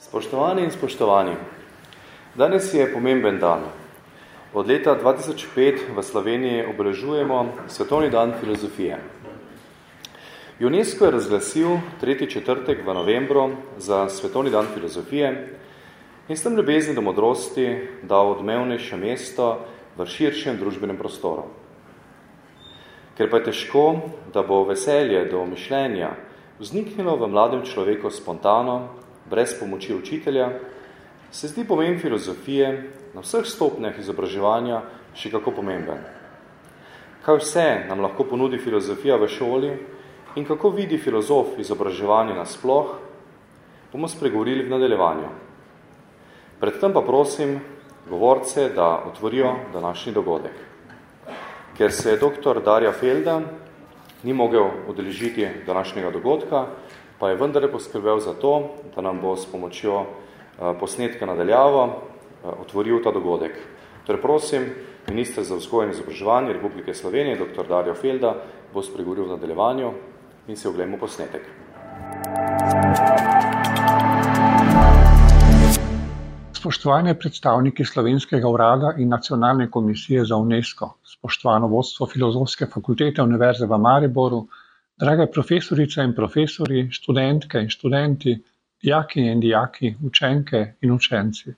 Spoštovani in spoštovani, danes je pomemben dan. Od leta 2005 v Sloveniji obeležujemo Svetovni dan filozofije. UNESCO je razglasil tretji četrtek v novembru za Svetovni dan filozofije in s tem ljubezni do modrosti dal odmevnejše mesto v širšem družbenem prostoru. Ker pa je težko, da bo veselje do mišljenja vzniknilo v mladem človeku spontano, brez pomoči učitelja, se zdi pomen filozofije na vseh stopnjah izobraževanja še kako pomemben. Kaj vse nam lahko ponudi filozofija v šoli in kako vidi filozof izobraževanje nasploh, bomo spregovorili v nadaljevanju. Predtem pa prosim govorce, da otvorijo današnji dogodek. Ker se je dr. Darja Felda ni mogel odeležiti današnjega dogodka, pa je vendarle poskrbel za to, da nam bo s pomočjo eh, posnetka nadaljavo eh, otvoril ta dogodek. Torej prosim, minister za vzgoj in izobraževanje Republike Slovenije, dr. Dario Felda, bo spregovoril v nadaljevanju in se oglejmo posnetek. Spoštovane predstavniki Slovenskega urada in Nacionalne komisije za UNESCO, spoštovano vodstvo Filozofske fakultete Univerze v Mariboru, Drage profesorice in profesori, študentke in študenti, dijaki in dijaki, učenke in učenci.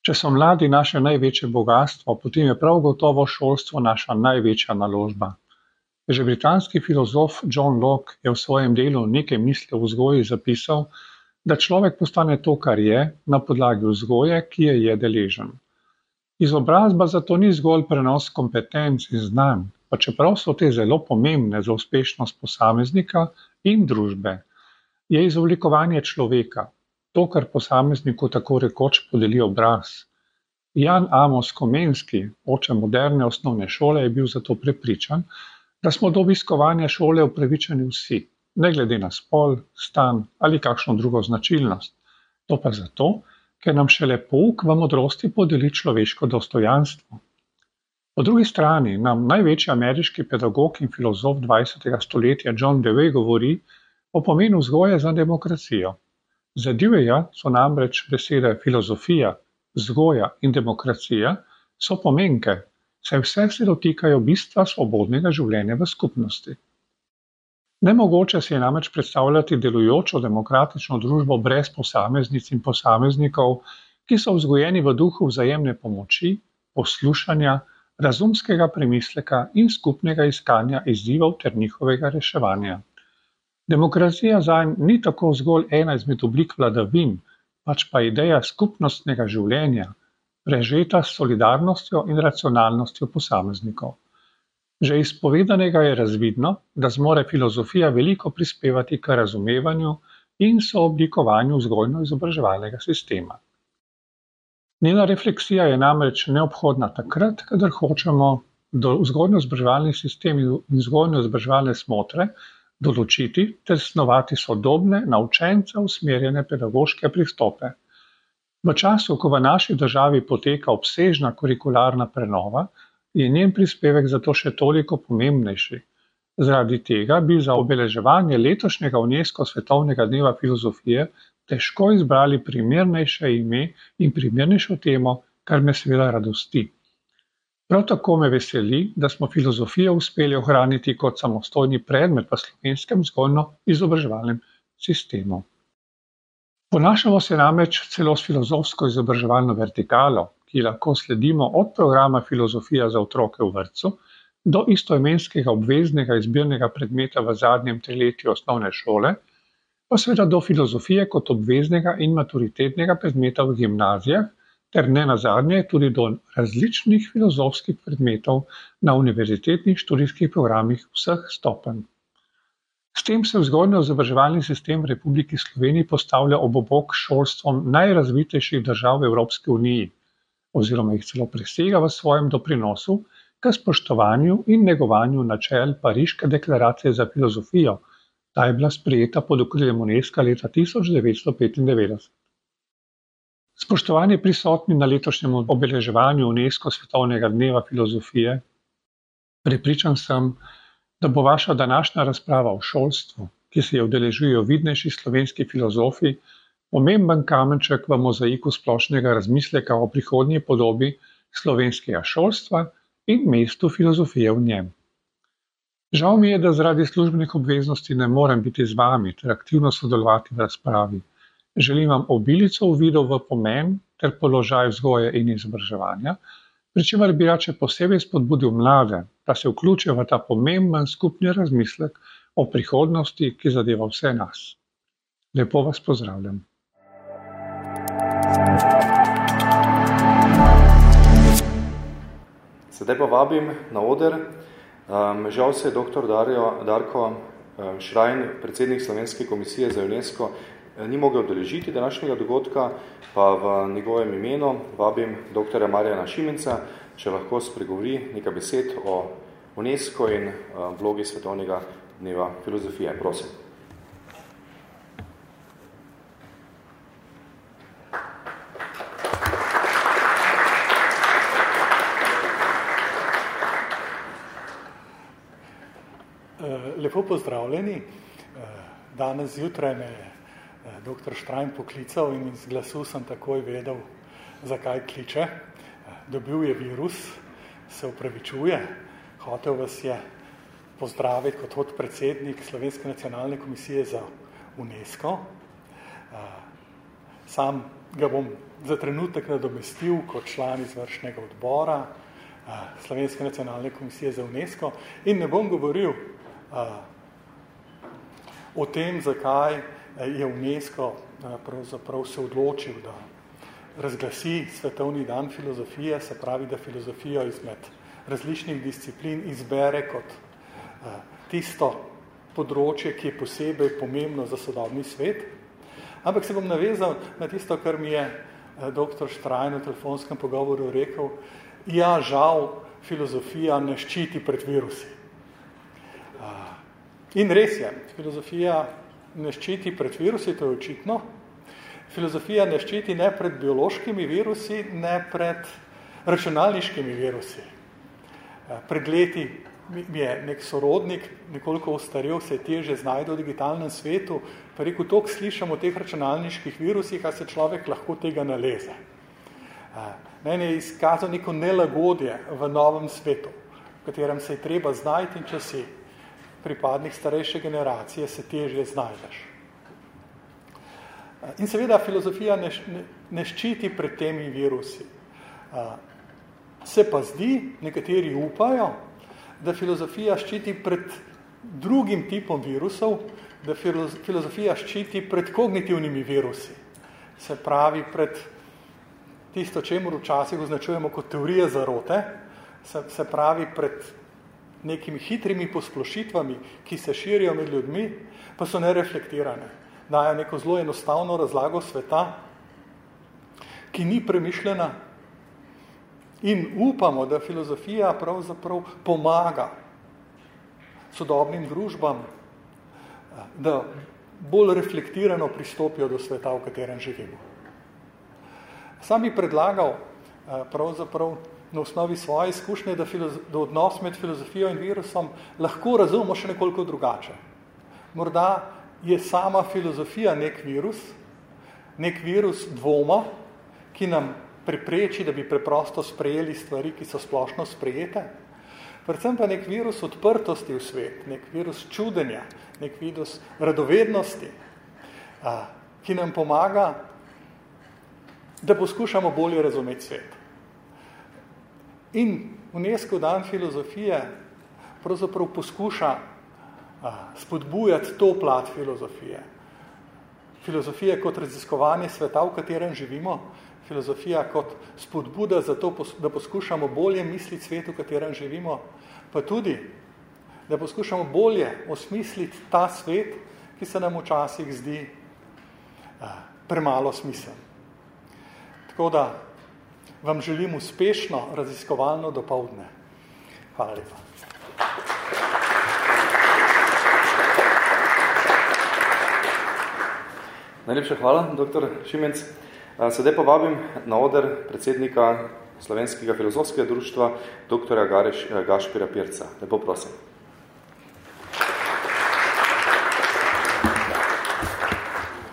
Če so mladi naše največje bogatstvo, potem je prav gotovo šolstvo naša največja naložba. Že britanski filozof John Locke je v svojem delu nekaj misli o vzgoji zapisal, da človek postane to, kar je, na podlagi vzgoje, ki je je deležen. Izobrazba zato ni zgolj prenos kompetenc in znanj, pa čeprav so te zelo pomembne za uspešnost posameznika in družbe, je izoblikovanje človeka, to, kar posamezniku tako rekoč podeli obraz. Jan Amos Komenski, oče moderne osnovne šole, je bil zato prepričan, da smo do obiskovanja šole upravičeni vsi, ne glede na spol, stan ali kakšno drugo značilnost. To pa zato, ker nam šele pouk v modrosti podeli človeško dostojanstvo. Po drugi strani nam največji ameriški pedagog in filozof 20. stoletja John Dewey govori o pomenu vzgoje za demokracijo. Za Deweya so namreč besede filozofija, vzgoja in demokracija so pomenke, saj vse se dotikajo bistva svobodnega življenja v skupnosti. Nemogoče si je namreč predstavljati delujočo demokratično družbo brez posameznic in posameznikov, ki so vzgojeni v duhu vzajemne pomoči, poslušanja, razumskega premisleka in skupnega iskanja izzivov ter njihovega reševanja. Demokracija zanj ni tako zgolj ena izmed oblik vladavin, pač pa ideja skupnostnega življenja, prežeta s solidarnostjo in racionalnostjo posameznikov. Že iz povedanega je razvidno, da zmore filozofija veliko prispevati k razumevanju in sooblikovanju vzgojno-izobraževalnega sistema. Njena refleksija je namreč neobhodna takrat, kadar hočemo do vzgojno-izobraževalnih sistemov in vzgojno-izobraževalne smotre določiti ter snovati sodobne, na učence usmerjene pedagoške pristope. V času, ko v naši državi poteka obsežna kurikularna prenova, je njen prispevek zato še toliko pomembnejši. Zaradi tega bi za obeleževanje letošnjega UNESCO svetovnega dneva filozofije težko izbrali primernejše ime in primernejšo temo, kar me seveda radosti. Prav tako me veseli, da smo filozofijo uspeli ohraniti kot samostojni predmet v slovenskem vzgojno-izobraževalnem sistemu. Ponašamo se namreč celo s filozofsko izobraževalno vertikalo, ki lahko sledimo od programa Filozofija za otroke v vrtcu do istoimenskega obveznega izbirnega predmeta v zadnjem triletju osnovne šole, pa seveda do filozofije kot obveznega in maturitetnega predmeta v gimnazijah, ter ne nazadnje tudi do različnih filozofskih predmetov na univerzitetnih študijskih programih vseh stopenj. S tem se vzgojno-izobraževalni sistem v Republiki Sloveniji postavlja ob obok šolstvom najrazvitejših držav v Evropski uniji, oziroma jih celo presega v svojem doprinosu k spoštovanju in negovanju načel Pariške deklaracije za filozofijo, Ta je bila sprejeta pod okriljem UNESCO leta 1995. Spoštovani prisotni na letošnjem obeleževanju UNESCO svetovnega dneva filozofije, prepričan sem, da bo vaša današnja razprava o šolstvu, ki se je udeležujejo vidnejši slovenski filozofi, pomemben kamenček v mozaiku splošnega razmisleka o prihodnji podobi slovenskega šolstva in mestu filozofije v njem. Žal mi je, da zaradi službenih obveznosti ne morem biti z vami ter aktivno sodelovati v razpravi. Želim vam obilico uvidov v pomen ter položaj vzgoje in izobraževanja, pri čemer bi rače posebej spodbudil mlade, da se vključijo v ta pomemben skupni razmislek o prihodnosti, ki zadeva vse nas. Lepo vas pozdravljam. Sedaj pa vabim na oder. Um, žal se je dr. Dario, Darko um, Šrajn, predsednik Slovenske komisije za UNESCO, Eh, ni mogel deležiti današnjega dogodka, pa v njegovem imenu vabim dr. Marjana Šimenca, če lahko spregovori nekaj besed o UNESCO in eh, vlogi Svetovnega dneva filozofije. Prosim. Eh, lepo pozdravljeni. Danes zjutraj me je Eh, dr. Štrajn poklical in iz glasu sem takoj vedel, zakaj kliče. Eh, dobil je virus, se upravičuje, hotel vas je pozdraviti kot podpredsednik Slovenske nacionalne komisije za UNESCO. Eh, sam ga bom za trenutek nadomestil kot član izvršnega odbora Slovenske nacionalne komisije za UNESCO in ne bom govoril o tem, zakaj je UNESCO eh, pravzaprav se odločil, da razglasi svetovni dan filozofije, se pravi, da filozofijo izmed različnih disciplin izbere kot eh, tisto področje, ki je posebej pomembno za sodobni svet. Ampak se bom navezal na tisto, kar mi je eh, dr. Štrajn v telefonskem pogovoru rekel, ja, žal, filozofija ne ščiti pred virusi. In res je, filozofija ne ščiti pred virusi, to je očitno. Filozofija ne ščiti ne pred biološkimi virusi, ne pred računalniškimi virusi. Eh, pred leti je nek sorodnik, nekoliko ostarel, se je teže znajde v digitalnem svetu, pa rekel, tok slišamo o teh računalniških virusih, a se človek lahko tega naleze. Eh, meni je izkazal neko nelagodje v novem svetu, v katerem se je treba znajti in če si pripadnik starejše generacije se težje znajdeš. In seveda filozofija ne, ne, ne ščiti pred temi virusi. Se pa zdi, nekateri upajo, da filozofija ščiti pred drugim tipom virusov, da filozofija ščiti pred kognitivnimi virusi. Se pravi, pred tisto, čemu včasih označujemo kot teorije zarote, se, se pravi, pred nekimi hitrimi posplošitvami, ki se širijo med ljudmi, pa so nereflektirane. Dajo neko zelo enostavno razlago sveta, ki ni premišljena in upamo, da filozofija pravzaprav pomaga sodobnim družbam, da bolj reflektirano pristopijo do sveta, v katerem živimo. Sam bi predlagal eh, pravzaprav na osnovi svoje izkušnje, da, da odnos med filozofijo in virusom lahko razumemo še nekoliko drugače. Morda je sama filozofija nek virus, nek virus dvoma, ki nam prepreči, da bi preprosto sprejeli stvari, ki so splošno sprejete. Predvsem pa nek virus odprtosti v svet, nek virus čudenja, nek virus radovednosti, ki nam pomaga, da poskušamo bolje razumeti svet. In UNESCO dan filozofije pravzaprav poskuša spodbujati to plat filozofije. Filozofija kot raziskovanje sveta, v katerem živimo, filozofija kot spodbuda za to, da poskušamo bolje misliti svet, v katerem živimo, pa tudi, da poskušamo bolje osmisliti ta svet, ki se nam včasih zdi premalo smisel. Tako da vam želim uspešno raziskovalno dopoldne. Hvala lepa. Najlepša hvala, dr. Šimenc. Sedaj pa vabim na oder predsednika Slovenskega filozofskega društva, dr. Gareš, Gašpira Pirca. Lepo prosim.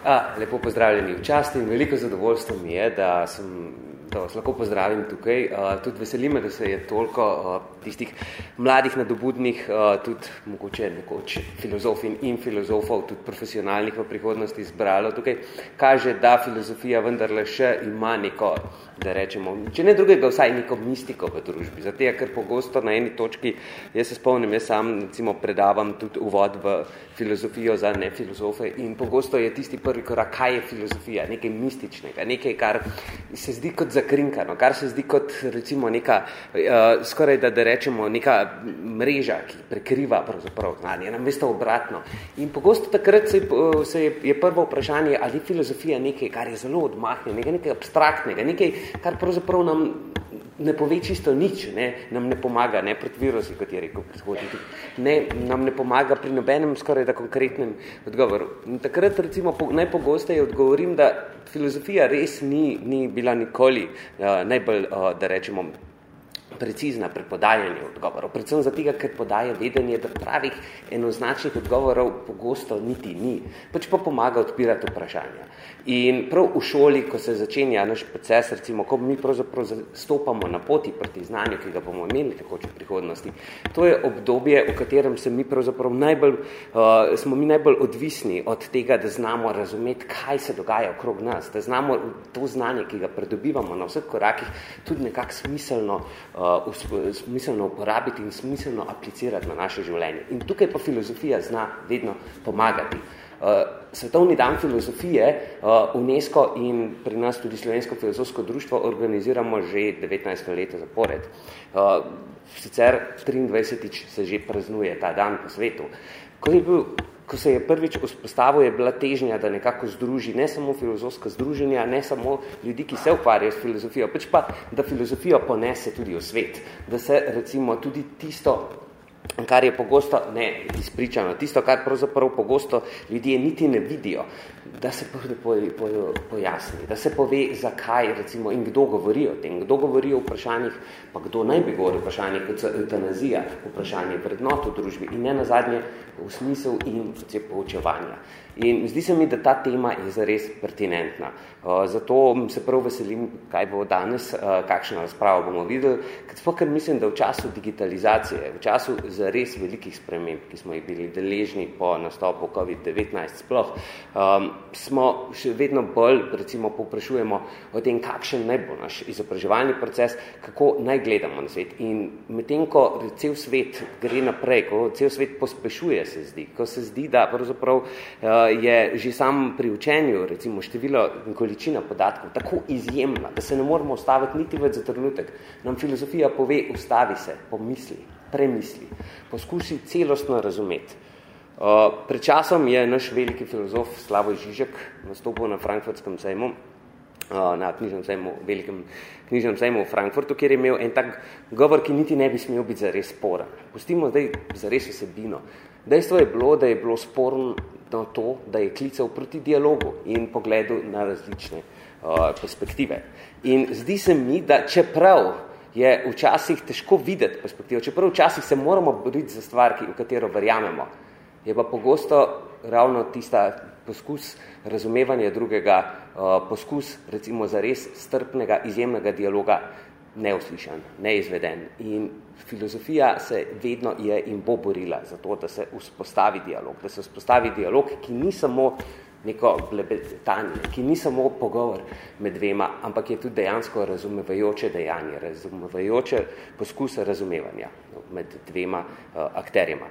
A, lepo pozdravljeni v časti in veliko zadovoljstvo mi je, da sem vas lahko pozdravim tukaj. Uh, tudi veseli me, da se je toliko uh, tistih mladih nadobudnih, uh, tudi mogoče nekoč filozofin in filozofov, tudi profesionalnih v prihodnosti izbralo tukaj, kaže, da filozofija vendarle še ima neko da rečemo, če ne drugega, vsaj neko mistiko v družbi. Zato je, ker pogosto na eni točki, jaz se spomnim, jaz sam recimo predavam tudi uvod v filozofijo za nefilozofe in pogosto je tisti prvi korak, kaj je filozofija, nekaj mističnega, nekaj, kar se zdi kot zakrinkano, kar se zdi kot recimo neka, uh, skoraj da, da neka mreža, ki prekriva pravzaprav znanje, na mesto obratno. In pogosto takrat se, se je, je prvo vprašanje, ali filozofija nekaj, kar je zelo odmahnjenega, nekaj abstraktnega, nekaj, kar pravzaprav nam ne pove čisto nič, ne, nam ne pomaga, ne pred virusi, kot je rekel predhodnik, ne, nam ne pomaga pri nobenem skoraj da konkretnem odgovoru. In takrat recimo po, najpogosteje odgovorim, da filozofija res ni, ni bila nikoli uh, najbolj, uh, da rečemo, precizna pri podajanju odgovorov. Predvsem za tega, ker podaja vedenje, da pravih enoznačnih odgovorov pogosto niti ni. Pač pa pomaga odpirati vprašanja. In prav v šoli, ko se začenja naš proces, recimo, ko mi pravzaprav stopamo na poti proti znanju, ki ga bomo imeli takoč v prihodnosti, to je obdobje, v katerem se mi pravzaprav najbolj, uh, smo mi najbolj odvisni od tega, da znamo razumeti, kaj se dogaja okrog nas, da znamo to znanje, ki ga pridobivamo na vseh korakih, tudi nekako smiselno uh, smiselno uporabiti in smiselno aplicirati na naše življenje. In tukaj pa filozofija zna vedno pomagati. Uh, Svetovni dan filozofije uh, UNESCO in pri nas tudi Slovensko filozofsko društvo organiziramo že 19 let zapored. Uh, sicer 23. se že praznuje ta dan po svetu. Ko je bil ko se je prvič vzpostavil, je bila težnja, da nekako združi ne samo filozofska združenja, ne samo ljudi, ki se ukvarjajo s filozofijo, pač pa, da filozofijo ponese tudi v svet, da se recimo tudi tisto, kar je pogosto ne izpričano, tisto, kar pravzaprav pogosto ljudje niti ne vidijo, da se pojasni, da se pove, zakaj recimo, in kdo govori o tem, kdo govori o vprašanjih, pa kdo naj bi govoril o vprašanjih, kot so eutanazija, vprašanje vrednot v družbi in ne nazadnje v smisel in poučevanja. In zdi se mi, da ta tema je zares pertinentna. Zato se prav veselim, kaj bo danes, kakšna razprava bomo videli, ker mislim, da v času digitalizacije, v času zares velikih sprememb, ki smo jih bili deležni po nastopu COVID-19 sploh, smo še vedno bolj, recimo, poprašujemo o tem, kakšen naj bo naš izobraževalni proces, kako naj gledamo na svet. In medtem, ko cel svet gre naprej, ko cel svet pospešuje, se zdi, ko se zdi, da pravzaprav je že sam pri učenju, recimo število in količina podatkov, tako izjemna, da se ne moramo ustaviti niti več za trenutek. Nam filozofija pove, ustavi se, pomisli, premisli, poskusi celostno razumeti. Uh, pred časom je naš veliki filozof Slavoj Žižek nastopil na Frankfurtskem sejmu, uh, na knjižnem sejmu, velikem knjižnem sejmu v Frankfurtu, kjer je imel en tak govor, ki niti ne bi smel biti zares sporen. Pustimo zdaj zares vsebino. Dejstvo je bilo, da je bilo sporno to, da je klical proti dialogu in pogledu na različne uh, perspektive. In zdi se mi, da čeprav je včasih težko videti perspektivo, čeprav včasih se moramo boriti za stvar, v katero verjamemo, je pa pogosto ravno tista poskus razumevanja drugega, uh, poskus recimo za res strpnega, izjemnega dialoga, neuslišan, neizveden. In filozofija se vedno je in bo borila za to, da se vzpostavi dialog, da se vzpostavi dialog, ki ni samo neko blebetanje, ki ni samo pogovor med dvema, ampak je tudi dejansko razumevajoče dejanje, razumevajoče poskuse razumevanja med dvema uh, akterjema.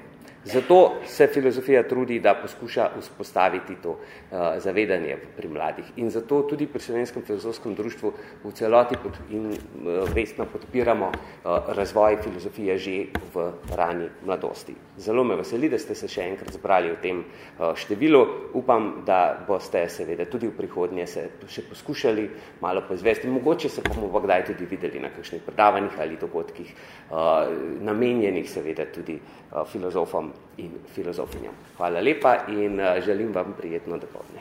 Zato se filozofija trudi, da poskuša vzpostaviti to uh, zavedanje pri mladih. In zato tudi pri Slovenskem filozofskem društvu v celoti pod, in uh, vestno podpiramo uh, razvoj filozofije že v rani mladosti. Zelo me veseli, da ste se še enkrat zbrali v tem uh, številu. Upam, da boste seveda tudi v prihodnje se še poskušali malo poizvesti. Mogoče se bomo kdaj tudi videli na kakšnih predavanjih ali dogodkih uh, namenjenih seveda tudi uh, filozofom in filozofinjo. Hvala lepa in uh, želim vam prijetno dopoldne.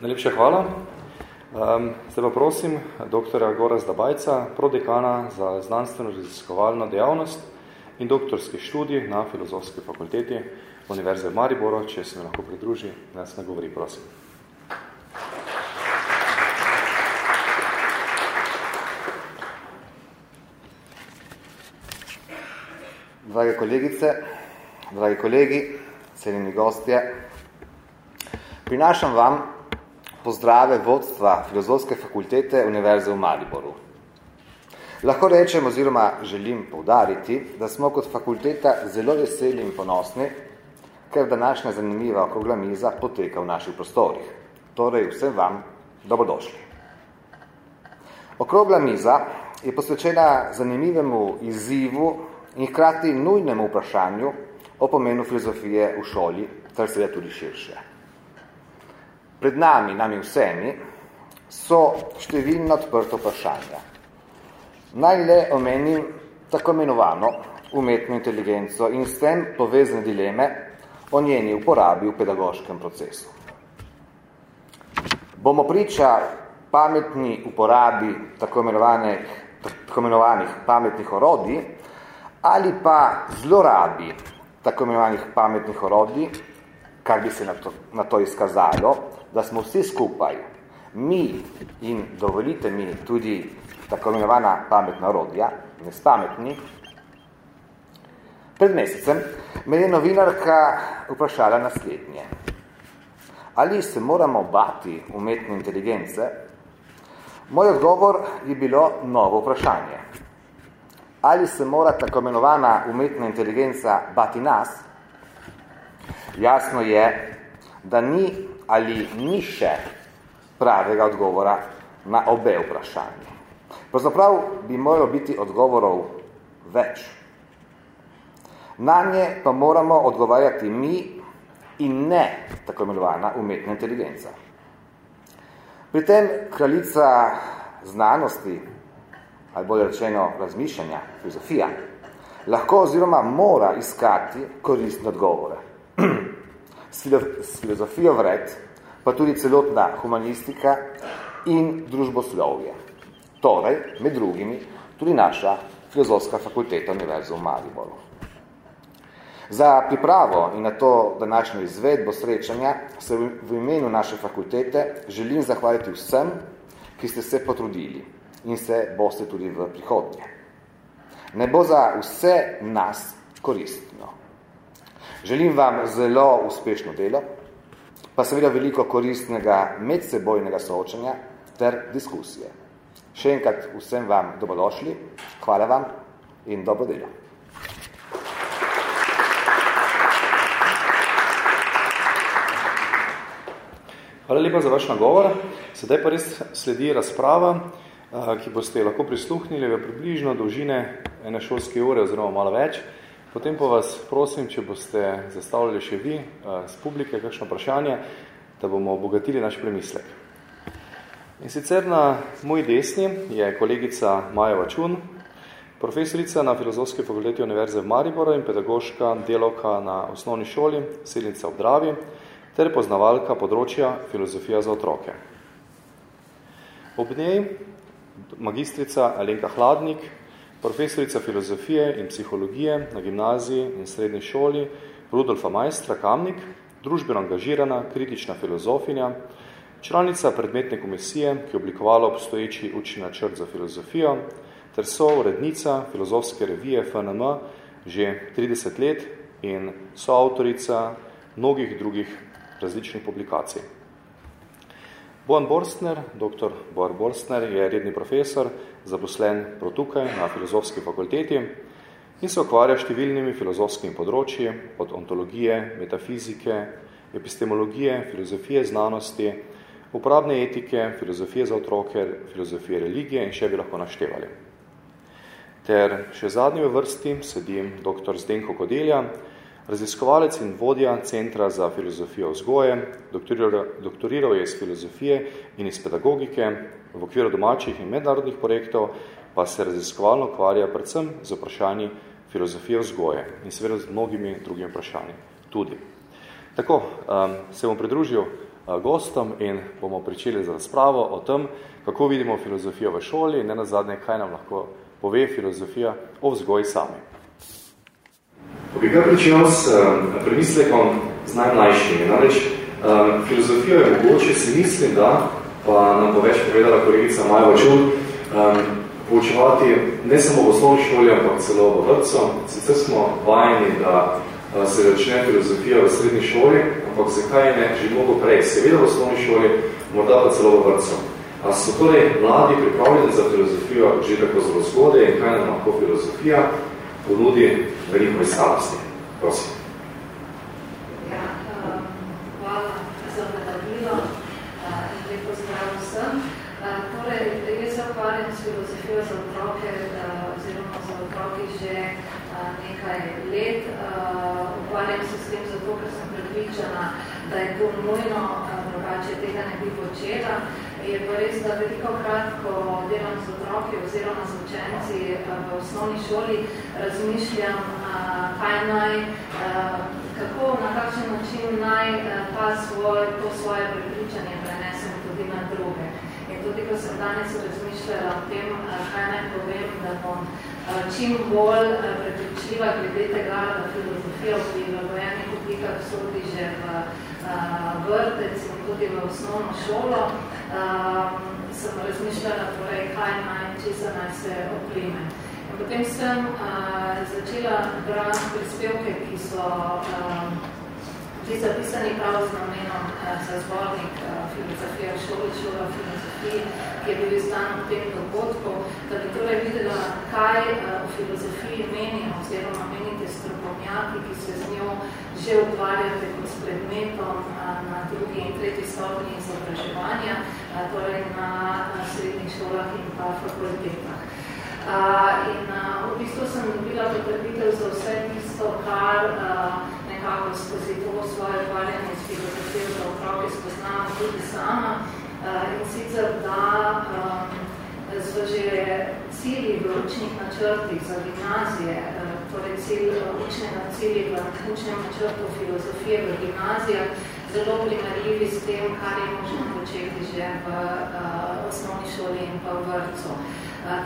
Najlepša hvala. Um, zdaj pa prosim dr. Gora Zdabajca, prodekana za znanstveno raziskovalno dejavnost in doktorski študij na filozofski fakulteti Univerze v Mariboru, če se mi lahko pridruži, nas nagovori, prosim. Drage kolegice, dragi kolegi, cenjeni gostje, prinašam vam pozdrave vodstva Filozofske fakultete Univerze v Mariboru. Lahko rečem oziroma želim poudariti, da smo kot fakulteta zelo veseli in ponosni, ker današnja zanimiva okrogla miza poteka v naših prostorih. Torej vsem vam dobrodošli. Okrogla miza je posvečena zanimivemu izzivu in hkrati nujnemu vprašanju o pomenu filozofije v šoli, ter seveda tudi širše. Pred nami, nami vsemi, so številno odprto vprašanja. Naj le omenim tako imenovano umetno inteligenco in s tem povezane dileme o njeni uporabi v pedagoškem procesu. Bomo priča pametni uporabi tako imenovanih, tako imenovanih pametnih orodij ali pa zlorabi tako imenovanih pametnih orodij, kar bi se na to, na to izkazalo, da smo vsi skupaj, mi in dovolite mi tudi tako imenovana pametna orodja, nespametni, Pred mesecem me je novinarka vprašala naslednje. Ali se moramo bati umetne inteligence? Moj odgovor je bilo novo vprašanje. Ali se mora tako imenovana umetna inteligenca bati nas? Jasno je, da ni ali ni še pravega odgovora na obe vprašanje. Pravzaprav bi moralo biti odgovorov več. Na nje pa moramo odgovarjati mi in ne tako imenovana umetna inteligenca. Pri tem kraljica znanosti, ali bolj rečeno razmišljanja, filozofija, lahko oziroma mora iskati koristne odgovore. S filozofijo vred, pa tudi celotna humanistika in družboslovje. Torej, med drugimi, tudi naša filozofska fakulteta Univerze v Mariboru. Za pripravo in na to današnjo izvedbo srečanja se v imenu naše fakultete želim zahvaliti vsem, ki ste se potrudili in se boste tudi v prihodnje. Ne bo za vse nas koristno. Želim vam zelo uspešno delo, pa seveda veliko koristnega medsebojnega soočanja ter diskusije. Še enkrat vsem vam dobrodošli, hvala vam in dobro delo. Hvala lepa za vaš nagovor. Sedaj pa res sledi razprava, ki boste lahko prisluhnili v približno dolžine ene šolske ure oziroma malo več. Potem pa vas prosim, če boste zastavljali še vi z eh, publike kakšno vprašanje, da bomo obogatili naš premislek. In sicer na moj desni je kolegica Maja Vačun, profesorica na Filozofski fakulteti Univerze v Mariboru in pedagoška delovka na osnovni šoli Sednica v Dravi, ter poznavalka področja filozofija za otroke. Ob njej magistrica Alenka Hladnik, profesorica filozofije in psihologije na gimnaziji in srednji šoli Rudolfa Majstra Kamnik, družbeno angažirana, kritična filozofinja, članica predmetne komisije, ki je oblikovala obstoječi učni načrt za filozofijo, ter so urednica filozofske revije FNM že 30 let in soavtorica mnogih drugih različnih publikacij. Bojan Borstner, dr. Bojan Borstner je redni profesor, zaposlen prav tukaj na filozofski fakulteti in se ukvarja številnimi filozofskimi področji, od ontologije, metafizike, epistemologije, filozofije znanosti, uporabne etike, filozofije za otroke, filozofije religije in še bi lahko naštevali. Ter še zadnji v vrsti sedim dr. Zdenko Kodelja, Raziskovalec in vodja Centra za filozofijo vzgoje, doktoriral, doktoriral je iz filozofije in iz pedagogike, v okviru domačih in mednarodnih projektov pa se raziskovalno ukvarja predvsem z vprašanji filozofije vzgoje in seveda z mnogimi drugimi vprašanji tudi. Tako, um, se bom pridružil uh, gostom in bomo pričeli za razpravo o tem, kako vidimo filozofijo v šoli in ne nazadnje, kaj nam lahko pove filozofija o vzgoji sami. Bi kar pričel s um, premislekom z najmlajšimi. Namreč um, filozofijo je mogoče, si mislim, da, pa nam bo več povedala kolegica Maja Vačun, um, poučevati ne samo v osnovni šoli, ampak celo v vrtcu. Sicer smo vajeni, da uh, se začne filozofija v srednji šoli, ampak zakaj ne, že mnogo prej, seveda v osnovni šoli, morda pa celo v vrtcu. A so torej mladi pripravljeni za filozofijo že tako zelo zgode in kaj nam lahko filozofija ponudi veliko starosti. Prosim. Ja, um, hvala za povabilo uh, in lepo zdrav vsem. Uh, torej, jaz se ukvarjam s filozofijo za otroke oziroma za otroke že nekaj let. Ukvarjam se s tem zato, ker sem prepričana, da je to nujno, drugače tega ne bi počela. Je pa res, da veliko krat, ko delam z otroki oziroma z učenci v osnovni šoli, razmišljam, kaj naj, kako, na kakšen način naj ta svoj, to svoje prepričanje prenesem tudi na druge. In tudi, ko sem danes razmišljala o tem, kaj naj povem, da bom čim bolj prepričljiva glede tega, da filozofija v prilagojenih oblikah sodi že v vrtec in tudi v osnovno šolo, sem razmišljala, torej, kaj naj, česa naj se oprime. In potem sem začela brati prispevke, ki so bili zapisani prav z namenom za zbornik filozofija v šoli, šola filozofiji, ki je bil izdan v tem dogodku, da bi torej videla, kaj v filozofiji menijo oziroma menite strokovnjaki, ki se z njo že ukvarjate kot s predmetom na drugi in tretji stopni izobraževanja, torej na srednjih šolah in pa fakultetah. In v bistvu sem dobila potrebitev za vse tisto, kar nekako skozi to svoje ukvarjanje s filozofijo za otroke spoznam tudi sama. In sicer, da so že cilji v učnih načrtih za gimnazije, torej cilj učnega cilji v učnem načrtu filozofije v gimnazijah, zelo primerljivi s tem, kar je možno početi že v osnovni šoli in pa v vrtcu.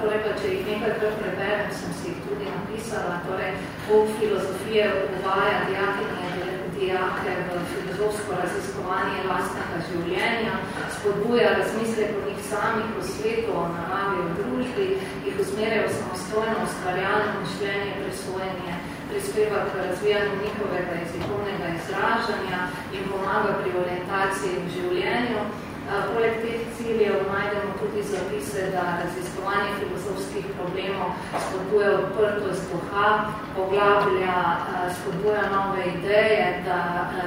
Torej pa, če jih nekajkrat preberem, sem si jih tudi napisala, torej pouk filozofije uvaja dijakinje dijake v filozofsko raziskovanje lastnega življenja, spodbuja razmisle po njih samih, po svetu, o naravi, o družbi, jih usmerja v samostojno, ustvarjalno mišljenje, presvojenje, prispeva k razvijanju njihovega jezikovnega izražanja in pomaga pri orientaciji v življenju. Poleg teh ciljev najdemo tudi zapise, da raziskovanje filozofskih problemov spodbuja odprtost duha, poglablja, spodbuja nove ideje, da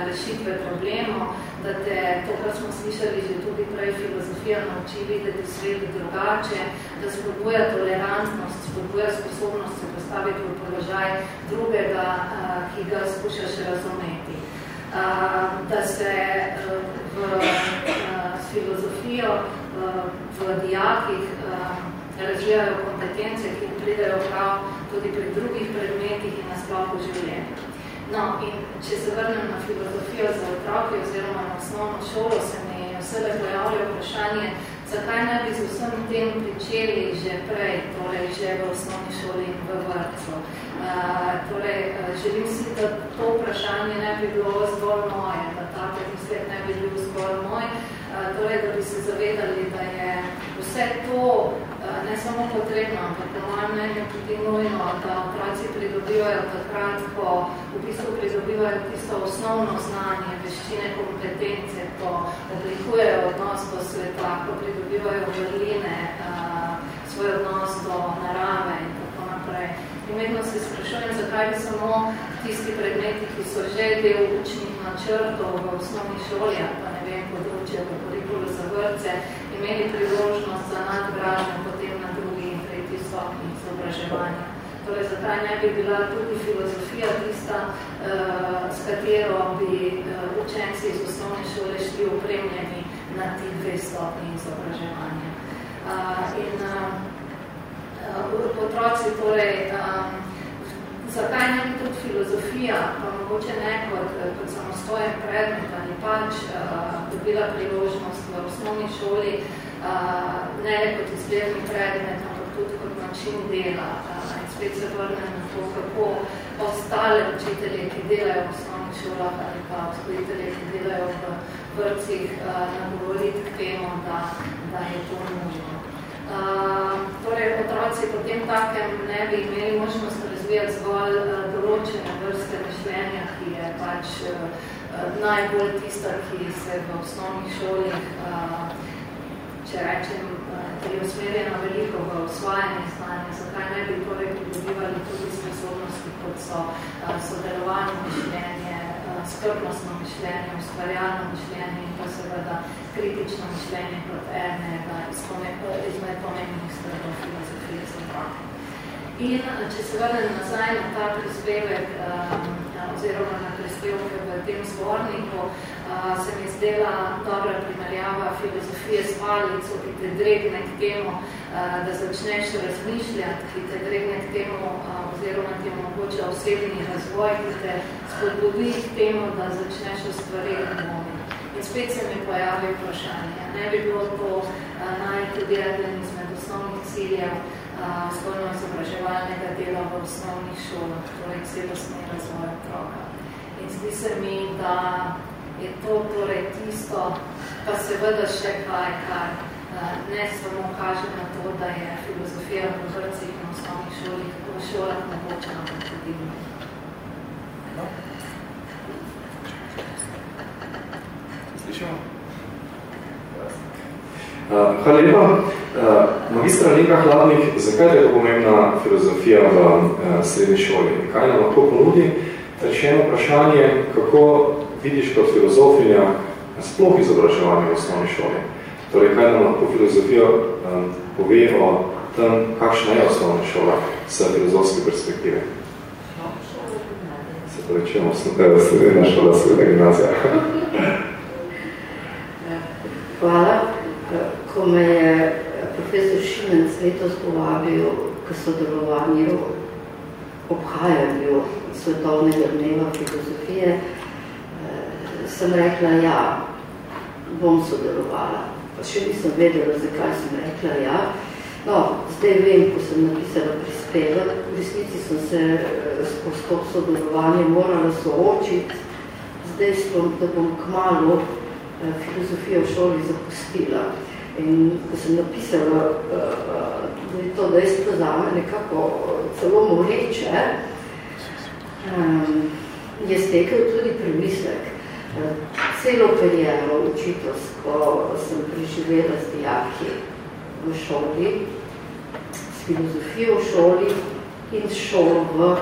rešitve problemov, da te, to, kar smo slišali že tudi prej, filozofija nauči videti svet drugače, da spodbuja tolerantnost, spodbuja sposobnost se postaviti v položaj drugega, ki ga skušaš razumeti. Da se v filozofijo v dijakih razvijajo kompetence, ki pridejo prav tudi pri drugih predmetih in nasploh v življenju. No, in če se vrnem na filozofijo za otroke oziroma na osnovno šolo, se mi vsebe pojavlja vprašanje, zakaj ne bi z vsem tem pričeli že prej, torej že v osnovni šoli in v vrtcu. Uh, torej, želim si, da to vprašanje ne bi bilo zgolj moje, da ta premislek ne bi bil zgolj moj, torej, da bi se zavedali, da je vse to ne samo potrebno, ampak po mojem mnenju tudi nujno, da otroci pridobivajo takrat, ko v bistvu pridobivajo tisto osnovno znanje, veščine, kompetence, ko oblikujejo odnos do sveta, ko pridobivajo vrline, svoj odnos do narave in tako naprej. In vedno se sprašujem, zakaj bi samo tisti predmeti, ki so že del učnih načrtov v osnovni šoli, pa ne vem, področje, v kurikulu za vrtce, imeli priložnost za nadgražen potem na drugi in tretji stopni izobraževanja. Torej, zakaj ne bi bila tudi filozofija tista, s katero bi učenci iz osnovne šole šli opremljeni na ti dve stopni izobraževanja. In otroci torej, zakaj ne tudi filozofija, pa mogoče ne kot, kot samostojen predmet ali pač dobila priložnost v osnovni šoli, ne le kot izgledni predmet, ampak tudi kot način dela. In spet se vrnem na to, kako ostale učitelje, ki delajo v osnovnih šolah ali pa vzgojitelje, ki delajo v vrcih, nagovoriti k temu, da, da je to nužno. Uh, torej, otroci potem takem ne bi imeli možnost razvijati zgolj uh, določene vrste mišljenja, ki je pač uh, najbolj tista, ki se v osnovnih šolih uh, če rečem, da je usmerjeno veliko v osvajanje znanja, zakaj ne bi torej pridobivali tudi sposobnosti, kot so sodelovanje mišljenje, skrbnostno mišljenje, ustvarjalno mišljenje in pa seveda kritično mišljenje kot enega izmed pomembnih stvarov filozofije za In če se vrnem nazaj na ta prispevek, oziroma na prispevke v tem zborniku, se mi zdela dobra primerjava filozofije s palico, ki te dregne k temu, da začneš razmišljati, ki te dregne k temu, oziroma ti omogoča osebni razvoj, ki te spodbudi k temu, da začneš ustvarjati dvomi. In spet se mi pojavi vprašanje. Ne bi bilo to naj tudi eden izmed osnovnih ciljev spolno izobraževalnega dela v osnovnih šolah, torej celostni razvoj otroka. In zdi se mi, da je to torej tisto, pa seveda še kaj, kar ne samo kaže na to, da je filozofija v vrcih in osnovnih šolih, v šolah mogoče na tudi. No. Slišimo? Uh, hvala lepa. Uh, magistra Lenka Hladnik, zakaj je to pomembna filozofija v uh, srednji šoli? Kaj nam lahko ponudi? Ter še eno vprašanje, kako vidiš kot filozofinja sploh izobraževanje v osnovni šoli. Torej, kaj nam lahko filozofijo um, pove o tem, kakšna je osnovna šola s filozofske perspektive? Se povečujemo, smo sredina šola, sredina gimnazija. Hvala. Ko me je profesor Šimenc letos povabil k sodelovanju obhajanju svetovnega dneva filozofije, sem rekla, ja, bom sodelovala. Pa še nisem vedela, zakaj sem rekla, ja. No, zdaj vem, ko sem napisala prispevek, v resnici sem se s postop sodelovanja morala soočiti zdaj sem, da bom kmalo filozofijo v šoli zapustila. In ko sem napisala, da je to dejstvo zame nekako celo moreče, je stekel tudi premislek. Celo kariero učiteljsko sem preživela z dijaki v šoli, s filozofijo v šoli in šolo v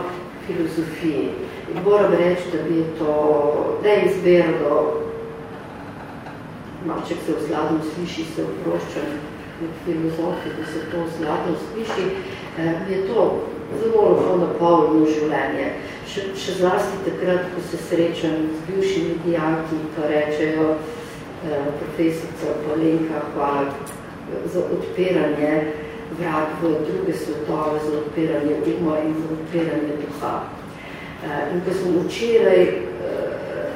filozofiji. In moram reči, da bi je to ne izbero do malček se vzladno sliši, se oproščam filozofi, da se to vzladno sliši, mi je to zelo lahko napolno življenje. Še, še zlasti takrat, ko se srečam z bivšimi dijaki, pa rečejo eh, profesorica Palenka, hvala za odpiranje vrat v druge svetove, za odpiranje uma in za odpiranje duha. Eh, in ko sem včeraj, eh,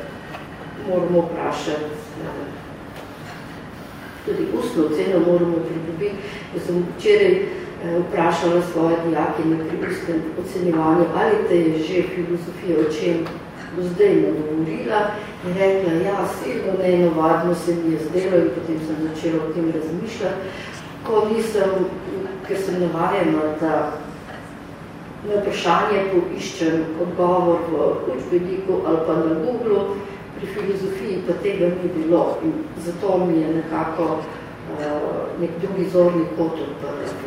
moramo vprašati, eh, tudi ustno ceno moramo pridobiti, ko sem včeraj Eh, vprašala svoje dijake na pripustnem ocenjevanju, ali te je že filozofija o čem do zdaj nagovorila. In rekla, ja, silno neenovadno se mi je zdelo in potem sem začela o tem razmišljati, ko nisem, ker sem navajena, da na vprašanje poiščem odgovor v učbeniku ali pa na Google, pri filozofiji pa tega ni bilo. In zato mi je nekako uh, nek drugi zorni kot filozofija.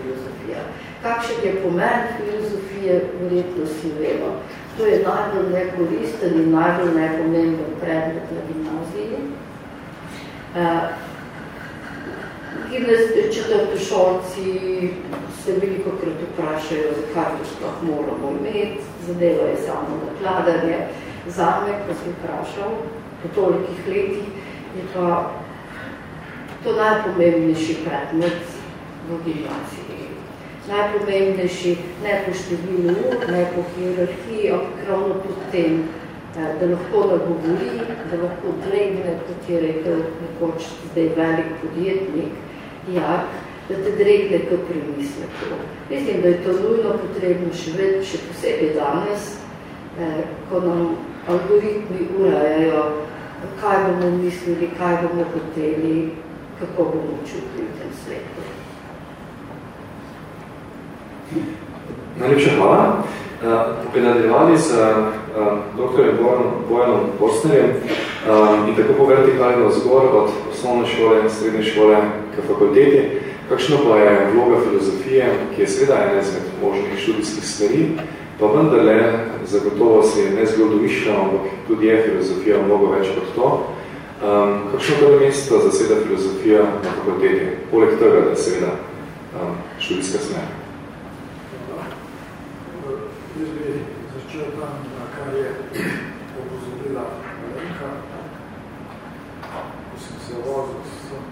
Kakšen je pomen filozofije, verjetno si vemo. To je najbolj nekoristen in najbolj nepomemben predmet na gimnaziji. Uh, Četrtošolci se veliko krat vprašajo, zakaj to sploh moramo imeti, zadeva je samo nakladanje. Zame, ko sem vprašal po tolikih letih, je pa to najpomembnejši predmet v gimnaziji najpomembnejši, ne po številu ur, ne po hierarhiji, ampak ravno tudi tem, eh, da lahko nagovori, da lahko dregne, kot je rekel nekoč zdaj velik podjetnik, jak, da te dregne k premisleku. Mislim, da je to nujno potrebno še več, še posebej danes, eh, ko nam algoritmi urajajo, kaj bomo mislili, kaj bomo hoteli, kako bomo čutili v tem svetu. Najlepša hvala. Uh, nadaljevali z uh, dr. Bojanom Bosnerjem uh, in tako po vertikalno zgor od osnovne šole srednje šole k fakulteti. Kakšna pa je vloga filozofije, ki je seveda ena izmed možnih študijskih stvari, pa vendarle zagotovo se je ne zgolj domišljeno, ampak tudi je filozofija mnogo več kot to. Kakšno prvo mesto zaseda filozofija na fakulteti, poleg tega, da je seveda študijska smer? začel tam, na kar je opozorila Malenka. Ko sem se vozil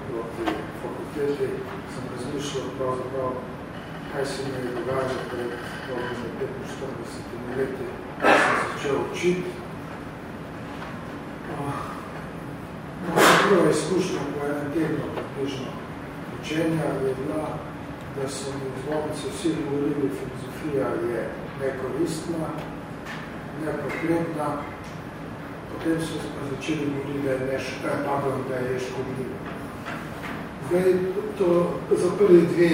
proti fakulteti, sem razmišljal pravzaprav, kaj se mi je dogajalo pred dobrimi 45 leti, ko sem začel učiti. Moja prva izkušnja po enem tednu približno učenja je bila, da so mi v zlomnici vsi govorili, filozofija je nekoristna, nepotrebna, potem so se začeli govoriti, da je, neš, eh, pardon, da je škodljivo. Zdaj, to za prvi dve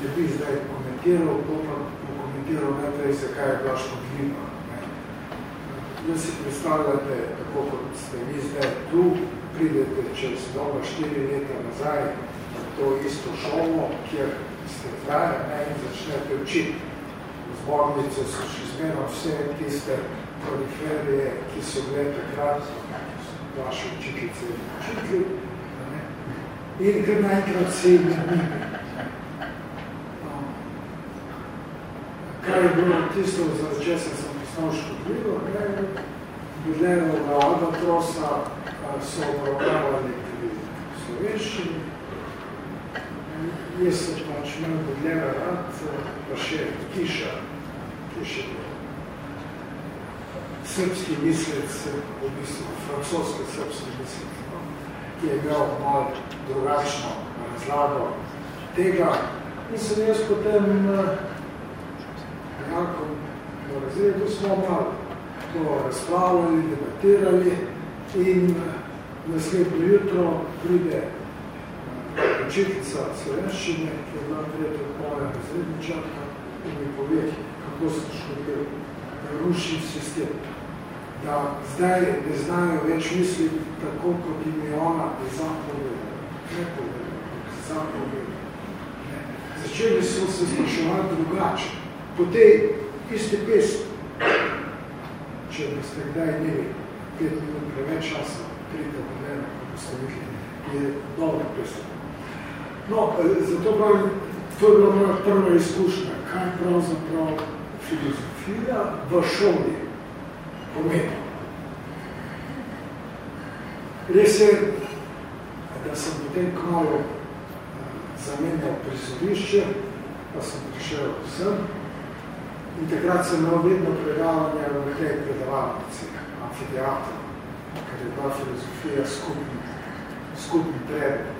ne bi zdaj komentiral, bo pa komentiral najprej, zakaj je bila škodljiva. Jaz si predstavljate, tako kot ste vi zdaj tu, pridete čez dobro štiri leta nazaj na to isto šolo, kjer ste zdaj ne, in začnete učiti. Zbornice so še zmerno vse tiste periferije, ki so bile takrat vaše učiteljice in učitelji. In kar najkrat se jim ne Kaj je bilo tisto, za česa sem postal škodljivo, Budlerova vlada trosa so obravnavali pri slovenščini. Jaz sem pač imel Budlera rad, pa še Kiša, ki je še bilo srpski mislec, v bistvu francoski srpski mislec, no, ki je imel malo drugačno razlago tega. In sem jaz potem nekako v razredu smo malo to razpravljali, debatirali in naslednjo jutro pride učiteljica slovenščine, ki je bila tretja moja razredničarka in mi pove, kako sem škodil, rušim sistem da zdaj ne znajo več misliti tako, kot jim je ona zapovedala. Ne povedala, zapovedala. Začeli so se spraševati drugače. Po tej isti pesmi, če bi ste kdaj imeli pet minut preveč časa, pride v mene, kako ste videli, je dobra pesma. No, zato pravim, to je bila moja prva izkušnja, kaj pravzaprav filozofija v šoli pomeni. Res je, da sem potem kmalo eh, zamenjal prizorišče, pa sem prišel sem in takrat sem imel vedno predavanje v tej predavalnici, amfiteatru, ker je bila filozofija skupni, skupni predmet,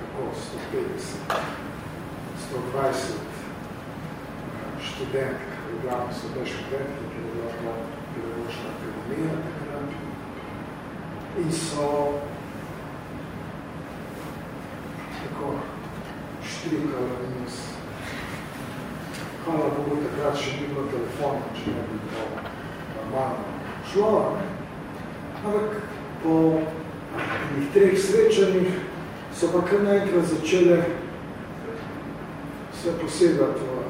tako 150, 120 študentk, v glavno so bile študentke, ki je bila akademija takrat. In so tako štrikali in s hvala Bogu takrat še ni bilo telefona, če ne bi bilo normalno šlo. Ampak po enih treh srečanjih so pa kar naenkrat začele se posebati v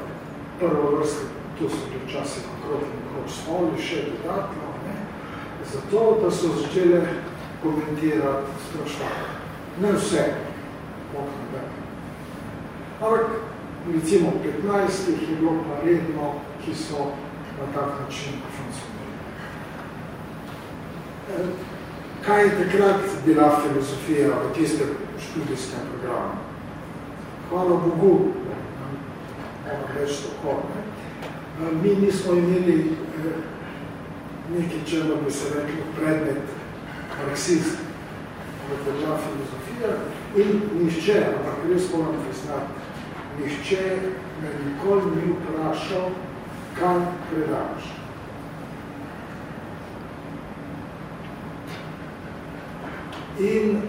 prvo vrsto, to so tudi včasih okrog in okrog smoli, še dodatno? Zato, da so začele komentirati sprašvati. Ne vse, bok ne Ampak, recimo 15 je bilo pa redno, ki so na tak način funkcionirali. Kaj je takrat bila filozofija v tistem študijskem programu? Hvala Bogu, moram reči tako, ne? mi nismo imeli nekaj, če bi se rekli, predmet marksizm. velja filozofija in nišče, ampak res moram priznati, nišče me nikoli ni vprašal, kaj predavaš. In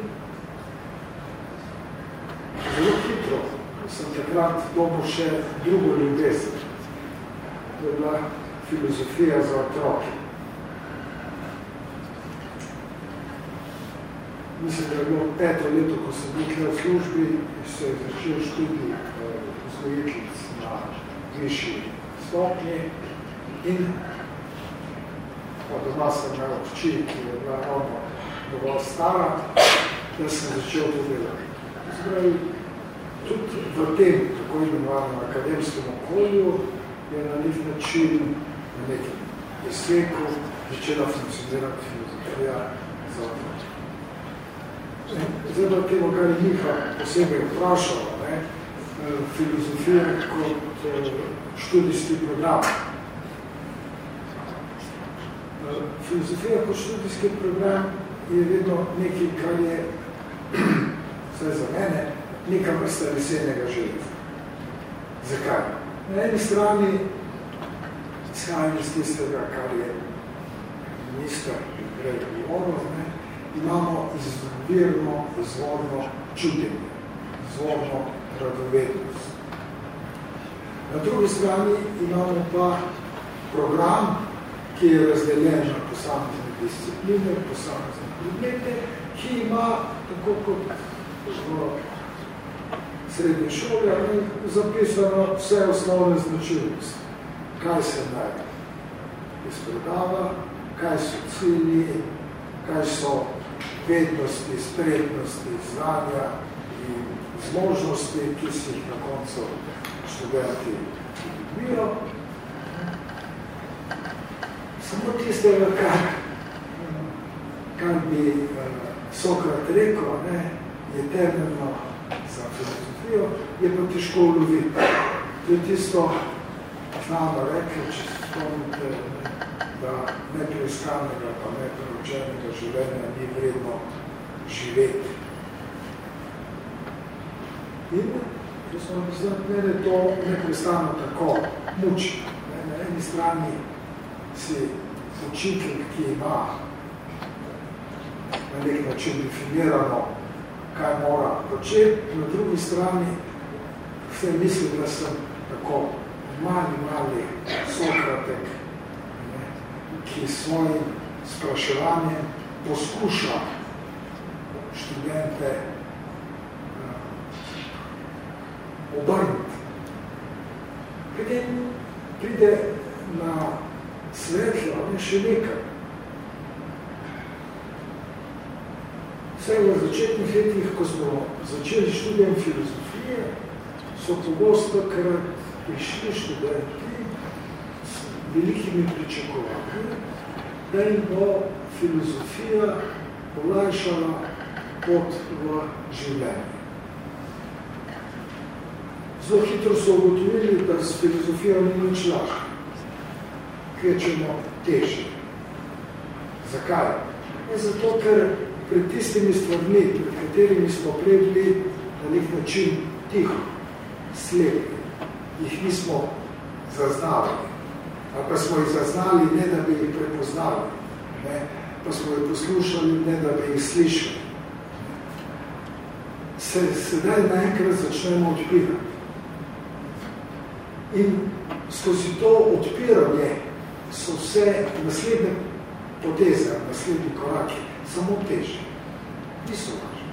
zelo hitro sem takrat dobil še drugo ljubezen. To je bila filozofija za otroke. Mislim, da je bilo peto leto, ko sem bil v službi, se je začel študij eh, vzgojitlic na višji stopnji in pa doma sem imel vči, ki je bila ravno dovolj stara, da sem začel to delati. Zdaj, tudi v tem tako imenovanem akademskem okolju je na nek način na nekem izseku začela funkcionirati filozofija za otroke. Zdaj, da temu, kar je Miha posebej vprašala, ne, filozofija kot eh, študijski program. Eh, filozofija kot študijski program je vedno nekaj, kar je, vsaj za mene, neka vrsta veselnega življenja. Zakaj? Na eni strani izhajam iz tistega, kar je minister prej ne, imamo izvirno, izvorno čutenje, izvorno radovednost. Na drugi strani imamo pa program, ki je razdeljen na posamezne discipline, posamezne predmete, ki ima, tako kot v srednje šole, zapisano vse osnovne značilnosti. Kaj se naj izpredava, kaj so cilji, kaj so vednosti, spretnosti, znanja in zmožnosti, ki si jih na koncu študenti pridobijo. Samo tistega, kar, kar bi uh, Sokrat rekel, ne, je temeljno za filozofijo, je pa težko uloviti. To je tisto, znamo rekel, če spomnite, da nepreiskanega pa nepreučenega življenja ni vredno živeti. In, če smo priznati, mene to neprestano tako muči. Ne, na eni strani si učitelj, ki ima na nek način definirano, kaj mora početi, na drugi strani vse mislim, da sem tako mali, mali Sokratek, ne, ki svojim spraševanjem poskuša študente uh, obrniti. Potem pride na svetlo, ne še nekaj. Vse v začetnih letih, ko smo začeli študijem filozofije, so pogosto krat prišli študenti s velikimi pričakovanji, da jim bo filozofija olajšala pot v življenje. Zelo hitro so ugotovili, da s filozofijo ni nič lažje. Kvečemo teže. Zakaj? Je zato, ker pred tistimi stvarmi, pred katerimi smo prej bili na nek način tiho, slepi, jih nismo zaznali. Ali pa smo jih zaznali, ne da bi jih prepoznali, ne? pa smo jih poslušali, ne da bi jih slišali. Se sedaj naenkrat začnemo odpirati. In skozi to odpiranje so vse naslednje poteze, naslednji koraki, samo težje. Niso važni.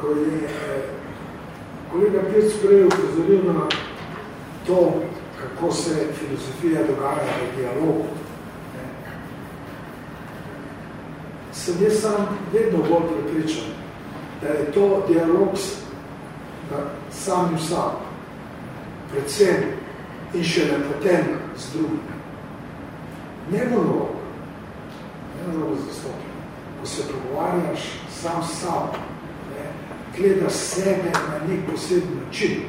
Ko je kolega Pirc prej upozoril na to, kako se filozofija dogaja v dialogu. Sem jaz sam vedno bolj prepričan, da je to dialog s samim sam, predvsem in še ne potem z drugim. Ne monolog, ne monolog zastopljen. Ko se pogovarjaš sam s sam, gledaš sebe na nek poseben način.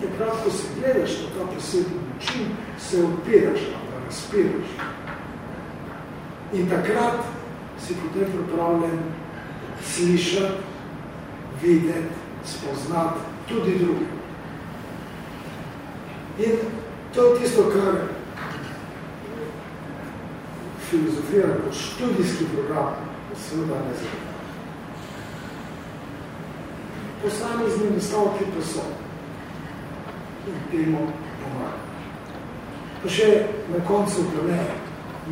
Takrat, ko se gledaš na ta poseben način, se odpiraš, da razpiraš. In takrat si potem pripravljen slišati, videti, spoznati tudi druge. In to je tisto, kar filozofira kot študijski program, seveda ne zelo. Posamezni nastavki pa so in temu pomaga. Pa še na koncu pa ne,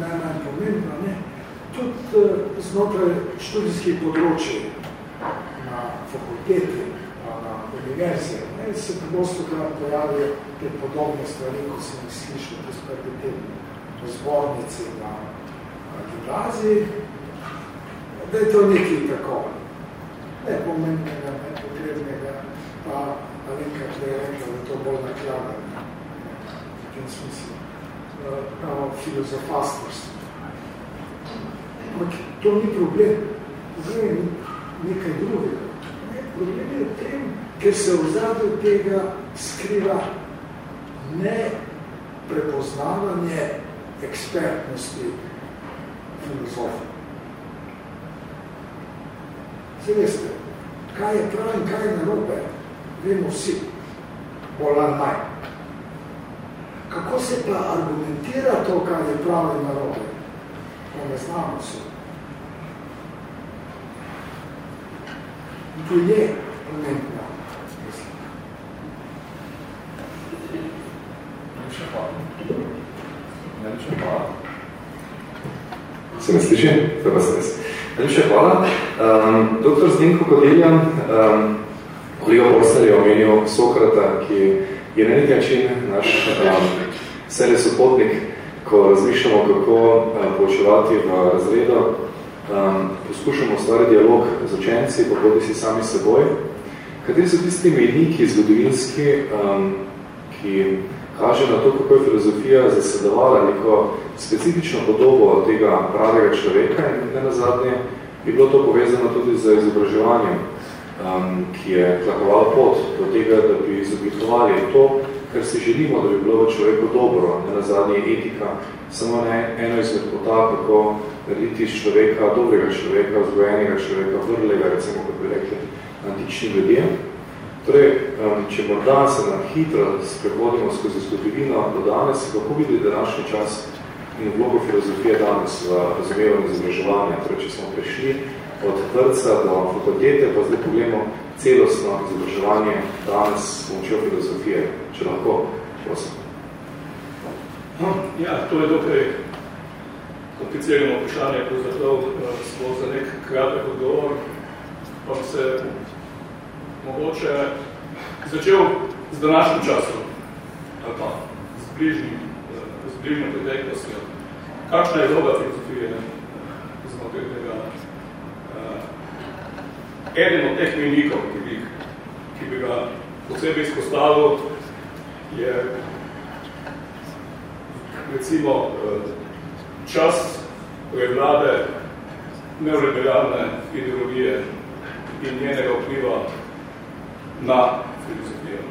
najmanj pomembno, ne, tudi uh, znotraj študijskih področij na fakulteti, na, univerzi, ne, se pogosto pojavijo te podobne stvari, ko sem jih slišal, to spredi te v zbornici na, na gimnaziji, da je to nekaj tako, ne pomembnega, ne potrebnega, pa Alenka je rekla, da je to bolj nakladano, v tem smislu, kao filozofastvost. Ampak to ni problem, problem je nekaj drugega. Ne, problem je v tem, ker se v zadnju tega skriva ne prepoznavanje ekspertnosti filozofa. Se veste, kaj je prav in kaj je narobe, vemo vsi, bolj ali manj. Kako se pa argumentira to, kaj je prav in narobe, pa ne znamo. In to je pomembno. Najlepša hvala. Najlepša hvala. Se me sliši? To pa se res. Najlepša hvala. Um, doktor Zdenko Kodeljan, um, kolega Borsar je omenil Sokrata, ki je na nek način naš um, serij sopotnik, ko razmišljamo, kako um, poučevati v razredu, um, poskušamo ustvariti dialog z učenci, pa bodi si sami seboj. Kateri so tisti mejniki zgodovinski, um, ki kaže na to, kako je filozofija zasedovala neko specifično podobo tega pravega človeka? In ne nazadnje bi bilo to povezano tudi z izobraževanjem, um, ki je tlakoval pot do tega, da bi izoblikovali to, kar si želimo, da bi bilo v človeku dobro, ne nazadnje etika, samo ne eno izmed pota, kako narediti iz človeka, dobrega človeka, vzgojenega človeka, vrlega, recimo, kot bi rekli, antični ljudje. Torej, um, če morda se na hitro sprehodimo skozi zgodovino do danes, kako vidi današnji čas in vlogo filozofije danes v razumevanju izobraževanja. Torej, če smo prišli od vrca do fakultete, pa zdaj pogledamo celostno izobraževanje danes s pomočjo filozofije. Če lahko, prosim. No, ja, to je dokaj komplicirano vprašanje, pravzaprav smo za nek kratek odgovor, pa se mogoče začel z današnjim časom, ali pa z bližnjim, z bližnjim preteklostjo. Kakšna je vloga filozofije znotraj tega? Eden od teh menikov, ki bi, ki bi ga posebej izpostavil, je recimo čas prevlade neoliberalne ideologije in njenega vpliva na filozofijo.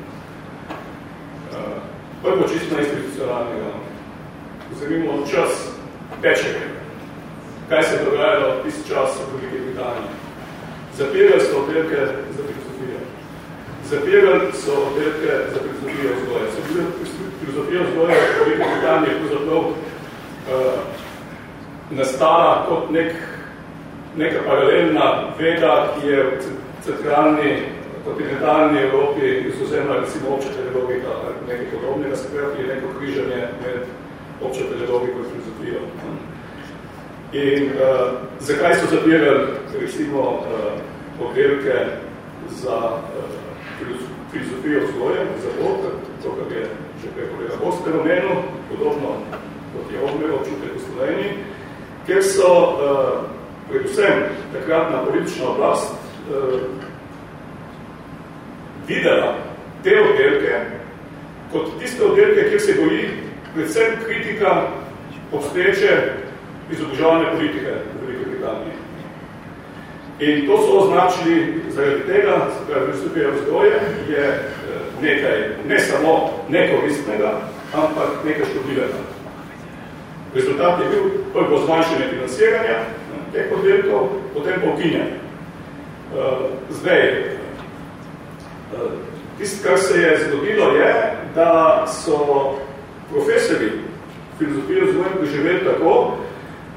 Prvo čisto na institucionalnega. Vzemimo čas pečega. Kaj se je dogajalo tisti čas v Velike Britaniji? Zapirali so oddelke za filozofijo. Zapirali so oddelke za filozofijo vzgoje. Filozofija vzgoje v Velike Britaniji pravzaprav uh, nastala kot nek, neka paralelna veda, ki je v centralni kontinentalni Evropi izuzemna recimo obča pedagogika ali nekaj podobnega, skrati je neko križanje med obča pedagogiko in filozofijo. In uh, zakaj so zapirali recimo uh, oddelke za uh, filozofijo vzgoje, za to, to, kar je že prej kolega Boste omenil, podobno kot je odmel občutek v Sloveniji, ker so uh, predvsem takratna politična oblast uh, videla te oddelke kot tiste oddelke, kjer se boji predvsem kritika obstoječe izobraževalne politike v Velike Britanije. In to so označili zaradi tega, zakaj filozofija vzgoje je nekaj ne samo nekoristnega, ampak nekaj škodljivega. Rezultat je bil prvo zmanjšanje financiranja teh oddelkov, potem pa ukinjanje. Zdaj, tisto, kar se je zgodilo, je, da so profesori filozofije vzgojem doživeli tako,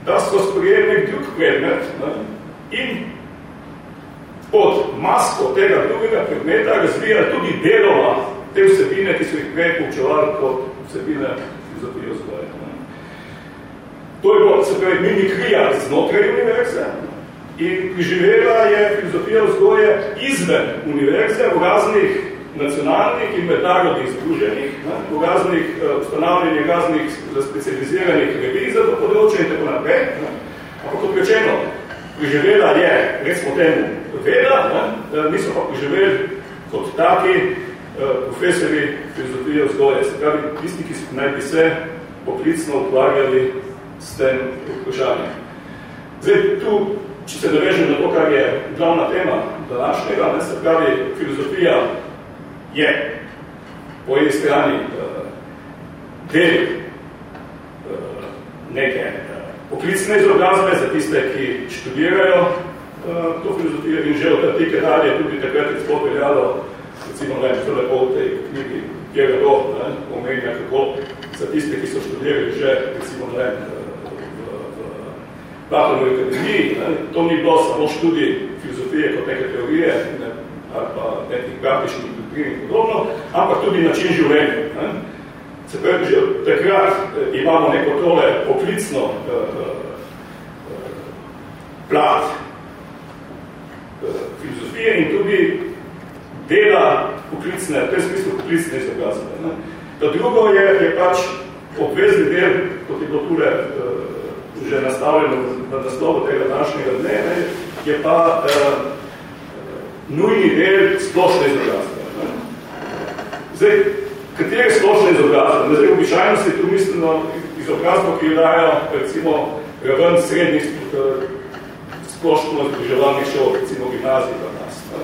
da so sprejeli nek drug predmet ne, in pod masko tega drugega predmeta razvijali tudi delova te vsebine, ki so jih prej poučevali kot vsebine filozofije vzgoje. To je bilo, se pravi, mimikrija znotraj univerze in živela je filozofija vzgoje izven univerze v raznih nacionalnih in mednarodnih združenjih, v raznih uh, ustanavljenih, raznih specializiranih revij za to področje in tako naprej. Ne. Ampak kot rečeno, preživela je, recimo temu, veda, ne, niso pa preživeli kot taki uh, profesori filozofije vzgoje, se pravi, tisti, ki naj bi se poklicno ukvarjali s tem vprašanjem. Zdaj, tu, če se dovežem na to, kar je glavna tema današnjega, ne, se pravi, filozofija je. Po eni strani uh, del uh, neke uh, poklicne izobrazbe za tiste, ki študirajo to filozofijo in že od tega dalje tudi takrat je sploh veljalo, recimo ne, so lepo v tej knjigi Pjega Do, omenja kako za tiste, ki so študirali že, recimo ne, v Platonovi akademiji, to ni bilo samo študij filozofije kot neke teorije, ne, ali pa nekih praktičnih doktrin in podobno, ampak tudi način življenja. Ne? Se pravi, že takrat eh, imamo neko tole poklicno uh, uh, plat uh, filozofije in tudi dela poklicne, v tem smislu poklicne izobrazbe. To drugo je, je pač obvezni del, kot je bilo tule uh, že nastavljeno na naslovu tega današnjega dne, ne, je pa uh, nujni del splošne izobrazbe. Zdaj, katere splošne izobrazbe? Zdaj, običajno se tu mislimo izobrazbo, ki jo dajo, recimo, raven srednjih splošno združevalnih šol, recimo gimnazij v nas. Ne?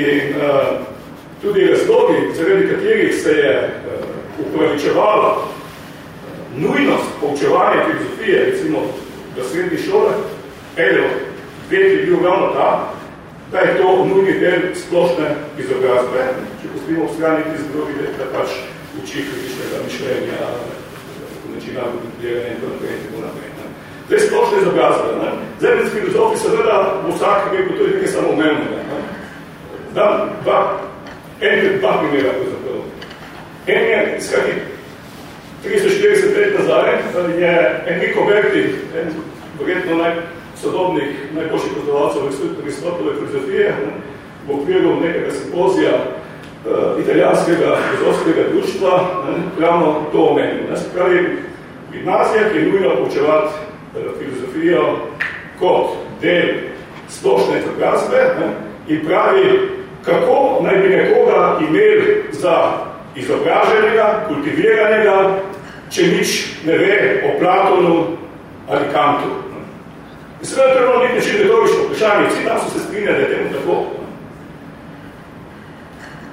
In uh, tudi razlogi, zaradi katerih se je uh, upravičevala uh, nujnost poučevanja filozofije, recimo v srednjih šolah, eno, dveh je bil ravno ta, da je to nujni del splošne izobrazbe, če postavimo v strani ti zdrovi, da pač uči kritičnega mišljenja, načina argumentiranja in tako naprej in tako naprej. Zdaj splošne izobrazbe. Ne? Med filozofi seveda vsak ve, to je nekaj samoumevnega. Da, dva, en dva primera, ko zapravo. En je, skaki 340 let nazaj, je Enrico Berti, en verjetno naj, sodobnih najboljših poznavalcev Aristotele filozofije v okviru nekega simpozija uh, italijanskega filozofskega društva ravno to omenil. Ne? Se pravi, gimnazija, ki je nujno poučevati uh, filozofijo kot del splošne izobrazbe in pravi, kako naj bi nekoga imeli za izobraženega, kultiviranega, če nič ne ve o Platonu ali Kantu. In seveda to je bilo nek način retorično vprašanje, vsi tam so se strinjali, da je temu tako.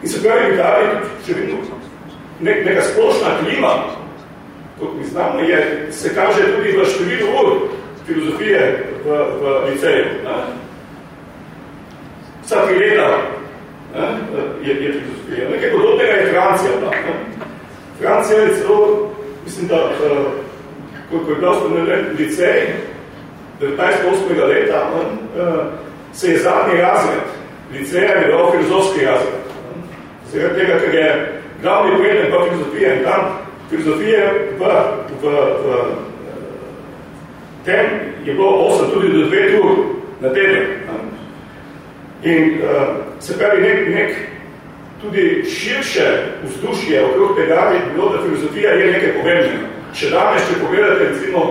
In se pravi, v Italiji še vidno nek, neka splošna klima, kot mi znamo, je, se kaže tudi v številu ur filozofije v, v liceju. Ne? Vsa tri leta ne? Je, je filozofija. Nekaj podobnega je Francija. Pa, ne? Francija je celo, mislim, da, uh, ko je bil spomenut licej, 1908. leta uh, se je zadnji razred liceja imel filozofski razred. Zaradi tega, ker je glavni predmet pa filozofije in tam filozofije v, v, v tem je bilo osem tudi do dve tur na teden. In uh, se pravi nek, nek tudi širše vzdušje okrog tega je bilo, da filozofija je nekaj pomembnega. Še danes, če pogledate recimo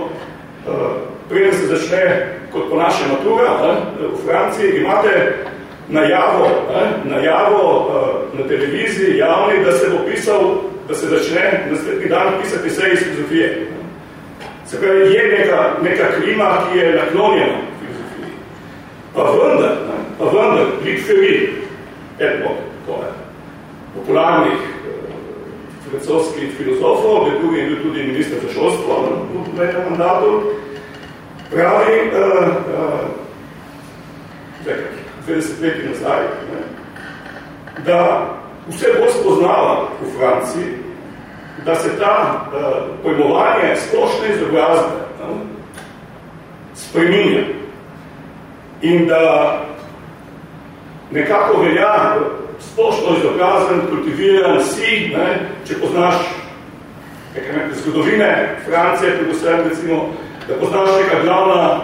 preden se začne kot po naše matura ne, v Franciji, imate najavo, ne, najavo uh, na televiziji javni, da se bo pisal, da se začne naslednji dan pisati vse iz filozofije. Se pravi, je neka, neka klima, ki je naklonjena filozofiji. Pa vendar, ne, pa vendar, Lik Ferri, eno, to je, popularnih uh, francoskih filozofov, med drugim je bil tudi minister za šolstvo v enem mandatu, pravi, uh, uh, 20 leti nazaj, ne, da vse bolj spoznava v Franciji, da se ta uh, pojmovanje splošne izobrazbe ne, spreminja. In da nekako velja splošno izobrazen, kultiviran si, ne, če poznaš nekaj, zgodovine Francije, predvsem recimo, da poznaš neka glavna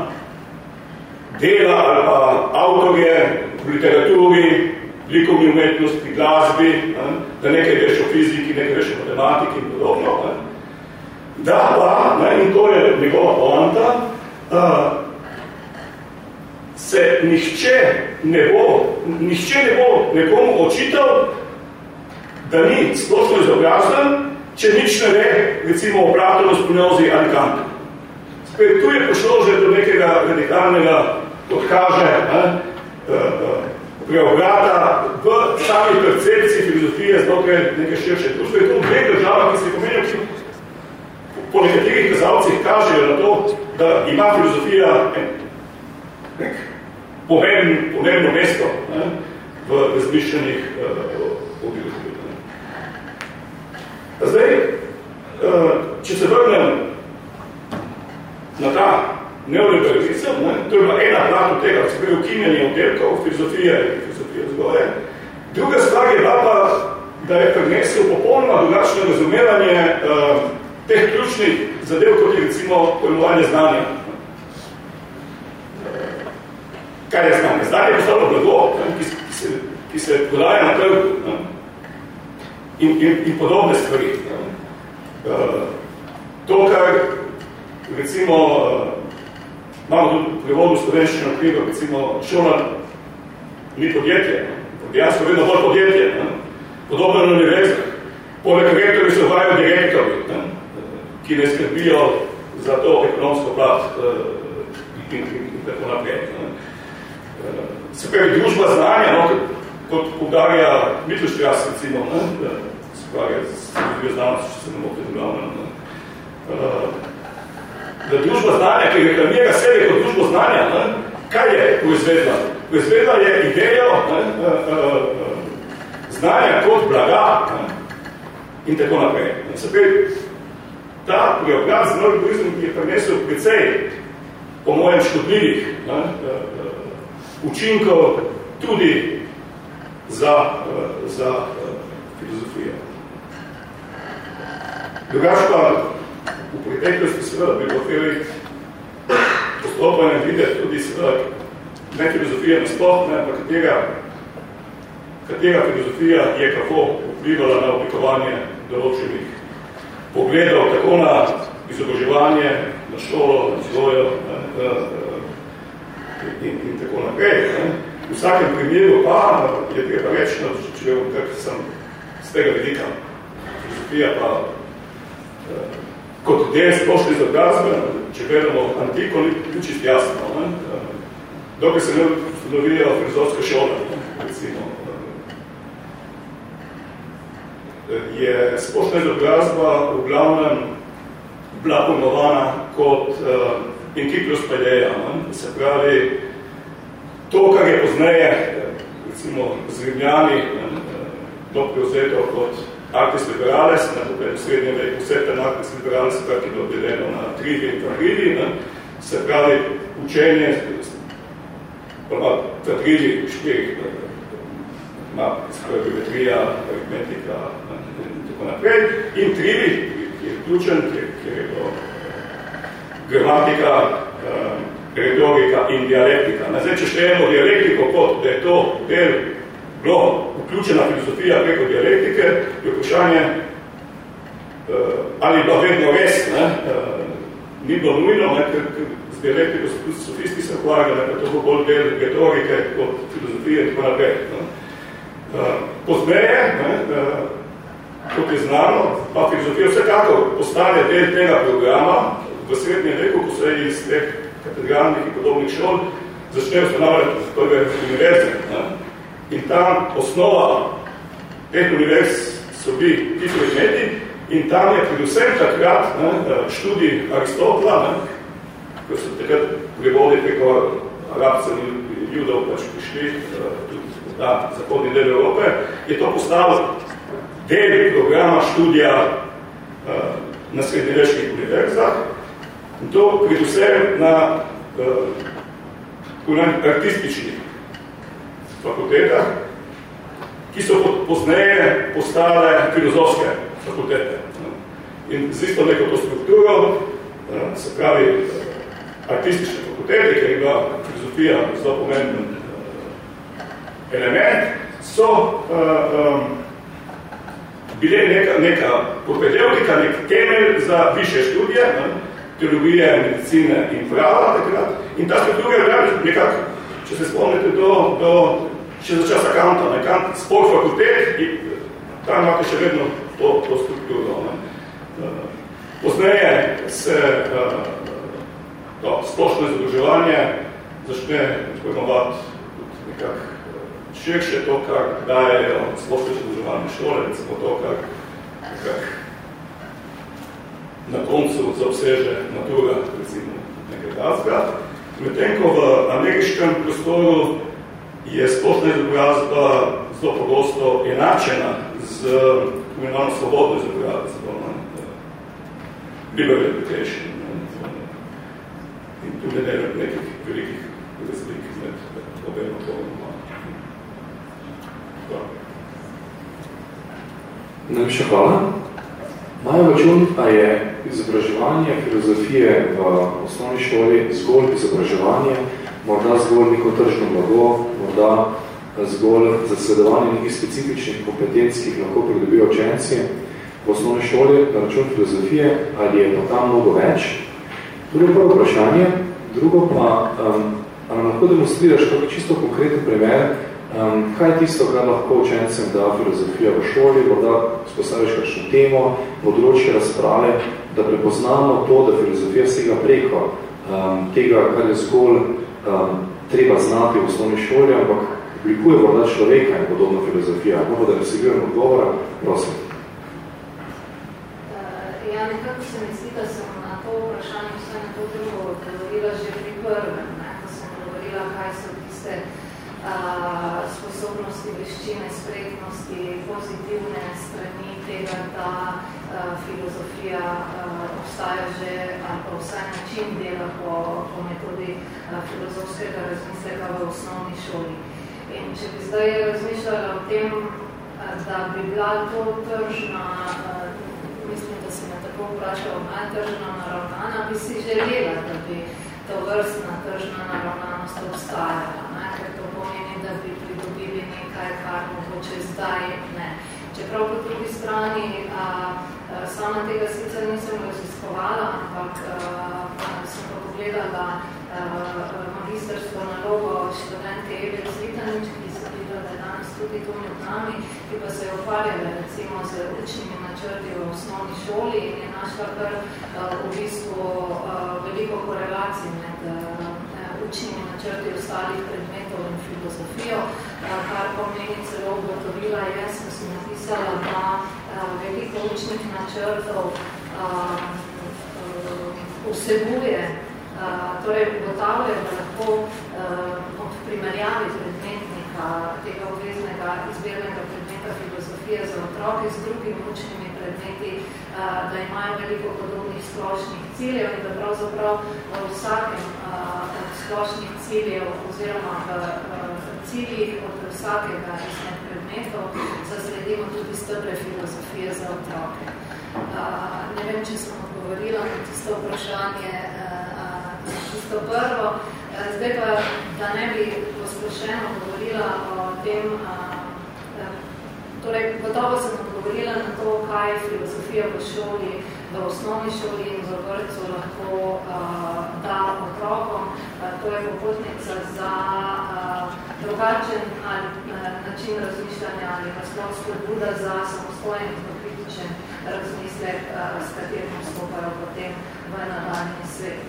dela ali pa avtorje v literaturi, likovni umetnosti, glasbi, ne, da nekaj veš o fiziki, nekaj veš o matematiki in podobno. Ne. Da pa, ne, in to je njegova poanta, uh, se nihče ne bo, nihče ne bo nekomu očital, da ni splošno izobrazen, če nič ne ve, recimo o Platonu, Spinozi ali Kantu. Spet, tu je prišlo že do nekega radikalnega, kot kaže, ne, uh, uh, preobrata v sami percepciji filozofije znotraj neke širše družbe. Je to v dveh državah, ki se pomenijo, ki po nekaterih kazalcih kažejo na to, da ima filozofija nek pomembno, pomembno mesto ne, v razmišljenih uh, objektivih. Zdaj, uh, če se vrnem na ta neoliberalizem, ne, to je bila ena plat od tega, se pravi ukinjanje oddelkov, filozofije in filozofije zgore. Druga stvar je bila pa, da je prinesel popolnoma drugačno razumevanje uh, teh ključnih zadev, kot je recimo pojmovanje znanja. Kaj je znanje? Znanje je postalo blago, ki, ki, se, ki se podaja na trgu in, in, in podobne stvari. Uh, to, kar recimo imamo tudi prevodu slovenščino knjigo, recimo šola ni podjetje, dejansko vedno bolj podjetje, ne? podobno na univerzah. Poleg rektorji se uvajajo direktori, ne? ki ne skrbijo za to ekonomsko plat uh, in, in, in tako naprej. Ne? Se pravi, družba znanja, no, kot podarja Mittelstrass, recimo, ne, se pravi, z dvije znanosti, če se ne mote zglavno, da družba znanja, ki reklamira sebe kot družbo znanja, ne, kaj je proizvedla? Proizvedla je idejo ne, znanja kot blaga ne, in tako naprej. Se pravi, ta preobrat z neoliberalizmom, ki je prinesel precej, po mojem, škodljivih, ne, učinkov tudi za, za filozofijo. Drugač pa v preteklosti seveda bi hoteli postopanje videti tudi seveda ne filozofija nasploh, ne, pa katera, katera filozofija je kako vplivala na oblikovanje določenih pogledov, tako na izobraževanje, na šolo, na vzgojo, in, in tako naprej. Ne. V vsakem primeru pa je treba reči, no, če bom kar sem z tega vidika filozofija pa eh, kot del splošne izobrazbe, če gledamo antiko, ni čist jasno. Ne. Dokaj se ne ustanovijo filozofske šole, ne, recimo, je splošna izobrazba v glavnem bila pojmovana kot uh, in Kiklus Paideia. Se pravi, to, kar je pozneje, recimo z Rimljani, to prevzeto kot artis liberales, na to v srednjem veku vse ten artis liberales, kar je bilo deleno na trivi in quadrivi, se pravi, učenje, pa quadrivi štirih, geometrija, aritmetika in tako naprej, in trivi, ki je vključen, kjer je bilo gramatika, uh, retorika in dialektika. Na zdaj, če štejemo dialektiko kot, da je to del bilo vključena filozofija preko dialektike, je vprašanje, uh, ali bilo vedno res, ne? Uh, ni bilo nujno, ne? ker, z dialektiko so tudi sofisti se ukvarjali, da to bo bolj del retorike kot filozofije in tako naprej. Ne? Uh, pozneje, ne? Kot je znano, pa filozofija vsekako postane del tega programa, v srednjem veku, ko se iz teh katedralnih in podobnih šol začnejo ustanavljati prve univerze. Ne? In ta osnova teh univerz so bili ti predmeti, In tam je predvsem takrat ne, študij Aristotela, ne, ko so takrat prevodi preko arabcev in judov pač prišli na zahodni del Evrope, je to postalo del programa študija na srednjeveških univerzah. In to predvsem na uh, artističnih fakultetah, ki so pozneje postale filozofske fakultete. In z isto neko to strukturo, uh, se pravi uh, artistične fakultete, ker je bila filozofija zelo pomemben uh, element, so um, bile neka, neka propedeutika, nek temelj za više študije, ne, teologije, medicine in prava takrat. In ta struktura je nekako, če se spomnite, do, do še za časa Kanta, ne, Kant, spol fakultet, in tam imate še vedno to, to strukturo. Ne. Pozneje se to splošno izobraževanje začne pojmovati nekako širše to, kar dajejo splošno izobraževanje šole, recimo to, kar nekak na koncu zaobseže natura, recimo nekaj razga. Medtem, ko v ameriškem prostoru je splošna izobrazba zelo pogosto enačena z imenovano svobodno izobrazbo, liberal education, in tudi ne nekih velikih razlik med obema polnoma. Najlepša hvala. Maja račun pa je izobraževanje filozofije v osnovni šoli zgolj izobraževanje, morda zgolj neko tržno blago, morda zgolj zasledovanje nekih specifičnih kompetenc, ki jih lahko pridobijo učenci v osnovni šoli na račun filozofije, ali je pa tam mnogo več. To je prvo vprašanje. Drugo pa, um, ali lahko demonstriraš kako čisto konkreten primer, Um, kaj je tisto, kar lahko učencem da filozofija v šoli, morda spostaviš kakšno temo, področje razprave, da prepoznamo to, da filozofija sega preko um, tega, kar je zgolj um, treba znati v osnovni šoli, ampak oblikuje morda človeka in podobno filozofija. Mogo da resiviram odgovora, prosim. Uh, ja, nekako se mi zdi, da sem na to vprašanje vse na to drugo odgovorila že pri prvem, ne? ko sem govorila, kaj so tiste sposobnosti, veščine, spretnosti, pozitivne strani tega, da a, filozofija a, obstaja že, ali pa vsaj način dela po, po metodi a, filozofskega razmisleka v osnovni šoli. In če bi zdaj razmišljala o tem, a, da bi bila to tržna, a, mislim, da se me tako vprašala, ne, tržna naravnana, bi si želela, da bi to vrstna tržna naravnanost obstajala pomeni, da bi pridobili nekaj, kar mogoče zdaj ne. Čeprav po drugi strani, a, a, sama tega sicer nisem raziskovala, ampak a, a, sem pa pogledala a, magistersko nalogo študente Eve Zvitanič, ki se videla, da je danes tudi tu med nami, ki pa se je ukvarjala recimo z učnimi načrti v osnovni šoli in je našla kar a, v bistvu a, veliko korelacij med a, učnimi načrti ostalih predmetov in filozofijo, kar pomeni celo ugotovila, jaz sem si napisala, da veliko učnih načrtov vsebuje, torej ugotavljajo, da lahko od primerjavi predmetnika tega obveznega izbirnega predmeta filozofije za otroke z drugimi učnimi predmeti, da imajo veliko podobnih splošnih ciljev in da pravzaprav v vsakem splošnih ciljev oziroma v, ciljih od vsakega izmed predmetov zasledimo tudi stebre filozofije za otroke. Ne vem, če sem odgovorila na tisto vprašanje, tisto prvo. Zdaj pa, da ne bi posplošeno govorila o tem, torej, gotovo sem odgovorila na to, kaj je filozofija v šoli, v osnovni šoli in v vrtcu lahko uh, da otrokom. Uh, to je popotnica za uh, drugačen ali, uh, način razmišljanja ali naslov spodbuda za samostojen in kritičen razmislek, uh, s katerim vstopajo potem v nadaljni svet.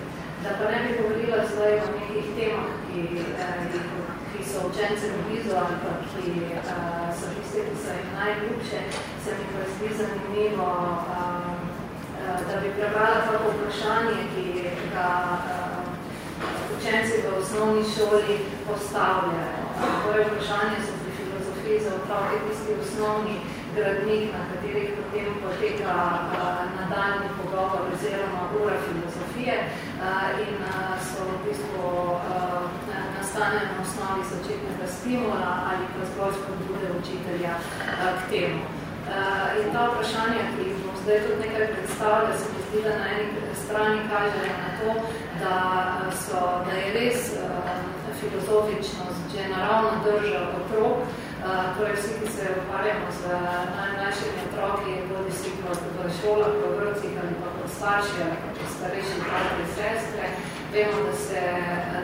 Da pa ne bi govorila zdaj o nekih temah, ki uh, jih ki so učence blizu ali pa ki uh, so tiste, ki so jih najljubše, se mi pa zdi zanimivo, uh, da bi prebrala tako vprašanje, ki ga uh, učenci v osnovni šoli postavljajo. Torej vprašanje so pri filozofiji za otroke tisti osnovni gradnik, na katerih potem poteka uh, nadaljni pogovor oziroma ura filozofije uh, in uh, so v bistvu uh, nastane na osnovi začetnega stimula ali pa zgolj spodbude učitelja uh, k temu. Uh, in ta vprašanja, ki jih bom zdaj tudi nekaj predstavlja, se mi zdi, da na eni strani kažejo na to, da, so, da je res filozofičnost že naravno drža otrok, torej vsi, ki se ukvarjamo z najmlajšimi otroki, bodi si kot v šolah, v vrcih ali pa kot starši ali pa kot starejši bratri sestre, vemo, da, se,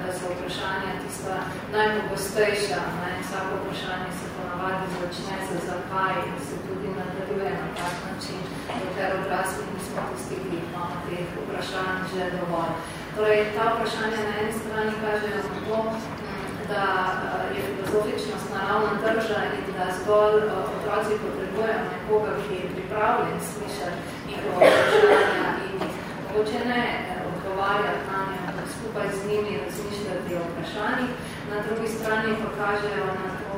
da so vprašanja tista najpogostejša. Ne? Vsako vprašanje se ponavadi začne za zakaj in se tudi nadaljuje na tak način, dokler odrasli nismo tisti, ki imamo teh vprašanj že dovolj. Torej, ta vprašanja na eni strani kažejo na to, da je filozofičnost naravna drža in da zgolj otroci potrebujejo nekoga, ki je pripravljen slišati njihova vprašanja in mogoče ne odgovarjati na njo, skupaj z njimi razmišljati o vprašanjih. Na drugi strani pa kažejo na to,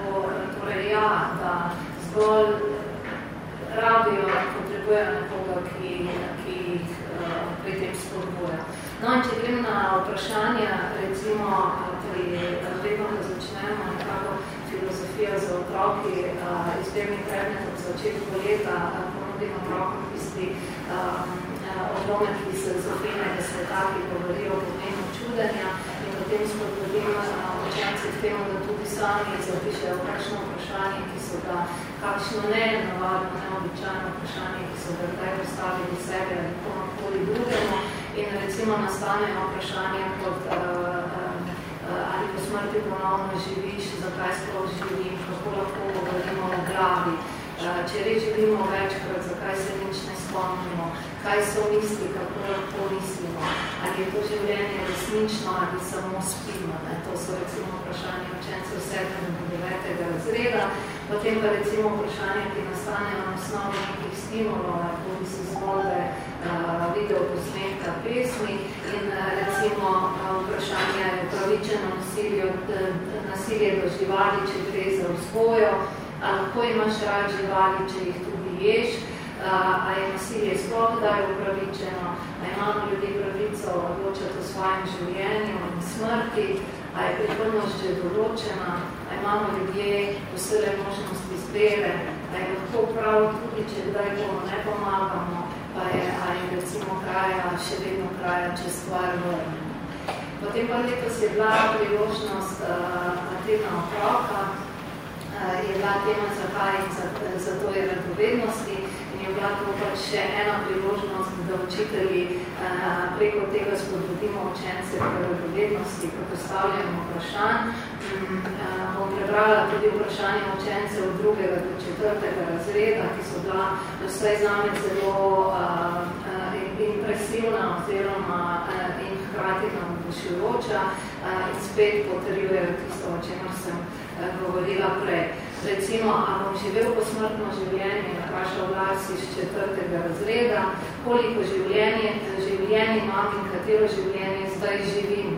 torej ja, da zgolj rabijo, potrebujejo nekoga, ki, ki jih pri tem spodbuja. No, in če grem na vprašanja, recimo, pri vedno, da začnemo nekako filozofijo za otroki, uh, izbirni predmet od začetku leta, uh, ponudimo otrokom tisti um, odlomek iz Zofijnega sveta, ki govorijo o pomenu čudenja in potem spodbudim učenci k temu, da sami zapišejo kakšno vprašanje, ki so ga, kakšno ne navadno, neobičajno vprašanje, ki so ga kdaj postavili sebe ali komorkoli drugemu. In recimo nastanejo vprašanje kot uh, uh, ali po smrti ponovno živiš, zakaj sploh živim, kako lahko govorimo o glavi, če res živimo večkrat, zakaj se nič ne spomnimo, kaj so misli, kako lahko mislimo, ali je to življenje resnično ali samo spimo. Ne? To so recimo vprašanje učencev 7. in 9. razreda, potem pa recimo vprašanje, ki nastanejo na osnovi nekih stimulov, ali si zgodbe, video posnetka pesmi in recimo vprašanje je upravičeno nasilje, nasilje do živali, če gre za vzgojo, lahko imaš rad živali, če jih tudi ješ, a je nasilje sploh kdaj upravičeno, a imamo ljudje pravico odločati o svojem življenju in smrti, a je prihodnost že določena, a imamo ljudje posebej možnosti izbere, a je lahko prav tudi, če kdaj bomo ne pomagamo, pa je, a je recimo kraja, še vedno kraja, če stvar vrnemo. Potem pa letos je bila priložnost uh, tedna otroka, je bila tema in za, to je radovednosti in je bila to pač še ena priložnost, da učitelji uh, preko tega spodbudimo učence v radovednosti, ko postavljamo vprašanj. Uh, bom prebrala tudi vprašanje učencev drugega do četrtega razreda, ki so bila vsaj zame zelo impresivna oziroma in hkrati navdušujoča uh, in spet potrjujejo tisto, o čemer sem govorila prej. Recimo, a bom živel posmrtno življenje, vprašal Lars iz četrtega razreda, koliko življenje, življenje imam in katero življenje zdaj živim.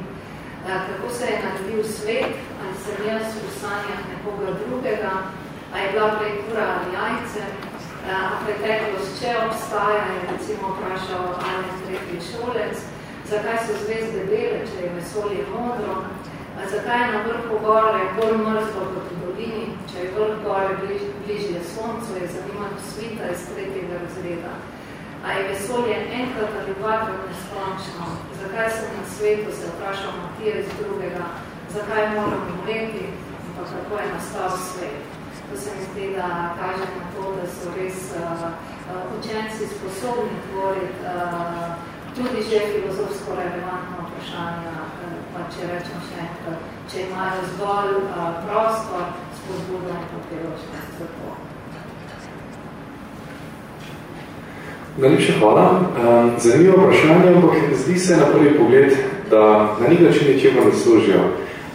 Kako se je naredil svet, ali sem jaz v sanjah nekoga drugega, a je bila prej kura ali jajce, a preteklost, če obstaja, je recimo vprašal ali tretji šolec, zakaj so zvezde bele, če je vesolje modro, zakaj je na vrhu gore bolj mrzlo kot v dolini, če je vrh gore bliž, bližje soncu, je zanimalo svita iz tretjega razreda. A je vesolje enkrat ali dvakrat neskončno? Zakaj sem na svetu, se vprašal Matija iz drugega, zakaj moram umreti pa kako je nastal svet? To se mi zdi, da kaže na to, da so res uh, uh, učenci sposobni tvoriti uh, tudi že filozofsko relevantno vprašanje, pa če rečem še enkrat, če imajo zgolj uh, prostor, spodbudo in popiročnost za to. Najlepša hvala. Zanimivo vprašanje, ampak zdi se na prvi pogled, da na nek način ničemo ne služijo.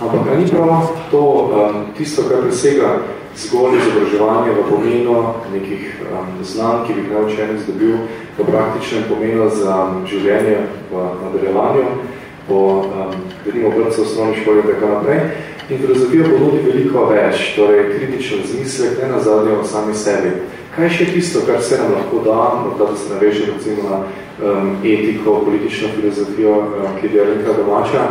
Ampak ni prav to um, tisto, kar presega zgolj izobraževanje v pomenu nekih um, znanj, ki bi jih naučenec dobil, v praktičnem pomenu za življenje v nadaljevanju, po um, vedimo vrtce osnovni školi in tako naprej. In filozofija ponudi veliko več, torej kritično zmislek, ne na zadnje o sami sebi. Kaj še tisto, kar se nam lahko da, morda da se naveže recimo na um, etiko, politično filozofijo, um, ki je delnika domača,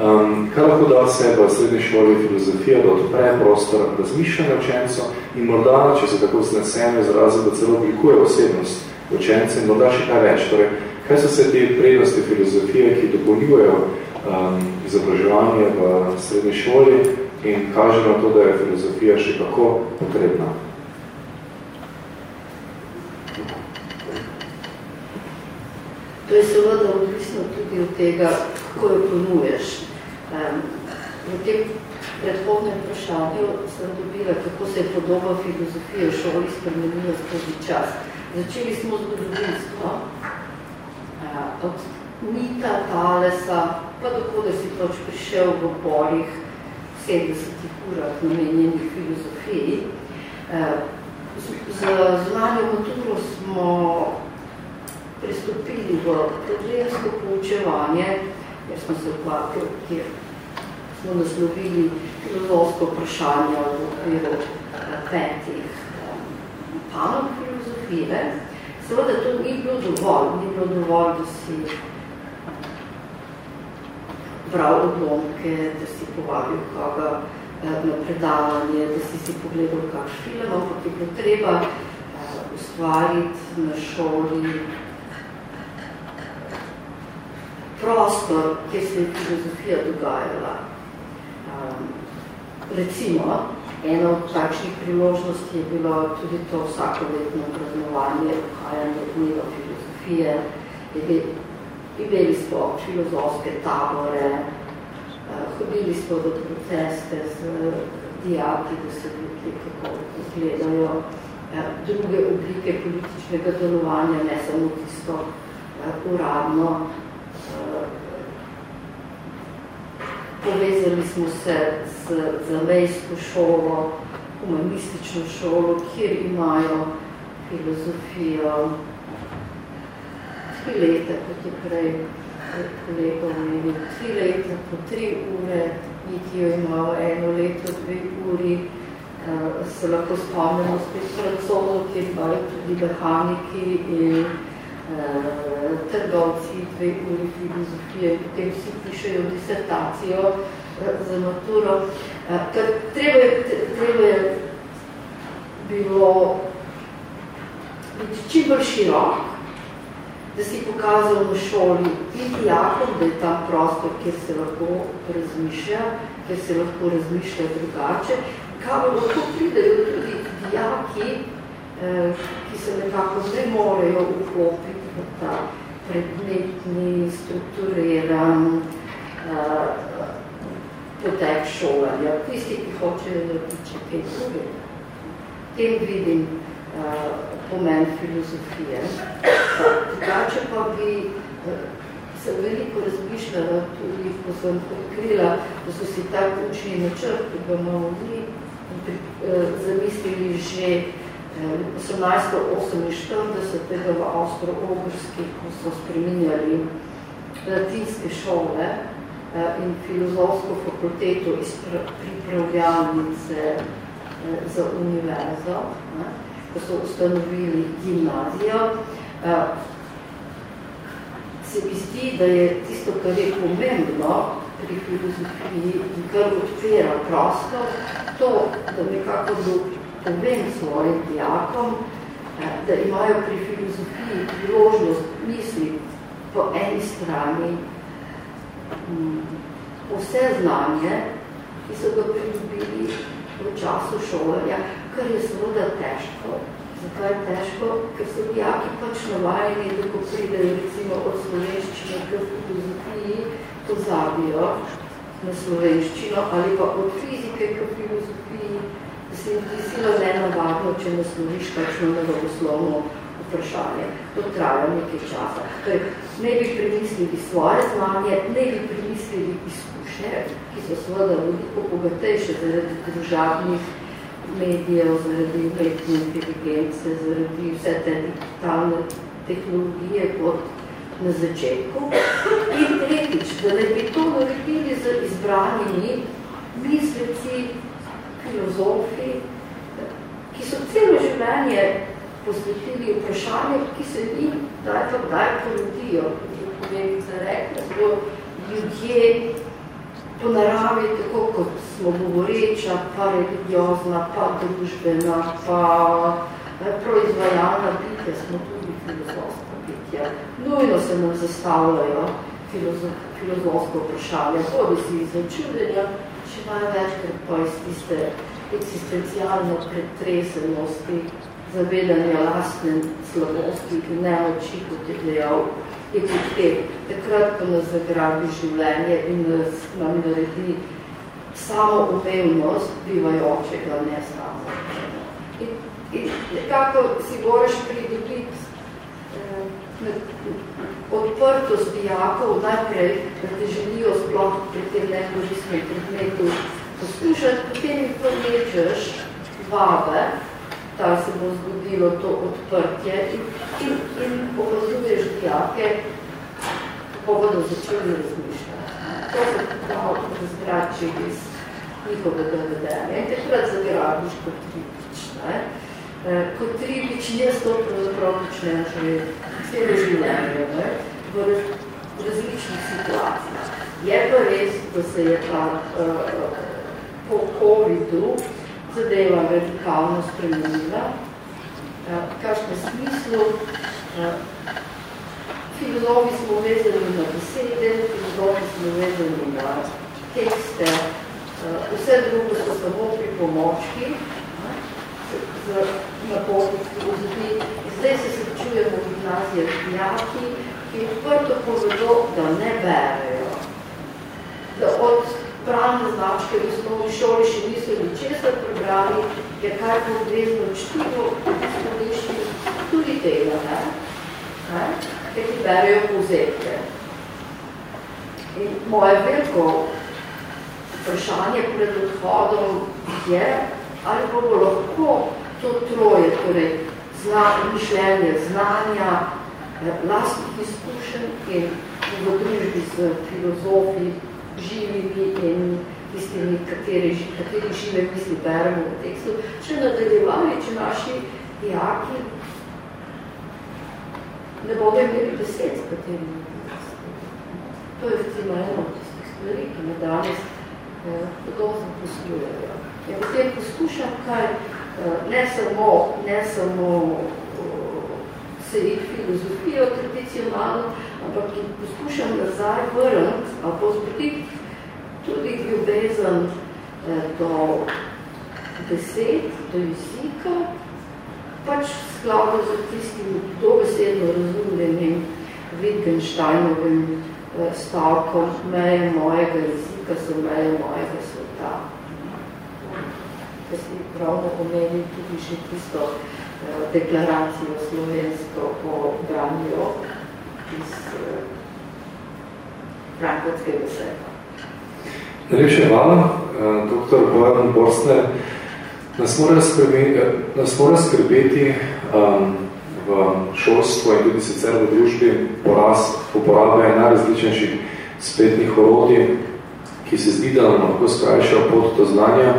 Um, kaj lahko da se v srednji šoli filozofija, da odpre prostor razmišljanja učencev in morda, če se tako zneseno izrazim, da celo oblikuje osebnost učence in morda še kaj več. Torej, kaj so se te prednosti filozofije, ki dopolnjujejo um, izobraževanje v srednji šoli in kaže na to, da je filozofija še kako potrebna? To je seveda odvisno tudi od tega, kako jo ponuješ. Um, v tem predhodnem vprašanju sem dobila, kako se je podoba filozofije v šoli spremenila skozi čas. Začeli smo zgodovinsko, uh, od Mita, Talesa, pa dokode si pač prišel v borih 70 urah namenjenih filozofiji. Uh, z, z zunanjo maturo smo pristopili v problemsko poučevanje, ker smo se ukvarjali, kjer smo naslovili filozofsko vprašanje v okviru eh, petih um, panov filozofije. Seveda to ni bilo dovolj, ni bilo dovolj, da si bral odlomke, da si povabil koga eh, na predavanje, da si si pogledal kak film, ampak je bilo treba uh, ustvariti na šoli prostor, kjer se je filozofija dogajala. Um, recimo, ena od takšnih priložnosti je bilo tudi to vsakoletno praznovanje, ohajanje dneva filozofije. Imeli smo filozofske tabore, uh, hodili smo do proteste z dijaki, da se videli, kako izgledajo uh, druge oblike političnega delovanja, ne samo tisto uradno, povezali smo se z zavejsko šolo, humanistično šolo, kjer imajo filozofijo tri leta, kot je prej kolega omenil, tri leta po tri ure, niti jo imajo eno leto, dve uri, uh, se lahko spomnimo spet francozov, kjer imajo tudi mehaniki in Eh, trgovci, dve uri filozofije, potem vsi pišejo disertacijo eh, za maturo. Eh, treba je, treba je bilo biti čim bolj širok, da si pokazal na šoli in dijakom, da je tam prostor, kjer se lahko razmišlja, kjer se lahko razmišlja drugače, kaj lahko pridejo tudi dijaki, ki se nekako ne morejo vklopiti ta predmetni, strukturiran uh, potek šolanja. Tisti, ki hočejo narediti kaj druge. Tem vidim uh, pomen filozofije. Drugače pa bi uh, se veliko razmišljala tudi, ko sem odkrila, da so si tak učni načrt, ki imamo mi, uh, zamislili že 1848 v Avstro-Ogrski, ko so spreminjali latinske šole eh, in filozofsko fakulteto iz pripravljalnice eh, za univerzo, ko so ustanovili gimnazijo, eh, se mi zdi, da je tisto, kar je pomembno pri filozofiji in kar odpira prostor, to, da nekako povem svojim dijakom, eh, da imajo pri filozofiji priložnost misli po eni strani mm, vse znanje, ki so ga pridobili v času šolanja, kar je seveda težko. Zakaj je težko? Ker so dijaki pač navajeni, da ko pridejo recimo od slovenščine k filozofiji, pozabijo na slovenščino ali pa od fizike k filozofiji, se mi zdi sila nenavadno, če nasloviš kakšno naravoslovno vprašanje. To traja nekaj časa. Torej, ne bi premislili svoje znanje, ne bi premislili izkušnje. ki so seveda veliko bogatejše zaradi družabnih medijev, zaradi umetne inteligence, zaradi vse te digitalne tehnologije kot na začetku. In tretjič, da ne bi to naredili z izbranimi misleci, filozofi, ki so celo življenje posvetili vprašanje, ki se njim daj pa daj porodijo. Kolegica rekla, zelo ljudje po naravi, tako kot smo govoreča, pa religiozna, pa družbena, pa proizvajalna bitja, smo tudi filozofska bitja. Nujno se nam zastavljajo filozofsko vprašanje, bodi si iz začudenja, še največkrat pa iz tiste eksistencialno pretresenosti, zavedanja lastne slabosti, ki ne oči, kot je dejal je te, takrat, ko nas zagrabi življenje in nas nam naredi samo umevnost bivajočega, ne samo. In, in nekako si moraš pridobiti eh, odprtost dijakov najprej, da te želijo sploh pri tem nekoristnem predmetu poslušati, potem jih pa nečeš vabe, da se bo zgodilo to odprtje in, in, in opazuješ dijake, ko bodo začeli razmišljati. To se dal razgrači iz njihovega vedenja. In takrat zagrabiš kot tribič. Ne? E, kot tribič jaz to pravzaprav počnem že celo življenje ne? v, različnih situacijah. Je pa res, da se je pa uh, po COVID-u zadeva radikalno spremenila. V kakšnem smislu? Filozofi smo vezani na besede, filozofi smo vezani na tekste, vse drugo so samo pri na filozofiji. Zdaj se srečujemo v gimnazije dijaki, ki odprto povedo, da ne berejo. Da od pravne značke v osnovni šoli še niso ničesar prebrali, je kar po obvezno čtivo skladišči tudi tega, ne? Ker ti berejo povzetke. In moje veliko vprašanje pred odhodom je, ali pa bo lahko to troje, torej zna, mišljenje, znanja, lastnih izkušenj in v družbi z filozofi, živimi in tistimi, kateri, kateri žive misli beremo v tekstu, še nadaljevali, če naši dijaki ne bodo imeli besed, s katerimi To je recimo eno od tistih stvari, ki me danes eh, podobno poslujejo. In potem poskušam kaj, eh, ne samo, ne samo eh, se jih filozofijo tradicionalno, ampak ki poskušam nazaj vrniti, ali pa zbuditi tudi ljubezen eh, do besed, do jezika, pač skladu z tistim dobesedno razumljenim Wittgensteinovim eh, stavkom meje mojega jezika so meje mojega sveta. Kaj si pravno omenil tudi še tisto eh, deklaracijo slovensko po branju iz uh, Frankfurtskega sveta. Najlepša hvala, uh, dr. Bojan Borsner. Nas mora skrbeti, nas mora skrbeti um, v šolstvu in tudi sicer v družbi poraz uporabe najrazličnejših spletnih orodij, ki se zdi, da nam lahko skrajša pot do znanja.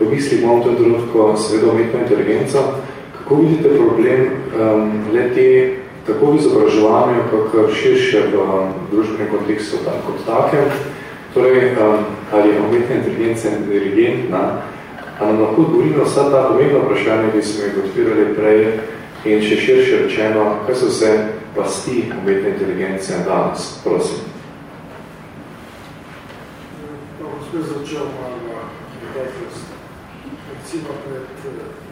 V misli bom to trenutko seveda umetno inteligenca. Kako vidite problem um, le te tako v izobraževanju, kakor širše v um, družbenem kontekstu tak, kot takem. Torej, um, ali je umetna inteligencija inteligentna, ali nam lahko odgovorimo vsa ta pomembna vprašanja, ki smo jih odpirali prej, in še širše rečeno, kaj so se pasti umetne inteligencije danes? Prosim. Pa gospod začel malo preteklost. Recimo pred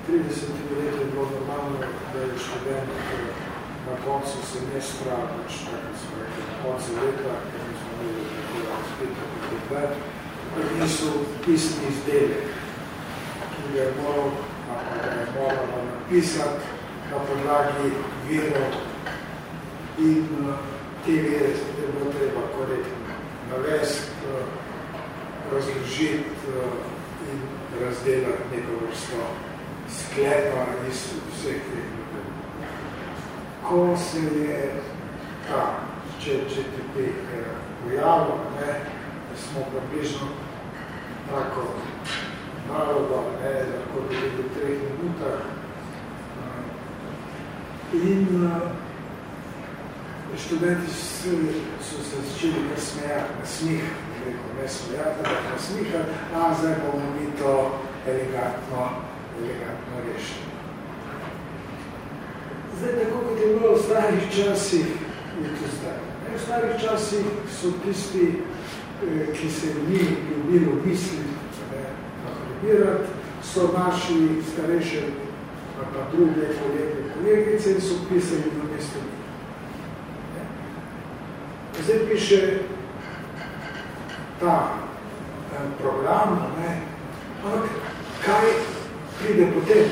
30 leti je bilo normalno, da je študent na koncu semestra, pač tako smo rekli, na koncu leta, ker smo imeli nekaj spet nekaj niso pisni izdelek, ki ga je moral, ali ga je morala napisati na podlagi virov. In te vire je bilo treba korektno navesti, razložiti in razdelati neko vrsto sklepa iz vseh teh Ko se je ta, če, če ti teh pojavil, ne, smo približno tako naloga, ne, lahko bili do treh minutah. In študenti so, so se začeli kar smejati na smih, rekel, ne smejati, ampak na smiha, a zdaj bomo mi to elegantno, elegantno rešili. Zdaj, tako kot je bilo v starih časih, je to zdaj. V starih časih so tisti, eh, ki se ni ljubilo misliti, so naši starejše, pa druge kolege, kolegice in so pisali na mesto. Zdaj piše ta eh, program, ne, ampak kaj pride potem?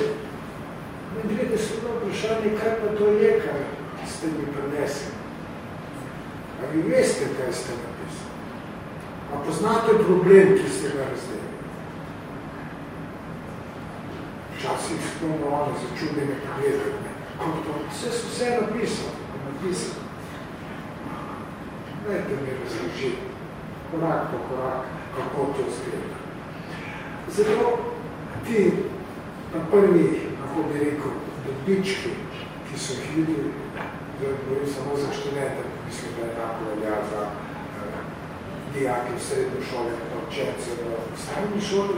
Ne gledajte se na vprašanje, kaj pa to je, kar ste mi prinesli. A vi veste, kaj ste napisali? A poznate problem, ki ste ga razdelili? Včasih smo ono začudene pogledali. Vse so vse napisali, napisali. Dajte mi razložiti, korak po korak, kako to zgleda. Zato ti na prvi, lahko bi rekel, dobički, ki so jih videli, da govorim samo za študente, mislim, da je tako velja za eh, dijake v srednjo šole, pa učence v stavni šoli,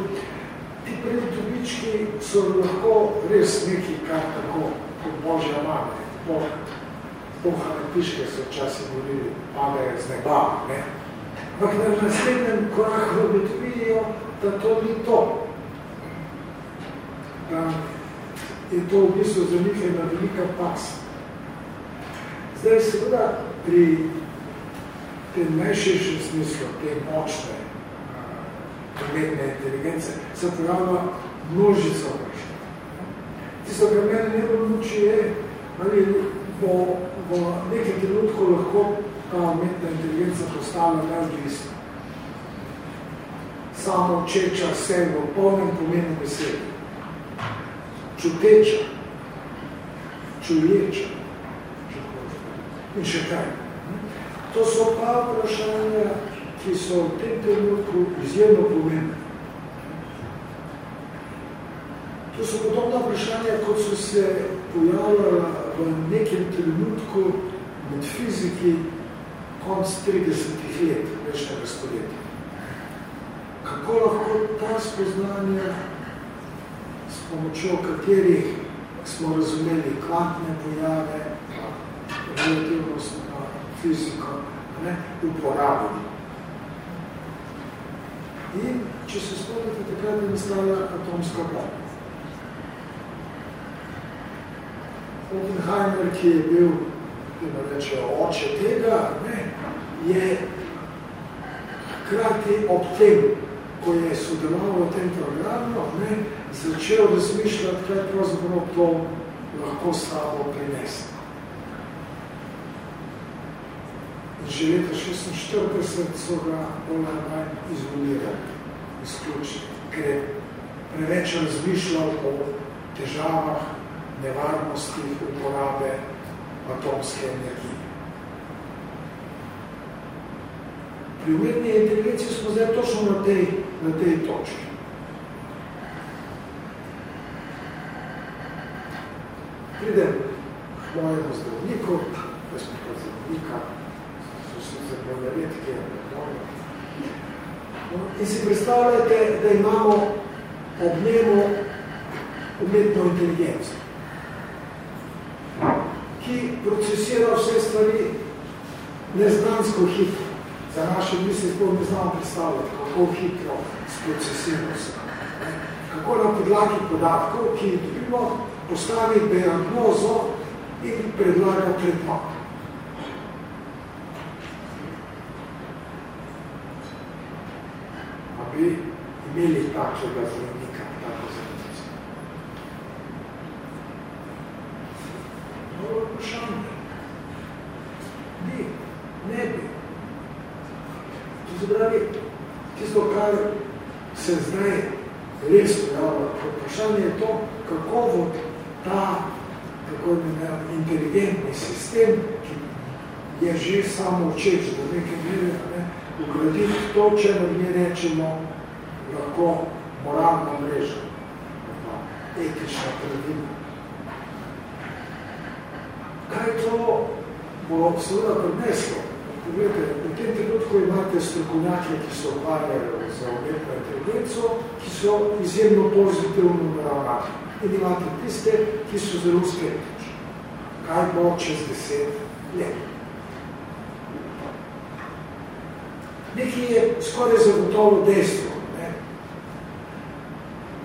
ti prvi dobički so lahko res neki, kar tako, kot Božja mame, Božja pohane piške so včasih govorili, padajo z neba, ne? Ampak na naslednjem koraku ugotovijo, da to ni to. Da je to v bistvu za njih ena velika pas. Zdaj seveda pri tem najširšem smislu, te močne umetne inteligence, se pojavlja množica vprašanja. Tisto, kar meni najbolj muči je, ali bo v nekem trenutku lahko ta umetna inteligenca postala neodvisna. Samo čeča vse v polnem pomenu besede. Čuteča, čuječa, in še kaj. To so pa vprašanja, ki so v tem trenutku izjemno pomembne. To so podobna vprašanja, kot so se pojavljala v nekem trenutku med fiziki konc 30 let prejšnjega stoletja. Kako lahko ta spoznanja, s pomočjo katerih smo razumeli kvantne pojave, relativnost fiziko, ne, uporabili. In če se spomnite, takrat je nastala atomska bomba. Oppenheimer, ki je bil, ima reče, oče tega, ne, je hkrati ob tem, ko je sodeloval v tem programu, ne, začel razmišljati, kaj pravzaprav to lahko s tabo prinese. In že leta 46 so ga bolj manj izvolirali, izključili, ker je preveč razmišljal o težavah nevarnosti uporabe atomske energije. Pri umetni inteligenciji smo zdaj točno na tej, na tej točki. Pridem k mojemu zdravniku, jaz smo pa zdravnika, so sicer bolj redke, no, in si predstavljate, da imamo ob njemu umetno inteligencijo ki procesira vse stvari neznansko hitro. Za naše misli sploh ne znamo predstavljati, kako hitro sprocesiramo se. Kako na podlagi podatkov, ki jih dobimo, postavi diagnozo in predlaga tretma. A bi imeli takega zdravnika, tako zdravnika. Dobro vprašanje. Bi, ne bi. To se pravi, Tisto, kar se zdaj res pojavlja, vprašanje je to, kako bo ta tako inteligentni sistem, ki je že samo učeč do neke mere, ne, ugraditi to, če mi rečemo lahko moralna mreža, etična pravila. Kaj to bo seveda prineslo? Poglejte, v tem trenutku imate strokovnjake, ki se ukvarjajo za umetno inteligenco, ki so izjemno pozitivno naravnati. In imate tiste, ki so zelo skeptični. Kaj bo čez deset let? Nekaj je skoraj zagotovo dejstvo. Ne?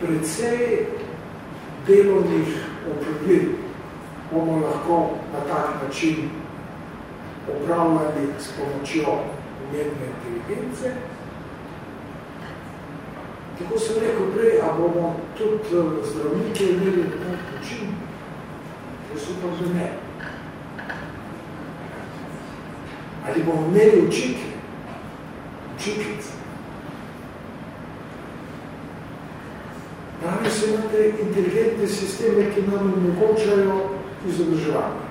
Predvsej delovnih opravil bomo lahko na tak način upravljali s pomočjo umetne inteligence. Tako sem rekel prej, a bomo tudi eh, zdravnike imeli na tak način, jaz upam, da ne. Ali bomo imeli učitelje, učiteljice. Danes imate inteligentne sisteme, ki nam omogočajo izobraževanje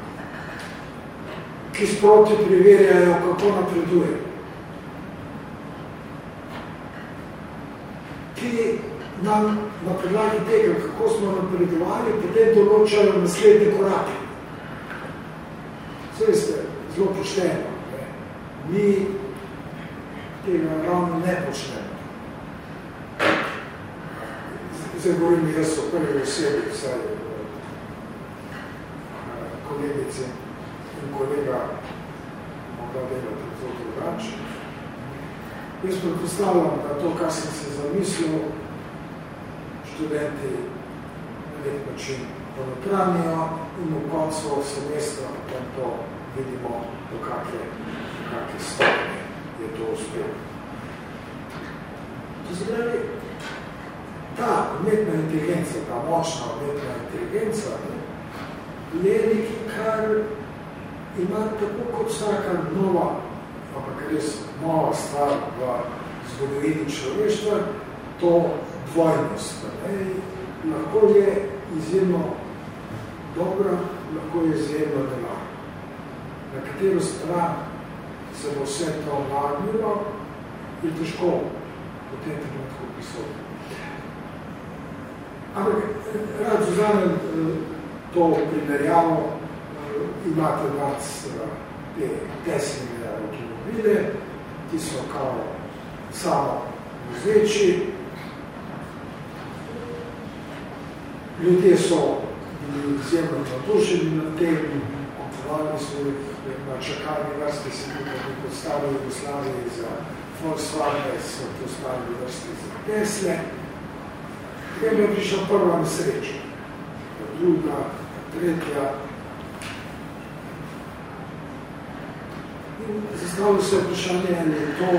ki sproti preverjajo, kako napreduje. Ki nam na predlagi tega, kako smo napredovali, potem določajo naslednje korake. Vse ste zelo pošteno. Ne? Mi tega ravno ne počnemo. Zdaj govorim, jaz so prvi osebi, vsaj eh, kolegice kolega morda delati zelo drugače. Jaz predpostavljam, da to, kar sem se zamislil, študenti na nek način ponotranijo in v koncu semestra potem to vidimo, do kakve, kakve stopne je to uspelo. To se pravi, ta umetna inteligenca, ta močna umetna inteligenca, ne, je nekaj, kar ima tako kot vsaka nova, ampak res nova stvar v zgodovini človeštva, to dvojnost. Ne? Lahko je izjemno dobra, lahko je izjemno denar. Na katero stran se bo vse to nagnilo, je težko v tem trenutku pisati. Ampak rad vzamem eh, to primerjavo imate dac te tesne avtomobile, ki so kao samo vozeči. Ljudje so bili izjemno natošeni na tem, kupovali so na čakalni vrsti, se tukaj postavili v Slaviji za Volkswagen, so postavili vrsti za Tesle. Potem je prišla prva nesreča, druga, tretja, zastavlja se vprašanje, ali je to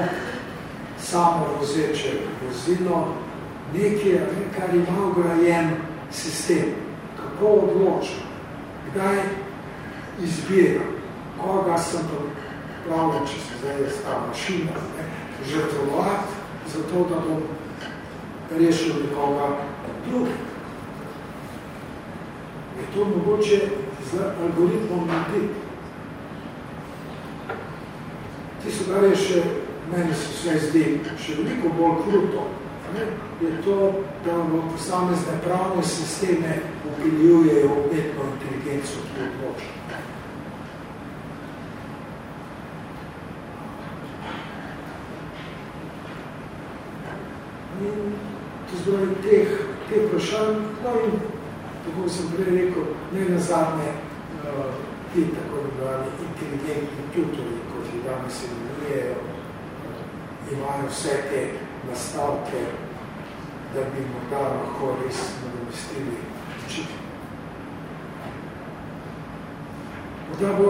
samo vozeče vozilo, nekaj, kar ima ugrajen sistem, kako odloča, kdaj izbira, koga sem pravil, če se zdaj je ta mašina, ne, žrtvovati, zato da bom rešil nekoga drugi. Je to mogoče z algoritmom narediti. Tisto, kar je še, meni se vse zdi, še veliko bolj kruto, ne, je to, da v posamezne pravne sisteme upiljujejo umetno inteligenco, ki odloča. In to zbroji teh, teh vprašanj, no in tako sem prej rekel, ne nazadnje, uh, ti tako imenovani inteligentni tutori, danes imenujejo, imajo vse te nastavke, da bi morda lahko res nadomestili učitelj. Morda bo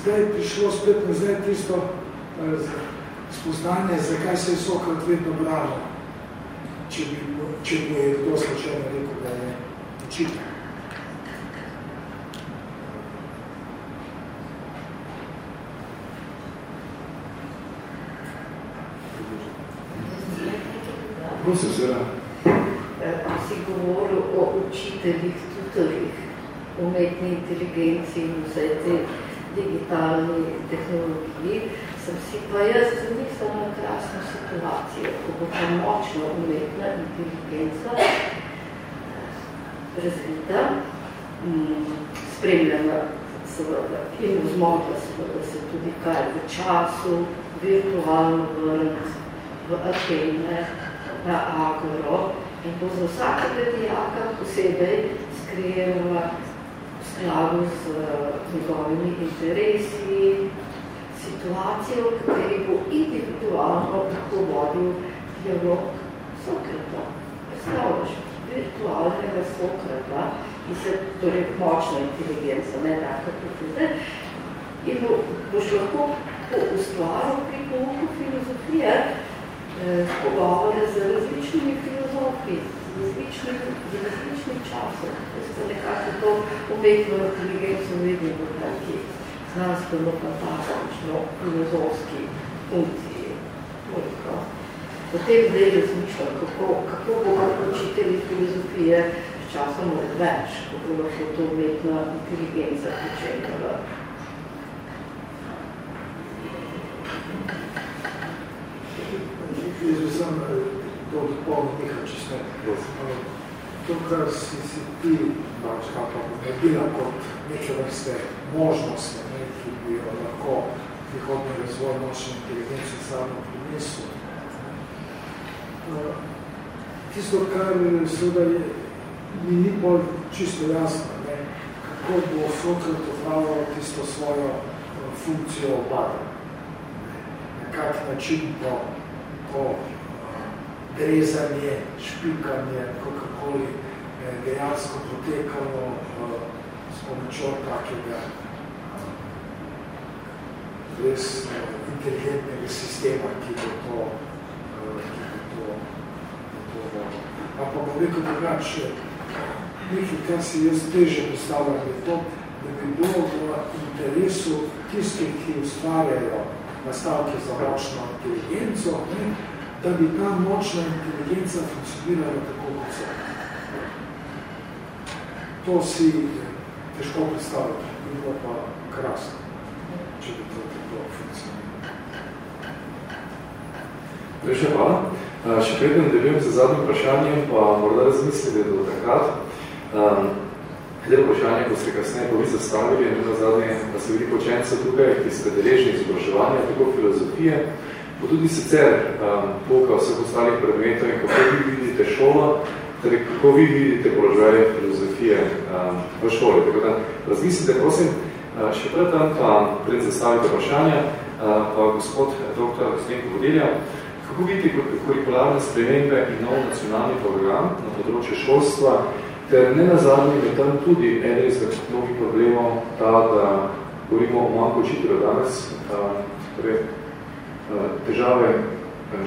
zdaj prišlo spet nazaj tisto eh, spoznanje, zakaj se je Sokrat vedno bralo, če bi, če bi je kdo slučajno rekel, da je učitelj. Prosim, seveda. Si govoril o učiteljih, tutorjih, umetni inteligenci in vse te digitalni tehnologiji, sem si pa jaz zamislila na krasno situacijo, ko bo ta močna umetna inteligenca razvita, mm, spremljena seveda in vzmogla seveda se tudi kaj v času, virtualno vrniti v Atene, na Agoro in bo za vsakega dijaka posebej skrijeva v skladu z njegovimi interesi, situacijo, v kateri bo individualno lahko vodil dialog Sokrata. Predstavljaš virtualnega Sokrata, ki se torej močna inteligenca, ne taka profite, in bo, boš lahko ustvaril pri pouku filozofije eh, pogovore z različnimi filozofi, z različnih, z različnih časov. Se nekako to umetno inteligenco vidim v taki znanstveno fantastično filozofski funkciji. Toliko. Potem zdaj razmišljam, kako, kako bo učitelji filozofije s časom več, kako lahko to umetna inteligenca počenjala. Jaz bi sem to dopolnil nekaj, če ste to, kar si, si ti pač naredila kot neke vrste možnosti, ne, ki bi jo lahko prihodni razvoj nočne inteligence samo prinesel. Tisto, kar seveda je, mi ni bolj čisto jasno, ne, kako bo Sokrat opravljal tisto svojo funkcijo obada. Na kak način bo to grezanje, špikanje, kakorkoli dejansko potekalo s pomočjo takega res inteligentnega sistema, ki bo to, ki bo to, to vodil. A pa bom rekel drugače, nekaj, kar si jaz teže postavljam, je to, da bi bilo v interesu tistih, ki ustvarjajo nastavke za močno inteligenco, ne, da bi ta močna inteligenca funkcionirala tako kot so. To si težko predstavljati, in bilo pa krasno, če bi to tako funkcioniralo. Prejšnja hvala. Še predem delujem za zadnjim vprašanjem, pa morda razmislite do takrat. Glede vprašanje, ko ste kasneje pa vi zastavili, in na zadnje, da se veliko učencev tukaj, ki ste deležni izobraževanja, tako filozofije, bo tudi sicer um, pouka vseh ostalih predmetov in kako vi vidite šolo, ter kako vi vidite položaje filozofije um, v šoli. Tako da razmislite, prosim, uh, še pred tam, pa pred zastavite vprašanja, uh, pa gospod dr. Zdenko Vodelja, kako vidite kurikularne spremembe in nov nacionalni program na področju šolstva, ter ne nazadnje je tam tudi eden izmed novih problemov ta, da govorimo o manjko učitelju danes, torej, težave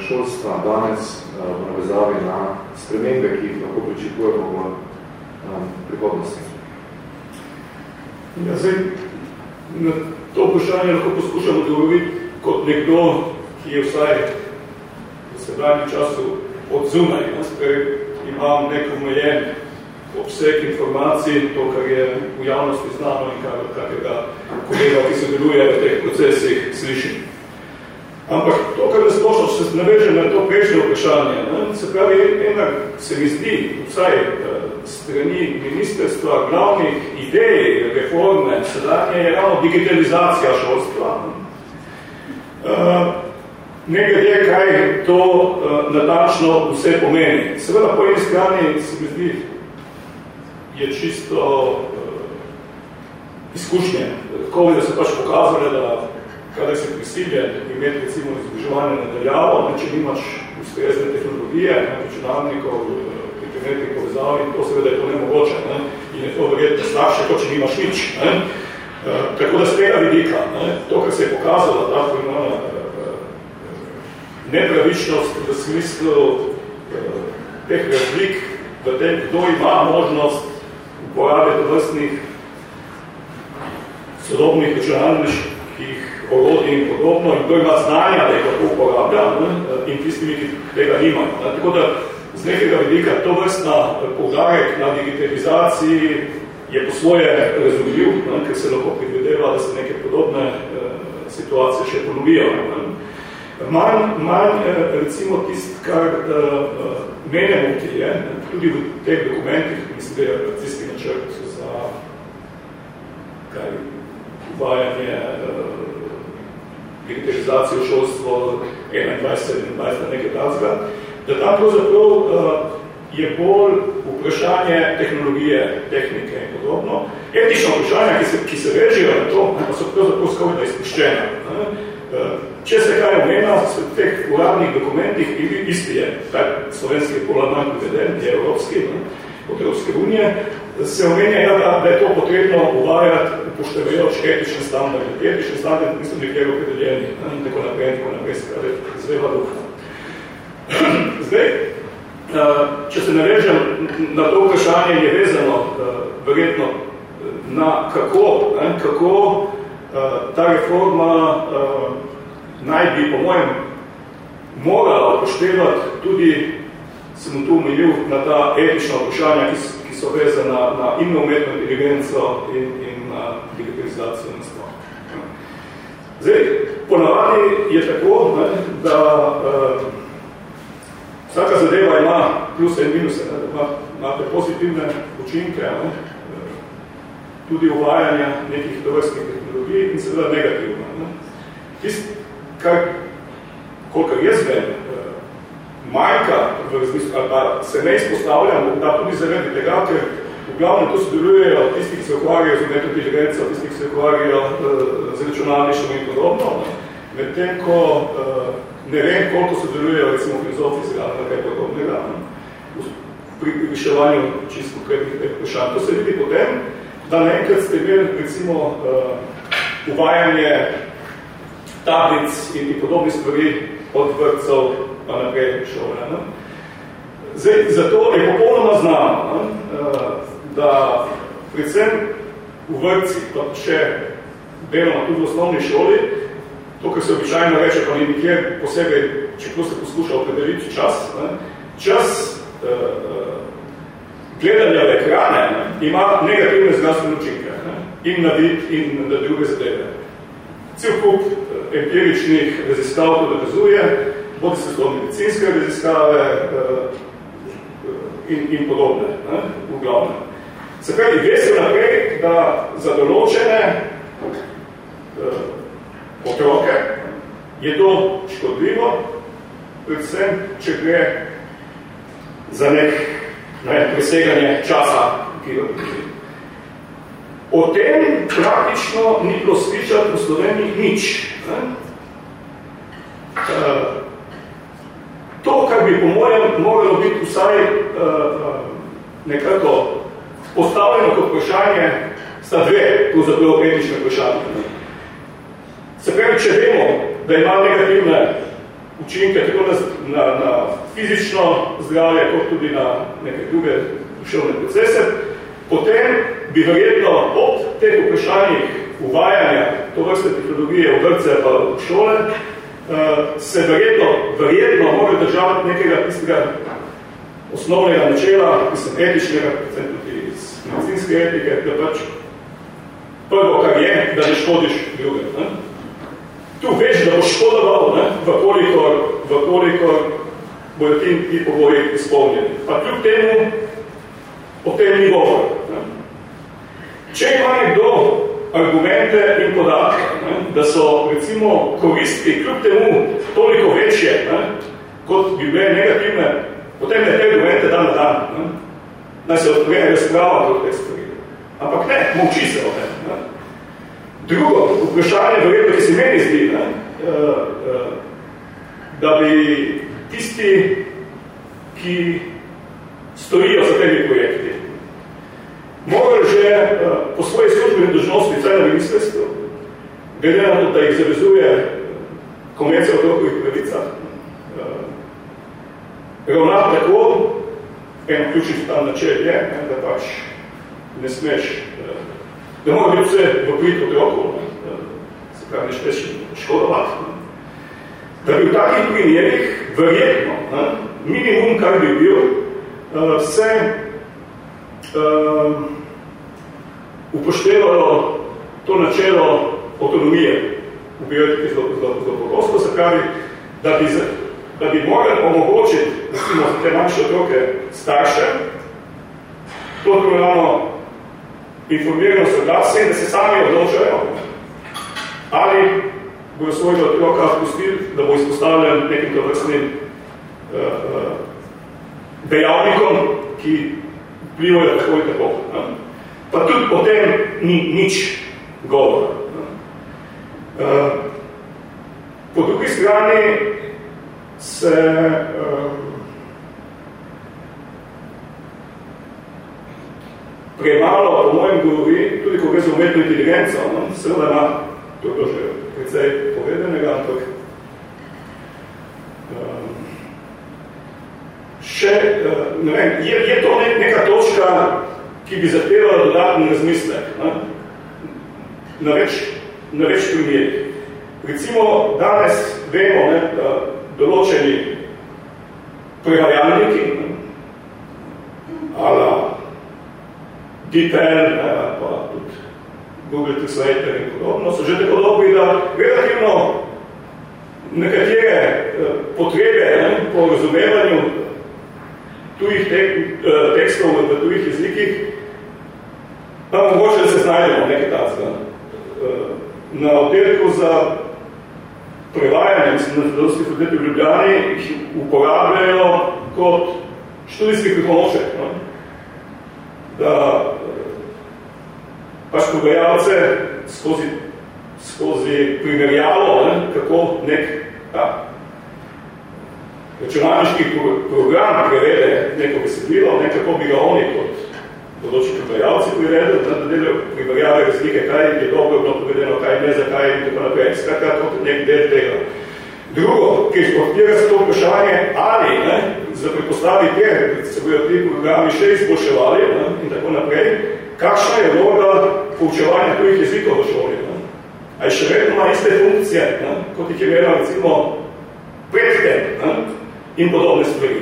šolstva danes v navezavi na spremembe, ki jih lahko pričakujemo v prihodnosti. Ja, zdaj, na to vprašanje lahko poskušamo odgovoriti kot nekdo, ki je vsaj v sedajnem času od zunaj, imam nek omejen obseg informacij, to, kar je v javnosti znano in kar, kakega kolega, ki se deluje v teh procesih, slišim. Ampak to, kar je splošno, se naveže na to prejšnje vprašanje, ne, se pravi, ena se mi zdi, vsaj strani ministerstva, glavnih idej reforme sedanje je ravno digitalizacija šolstva. Ne glede, kaj to natančno vse pomeni. Seveda, po eni strani se mi zdi, je čisto izkušnje. Covid se pač pokazali, da kadar se prisiljen imeti recimo izobraževanje nadaljavo, če nimaš ustrezne tehnologije, računalnikov, internetnih povezav in to seveda je to nemogoče. Ne, in je to verjetno slabše, kot če nimaš nič. Ne. E, tako da z tega vidika, ne, to, kar se je pokazalo, ta pojmona, nepravičnost v smislu teh razlik v tem, kdo ima možnost uporabe vrstnih sodobnih računalniških orodij in podobno, in kdo ima znanja, da jih lahko uporablja, ne, in tistimi, ki tega nimajo. Tako da z nekega vidika to vrstna poudarek na digitalizaciji je po svoje razumljiv, ne, ker se lahko predvideva, da se neke podobne eh, situacije še ponovijo. Ne. Manj, manj recimo tist, kar uh, menemo, ki je, tudi v teh dokumentih, mislim, da je načrt za kaj, uvajanje uh, digitalizacije v šolstvo 21-27, nekaj tazga, da tam pravzaprav uh, je bolj vprašanje tehnologije, tehnike in podobno. Etično vprašanje, ki se, ki se vežijo na to, pa so pravzaprav skoraj da izpuščena. Uh, če se kaj omenja, v teh uradnih dokumentih isti je, slovenski polarman priveden, je evropski, od Evropske unije, se omenja, ja, da, da je to potrebno uvajati upoštevajoč etične standarde. Etične standarde niso nekaj opredeljeni in tako naprej, in tako naprej, se pravi, zveva duha. Zdaj, če se narežem na to vprašanje, je vezano verjetno na kako, ne, kako ta reforma naj bi, po mojem, morala upoštevati tudi, sem tu omilil, na ta etična vprašanja, ki, ki so vezana na in umetno inteligenco in, in na digitalizacijo in sploh. Zdaj, ponavadi je tako, ne, da uh, vsaka zadeva ima plus in minuse, ne, da ima, imate pozitivne učinke, ne, tudi uvajanja nekih tovrstnih tehnologij in seveda negativno. Ne. Tist, kar, kolikor jaz vem, manjka v razmislu, pa se ne izpostavljamo, da tudi zaradi tega, ker v glavnem to sodelujejo tisti, ki se ukvarjajo z umetno inteligenco, tisti, ki se ukvarjajo z računalništvom in podobno, medtem ko ne vem, koliko sodelujejo recimo filozofi ali kaj podobnega pri priviševanju čisto konkretnih teh vprašanj. To se vidi potem, da naenkrat ste imeli recimo uvajanje tablic in podobnih stvari od vrtcev pa naprej šole. Ne? Zdaj, zato je popolnoma znano, ne? da predvsem v vrtci, pa še deloma tudi v osnovni šoli, to, kar se običajno reče, pa ni nikjer posebej, čeprav se poskuša opredeliti čas, ne? čas uh, gledanja v ekrane ne? ima negativne zdravstvene učinke in na vid in na druge zadeve. Cel kup empiričnih raziskav to dokazuje, bodi se zelo medicinske raziskave uh, in, in podobne, ne, v glavnem. Se pravi, ve se naprej, da za določene uh, otroke je to škodljivo, predvsem, če gre za nek ne, preseganje časa, ki ga O tem praktično ni bilo slišati v Sloveniji nič. Ne? To, kar bi po mojem moralo biti vsaj uh, nekako postavljeno kot vprašanje, sta dve, tu zapravo etične vprašanje. Se pravi, če vemo, da ima negativne učinke tako na, na, na fizično zdravje, kot tudi na neke druge duševne procese, potem bi verjetno ob teh vprašanjih uvajanja to vrste tehnologije v vrtce pa v šole, se verjetno, verjetno mora državati nekega tistega osnovnega načela, mislim, etičnega, predvsem tudi iz medicinske etike, da pač prvo, kar je, da ne škodiš drugem. Ne? Tu veš, da boš škodoval? Vkolikor, vkolikor bojo ti, ti pogoji izpolnjeni. Pa kljub temu, o tem ni govor. Če ima nekdo argumente in podatke, ne, da so recimo koristi kljub temu toliko večje, ne, kot bi bile negativne, potem ne te argumente dan na dan. Ne. Naj se odpovede razprava kot te stvari. Ampak ne, molči se o tem. Ne. Drugo vprašanje, verjetno, ki se meni zdi, ne, uh, uh, da bi tisti, ki stojijo za temi projekti, morali že uh, po svoji službeni dožnosti, caj na ministrstvu, glede na to, da jih zavezuje konvencija o otrokovih pravicah, uh, ravnati tako, eno ključnih tam načel je, da pač ne smeš, uh, da mora biti vse v prid otrokov, uh, se pravi, ne špeš škodovati. Da bi v takih primerih verjetno, minimum, kar bi bil, se uh, upoštevalo to načelo avtonomije. V biotiki zelo pogosto, se pravi, da bi, da bi morali omogočiti, recimo, za te manjše otroke starše, to tako informirano soglasje, da se sami odločajo, ali bojo svojega otroka pustili, da bo izpostavljen nekim tovrstnim uh, dejavnikom, ki vplivajo tako in tako. Ne. Pa tudi o tem ni nič govora. Uh, po drugi strani se uh, premalo, po mojem govori, tudi ko gre za umetno inteligenco, no, seveda ima to, že precej povedanega, ampak um, še, uh, ne vem, je, je to nek, neka točka, ki bi zahtevala dodatni razmislek ne, na več, na več primerih. Recimo, danes vemo, ne, da določeni prevajalniki, ala DeepL, pa tudi Google Translator in podobno, so že tako dobri, da relativno nekatere eh, potrebe ne, po razumevanju tujih tek, eh, tekstov v tujih jezikih, pa mogoče, da se znajdemo nekaj tacga. Eh, na oddelku za prevajanje, mislim, na filozofski fakulteti v Ljubljani, jih uporabljajo kot študijski pripomoček. No? Da pač pogajalce skozi, skozi primerjavo, ne, kako nek ta, računalniški program prevede neko besedilo, ne, kako bi ga oni kot določni primerjalci privedli, da delajo primerjave razlike, kaj je dobro bilo povedeno, kaj ne, zakaj in tako naprej. Skratka, kot nek del tega. Drugo, ki odpira se to vprašanje, ali ne, za predpostavi te, da se bojo ti programi še izboljševali ne, in tako naprej, kakšna je vloga poučevanja tujih jezikov v šoli. Ne? Ali še vedno ima iste funkcije, ne? kot jih je imela recimo predtem ne? In podobne stvari.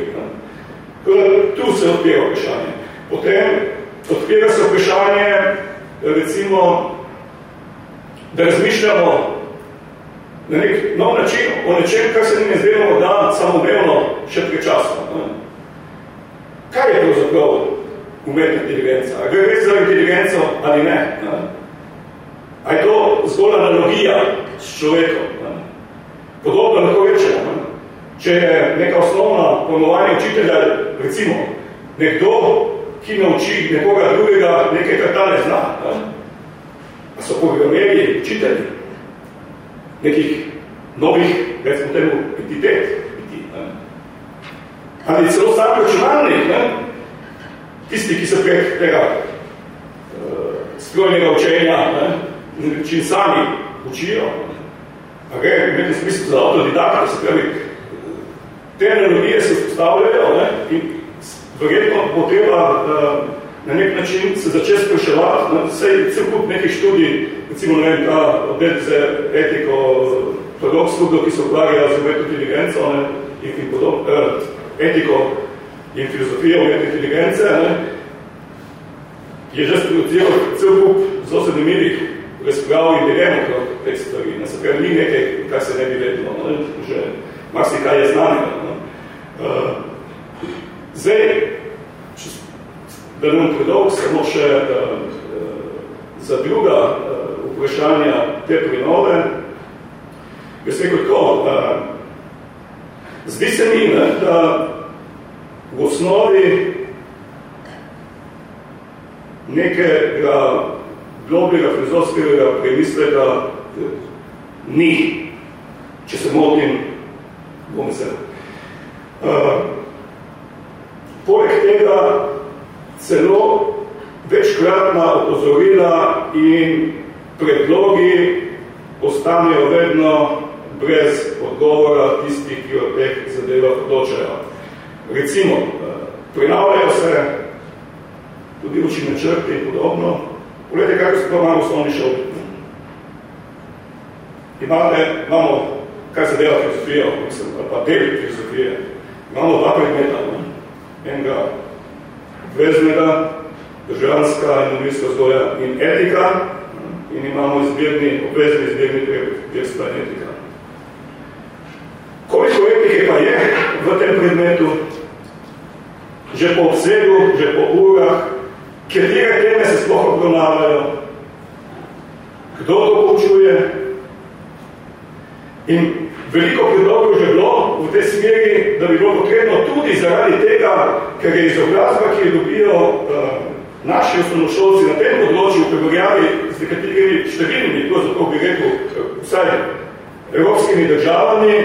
Tu se odpira vprašanje. Potem odpira se vprašanje, recimo, da razmišljamo na nek nov način o nečem, kar se ne zdelo da samomevno še prečasno. Kaj je to zapravo? umetna inteligenca. Gre res za inteligenco ali ne? A je to zgolj analogija s človekom? Podobno lahko rečemo. Ne? Če je neka osnovna ponovanja učitelja, recimo, nekdo, ki nauči nekoga drugega nekaj, kar ta ne zna, ne? a so programeri učitelji nekih novih, recimo temu, entitet, ali celo sam računalnik, tisti, ki so prek tega uh, strojnega učenja, ne, čim sami učijo, a gre, imeti smisel za autodidakta, se pravi, te analogije se postavljajo ne, in verjetno bo treba uh, na nek način se začeti spraševati, ne, sej cel kup nekih študij, recimo, ne ta odbet za etiko, paradoks ki se ukvarjajo z umetno inteligenco ne, in, podobno, uh, etiko in filozofija umetne inteligence, ne, je že sproduciral cel kup zelo zanimivih razprav in dilem okrog teh stvari. Ne, se pravi, ni nekaj, kar se ne bi vedelo, ne, že marsi kaj je znanega. Ne. Uh, zdaj, če, nam predolg, samo še uh, za druga uh, vprašanja te prenove, se rekel tako, uh, zdi se mi, ne, da v osnovi nekega globljega filozofskega premisleka ni, če se motim, bom se. Uh, poleg tega celo večkratna opozorila in predlogi ostanejo vedno brez odgovora tistih, ki od teh zadeva odločajo. Recimo, eh, prinavljajo se tudi učni načrti in podobno. Poglejte, kako se to imamo osnovni šoli. imate, imamo, kaj se dela filozofijo, mislim, pa del filozofije, imamo dva predmeta, ne? enega obveznega, državljanska in novinska vzgoja in etika, in imamo izbirni, obvezni izbirni verstva in etika. Koliko etike pa je v tem predmetu? Že po obsegu, že po urah, katere teme se sploh obravnavajo, kdo to poučuje. In veliko predlogov že bilo v tej smeri, da bi bilo potrebno tudi zaradi tega, ker je izobrazba, ki jo dobijo uh, naši osnovnošolci na tem področju, v primerjavi z nekaterimi številnimi, tako bi rekel, vsaj evropskimi državami,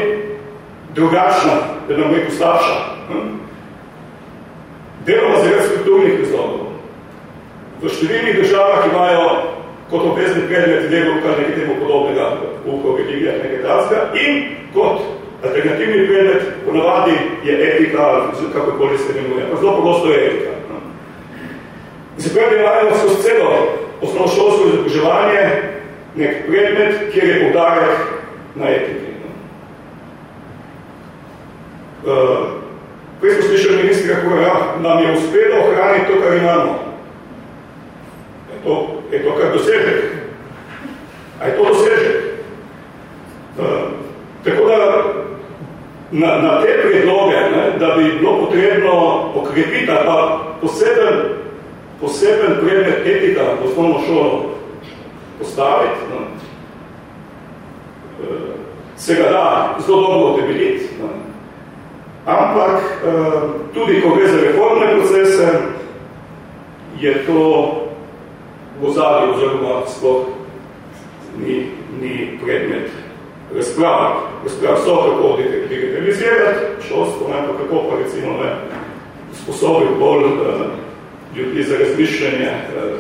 drugačna, da nam rekel slabša. Hm? Deloma zaradi strukturnih razlogov. V številnih državah imajo kot obvezni predmet delo kar nekaj temu podobnega v religijah nekaj tazga in kot alternativni predmet ponavadi je etika, kakokoli se imenuje. Pa zelo pogosto je etika. In se pravi, imajo skozi celo osnovnošolsko izobraževanje nek predmet, kjer je podarek na etiki. Uh, prej smo slišali ministra, kako ja, nam je uspelo ohraniti to, kar imamo. Je to, je to kar dosežek? A je to dosežek? Uh, tako da na, na te predloge, ne, da bi bilo potrebno okrepiti pa poseben, poseben predmet etika v osnovno šolo postaviti, ne, uh, se ga da zelo dobro temeljiti. Ampak uh, tudi, ko gre za reformne procese, je to v ozadju oziroma sploh ni, ni predmet razprava. Razprava so kako digitalizirati šolstvo, ne, pa kako pa recimo ne, sposobiti bolj uh, ljudi za razmišljanje uh,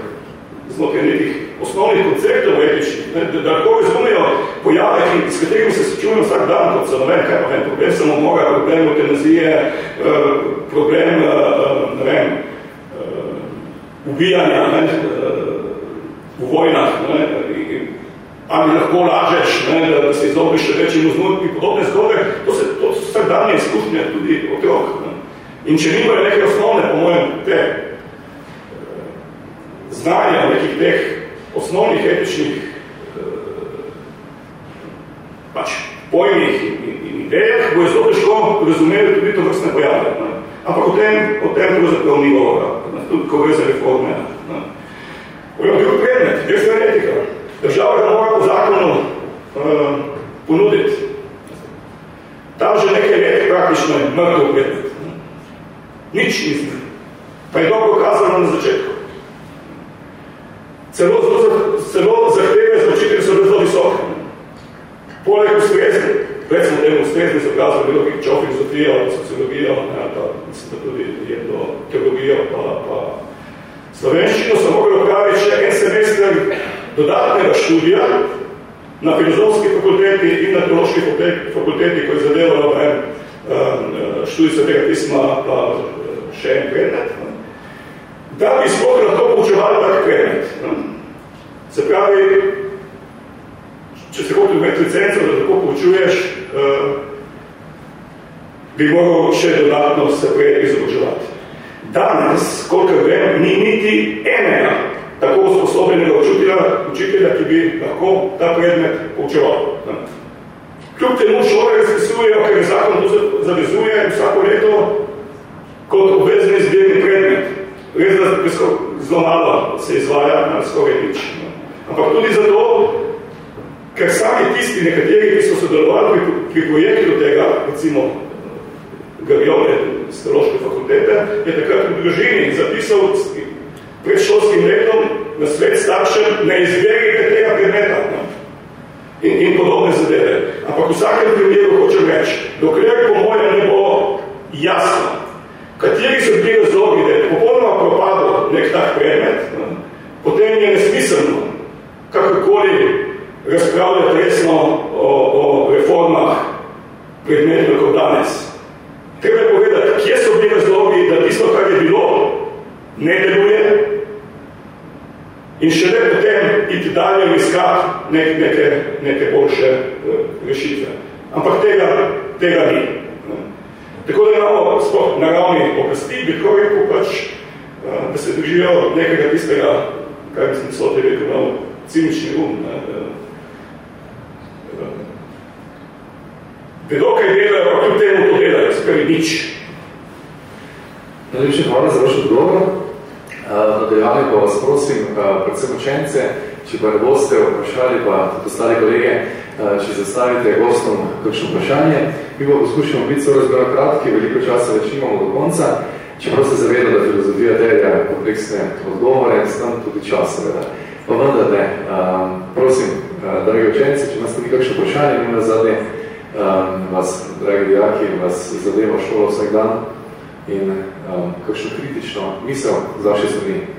znotraj nekih osnovnih konceptov etičnih, ne, da, lahko razumejo pojave, ki, s katerimi se sečujemo vsak dan, kot so, ne kaj pa vem, problem samomora, problem eutanazije, uh, problem, uh, ne vem, uh, ubijanja, ne, uh, v vojnah, ne, ali lahko lažeš, ne, da se izobiš še večjim vzmut in podobne zgodbe, to se to so vsak danje izkušnje tudi otrok. Ne. In če nimajo neke osnovne, po mojem, te znanja nekih teh osnovnih etičnih pač pojmih in, idejah, bo je zelo težko razumeti tudi to vrstne pojave. Ne. Ampak o tem, o tem pravzaprav ni govora, tudi ko gre za reforme. Ne. Pojmo drug predmet, desna etika. Država ga mora po zakonu uh, ponuditi. Tam že nekaj let praktično je mrtev predmet. Nič izme. Pa je dobro kazano na začetku. Celo, celo zahteve za učitelj so zelo visoke. Poleg ustrezni, recimo temu ustrezni so kazali bilo čo filozofijo, sociologijo, ne, pa mislim, da tudi je bilo teologijo, pa, pa slovenščino so mogli opraviti še en semester dodatnega študija na filozofski fakulteti in na teološki fakulteti, ko je zadevalo en študij svetega pisma, pa še en predmet, da bi sploh lahko poučevali tak predmet. Se pravi, če se hotel imeti licenco, da tako poučuješ, bi moral še dodatno se prej izobraževati. Danes, koliko vem, ni niti enega tako usposobljenega učitelja, učitelja, ki bi lahko ta predmet poučeval. Kljub temu šole razpisujejo, ker zakon to zavezuje vsako leto kot obvezni izbirni predmet. Res, da zelo malo se izvaja na skoraj nič. Ampak tudi zato, ker sami tisti nekateri, ki so sodelovali pri, pri projektu tega, recimo Gavione z teološke fakultete, je takrat v družini zapisal pred šolskim letom na svet staršem, ne izberite tega predmeta. No? In, in podobne zadeve. Ampak v vsakem primeru hočem reči, dokler po mojem ne bo jasno, kateri so bili razlogi, da je popolnoma propadlo nek tak predmet, no? potem je nesmiselno kakorkoli razpravljati resno o, o reformah predmetov kot danes. Treba je povedati, kje so bili razlogi, da tisto, kar je bilo, ne deluje in še ne potem iti dalje iskati nek, neke, neke boljše uh, rešitve. Ampak tega, tega ni. Tako da imamo sploh na ravni oblasti, bi ko rekel pač, uh, da se držijo nekega tistega, kaj mislim, so te rekel, no, cinični um. Ne, vedo, kaj delajo, pa kljub temu to delajo, skrbi nič. Najlepše hvala za vaš odgovor. Nadaljevali pa vas prosim, predvsem učence, če pa ne boste vprašali, pa tudi ostali kolege, če zastavite gostom kakšno vprašanje. Mi bo poskušamo biti so razbeno kratki, veliko časa več imamo do konca, čeprav se zaveda, da filozofija terja kompleksne odgovore, s tam tudi čas seveda. Pa vendar ne, prosim, dragi učenci, če imate kakšno vprašanje, mi na zadnje vas, dragi dijaki, vas zadeva šolo vsak dan in um, kakšno kritično misel z vaše strani.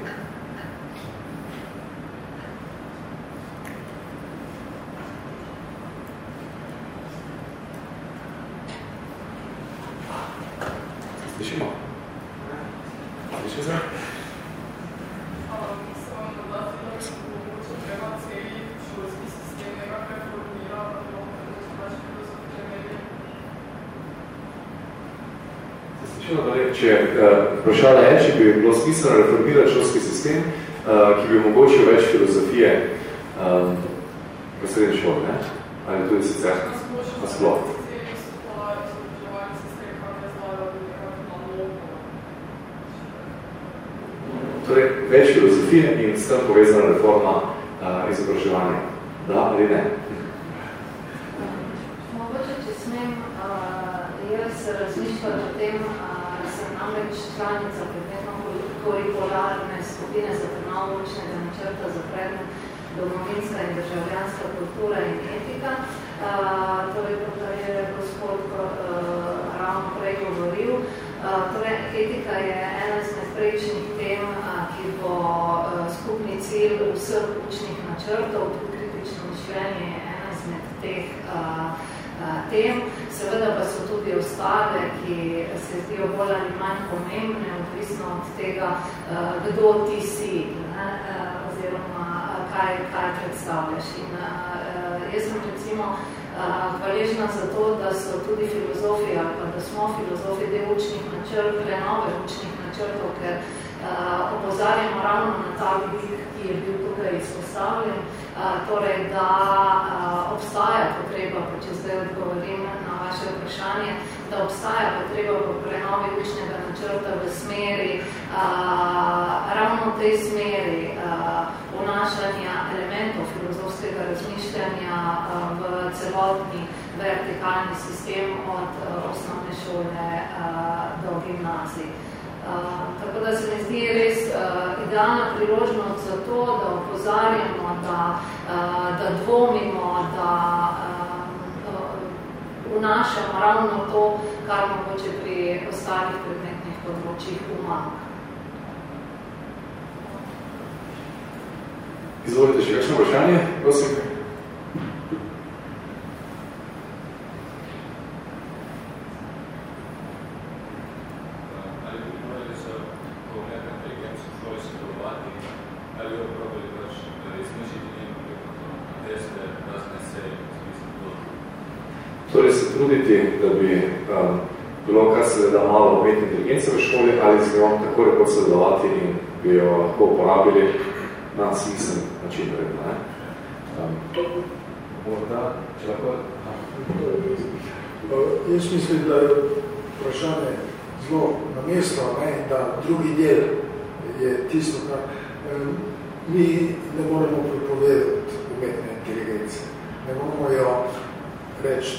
Idealna priložnost za to, da opozarjamo, da, uh, da dvomimo, da uh, vnašamo ravno to, kar mogoče pri ostalih predmetnih področjih umanjka. Izvolite še kakšno vprašanje, prosim. Torej se truditi, da bi um, bilo kar se da malo umetne inteligence v šoli ali z njo tako rekoč sodelovati in bi jo lahko uporabili na smislen način. Ne? Um, morda, če lahko... Jaz mislim, da je vprašanje zelo na mesto, ne, da drugi del je tisto, kar um, mi ne moremo prepovedati umetne inteligence. Ne moramo jo reči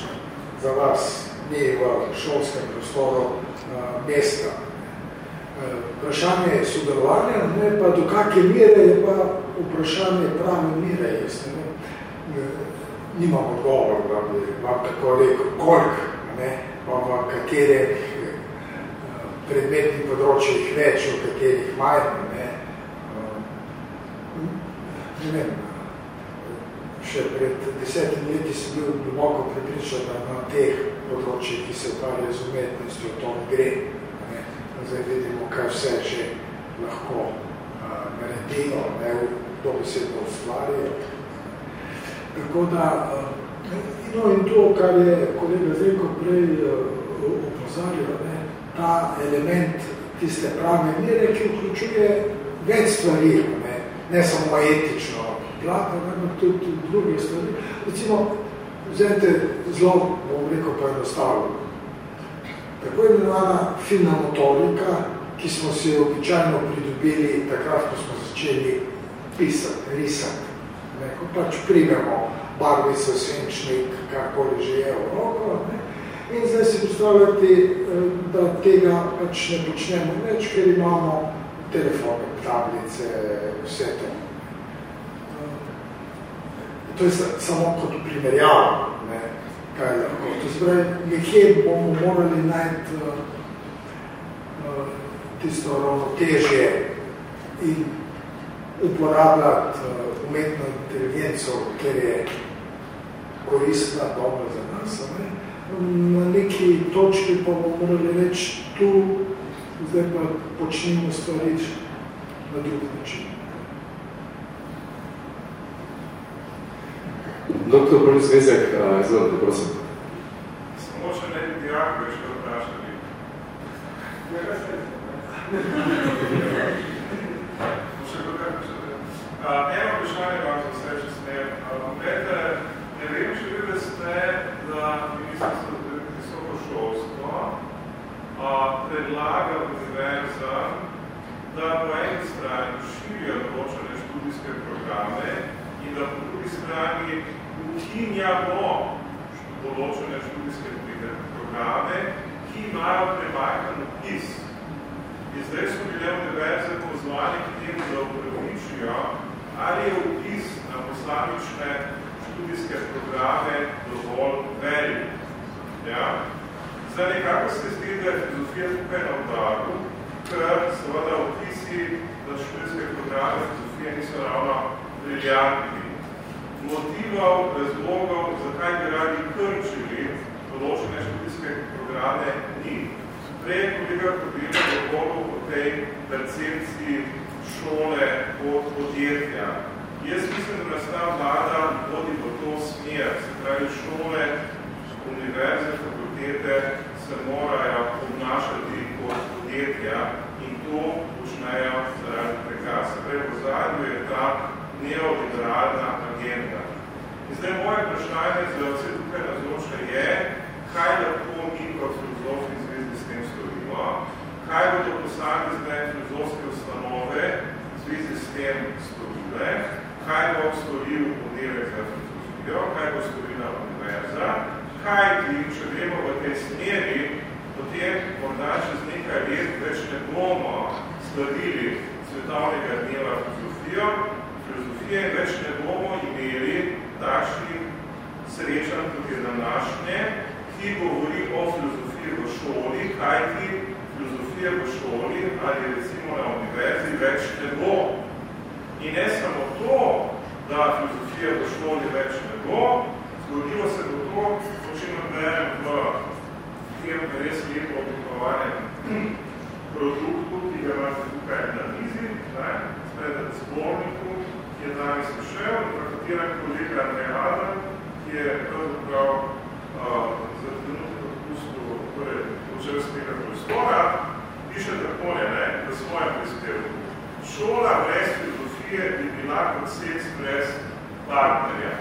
za vas ni v šolskem prostoru uh, mesta. Vprašanje je sodelovanja, ne pa do kakve mere je pa vprašanje prave mere. Jaz ne, ne, nimam odgovor, da bi vam tako rekel, koliko, ne, pa v katere uh, predmetnih področjih več, v katerih manj. Ne, uh, ne vem, še pred desetimi leti sem bil globoko prepričan, da na teh področjih, ki se ukvarjajo z umetnostjo, to gre. Zdaj vidimo, kaj vse že lahko uh, naredijo, ne? dobesedno ustvarijo. Tako da, no in to, kar je kolega Zdenko prej opozarjal, ne, ta element tiste prave mire, ki vključuje več stvari, ne, ne samo etično, plat, ampak tudi druge stvari. Recimo, vzemite zelo, bom rekel, poenostavljeno. Tako imenovana finna motorika, ki smo si običajno pridobili takrat, ko smo začeli pisati, risati. Ne, ko pač primemo barvico, senčnik, karkoli že je v roko. Ne. In zdaj si postavljati, eh, da tega pač ne počnemo več, ker imamo telefone, tablice, vse to. Eh, to je samo kot primerjava, kaj lahko. To zbravi, nekje bomo morali najti uh, tisto ravnotežje in uporabljati uh, umetno inteligenco, ker je koristna dobro za nas. Ne? Na neki točki pa bomo morali reči, tu zdaj pa počnimo stvari na drug način. Doktor Boris Vezek, izvolite, prosim. Samo še nekaj dijakov je še vprašali. Eno vprašanje vam za vse, če smer. Glede, ne vem, če vi ste, da ministrstvo za visoko šolstvo predlaga univerzam, da po eni strani širijo določene študijske programe in da po drugi strani ukinjamo določene študijske programe, ki imajo prebakan opis In zdaj so bile univerze pozvali k temu, da upravičijo, ali je vpis na poslamične študijske programe dovolj velik. Ja? Zdaj nekako se zdi, da je filozofija tukaj na udaru, ker seveda vpisi na študijske programe filozofije niso ravno briljantni. Motivov, razlogov, zakaj bi radi krčili določene študijske programe, ni. Prej je kolega Kodina govoril o tej percepciji šole od podjetja. Jaz mislim, da nas ta vlada vodi v to smer, se pravi šole, univerze, fakultete se morajo obnašati kot podjetja in to počnejo zaradi tega. Se pravi, v zadnju je ta neoliberalna agenda. In zdaj moje vprašanje za vse tukaj nazročne je, kaj lahko mi kot filozofi kaj bodo posamezne filozofske ustanove v zvezi s tem storile, kaj bo storil oddelek za filozofijo, kaj bo storila univerza, kaj ti, če vemo v tej smeri, potem morda čez nekaj let več ne bomo sledili svetovnega dneva filozofijo, filozofije več ne bomo imeli takšnih srečanj, kot je današnje, ki govori o filozofiji v šoli, kaj ti filozofije v šoli ali recimo na univerzi več ne bo. In ne samo to, da filozofije v šoli več ne bo, zgodilo se bo to, o čem berem v tem res lepo oblikovanem produktu, ki ga imate tukaj na mizi, spred zborniku, je danes prišel, v katerem kolega Neada, ki je pravzaprav uh, za trenutek odpustil torej, počerstvenega prostora, piše takole, ne, v svojem prispevku. Šola brez filozofije bi bila kot seks brez partnerja.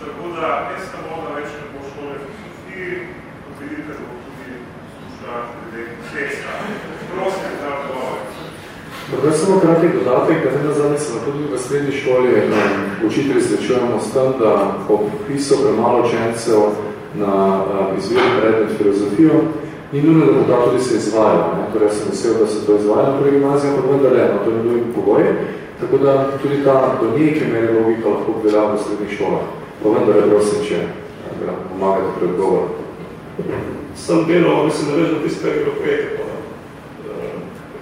Tako da ne samo, da več ne bo šole filozofiji, kot vidite, bo tudi slušla glede seksa. Prosim, da bo. Dobro, samo kratek dodatek, da ne zadnje se tudi v srednji šoli učitelji srečujemo s tem, da po pisu premalo učencev na izvirni predmet filozofijo, ni nujno, da bo ta tudi se izvajala. Ne? Torej, sem vesel, da se to izvaja na prvi gimnaziji, ampak vendar no, to je nujno pogoj. Tako da tudi ta do neke mere logika lahko obdela v srednjih šolah. Pa vendar je prosim, če da pomagate pri odgovoru. Sem delal, mislim, da vežno tiste evropejte po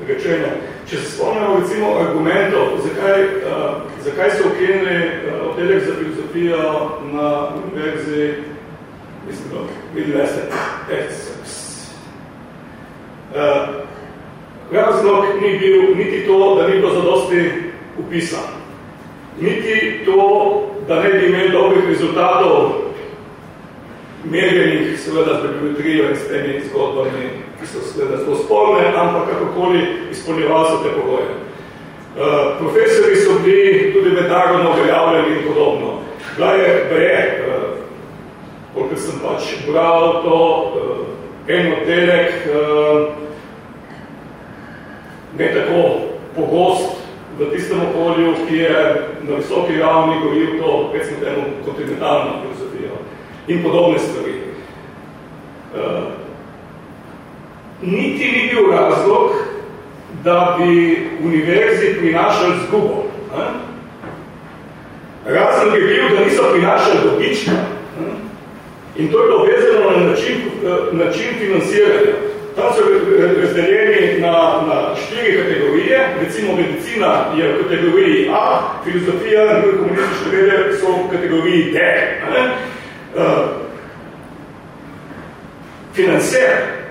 rečeno. Če se spomnimo recimo argumentov, zakaj, uh, zakaj so ukenili uh, oddelek za filozofijo na univerzi, mislim, da Midwest, Texas, Uh, razlog ni bil niti to, da ni bilo zadosti upisan. niti to, da ne bi imeli dobrih rezultatov merjenih seveda z bibliometrijo in s temi zgodbami, ki so seveda zelo sporne, ampak kakokoli izpolnjevali so te pogoje. Uh, profesori so bili tudi mednarodno uveljavljeni in podobno. Bila je bre, uh, koliko sem pač bral to, uh, en oddelek, uh, ne tako pogost v tistem okolju, ki je na visoki ravni govoril to, recimo temu, kontinentalno filozofijo in podobne stvari. Niti ni bil razlog, da bi univerzi prinašali zgubo. Ne? Razlog je bil, da niso prinašali dobička. In to je bilo vezano na način, način financiranja. Tam so razdeljeni na, na štiri kategorije, recimo medicina je v kategoriji A, filozofija in druge komunistične vede so v kategoriji D. Ne? Uh, financer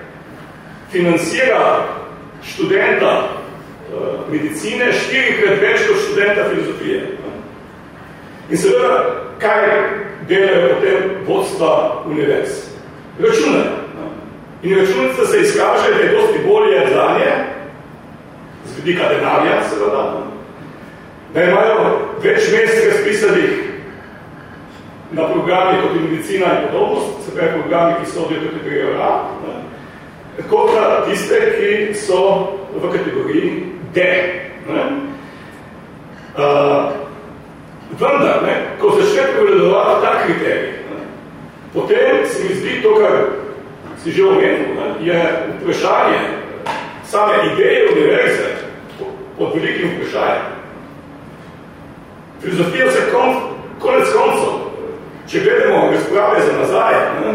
financira študenta uh, medicine štirikrat več kot študenta filozofije. In seveda, kaj delajo potem vodstva univerz? Računajo. In računica se izkaže, da je dosti bolje za nje, z vidika denarja, seveda, da imajo več mest razpisanih na programi kot medicina in podobnost, se pravi programi, ki so v kategorijo A, kot da tiste, ki so v kategoriji D. Ne? Uh, vendar, ne, ko začne prevladovati ta kriterij, ne, potem se mi zdi to, kar si že omenil, ne, je vprašanje same ideje univerze pod velikim vprašanjem. Filozofija se kon, konec koncov, če gledamo razprave za nazaj, ne,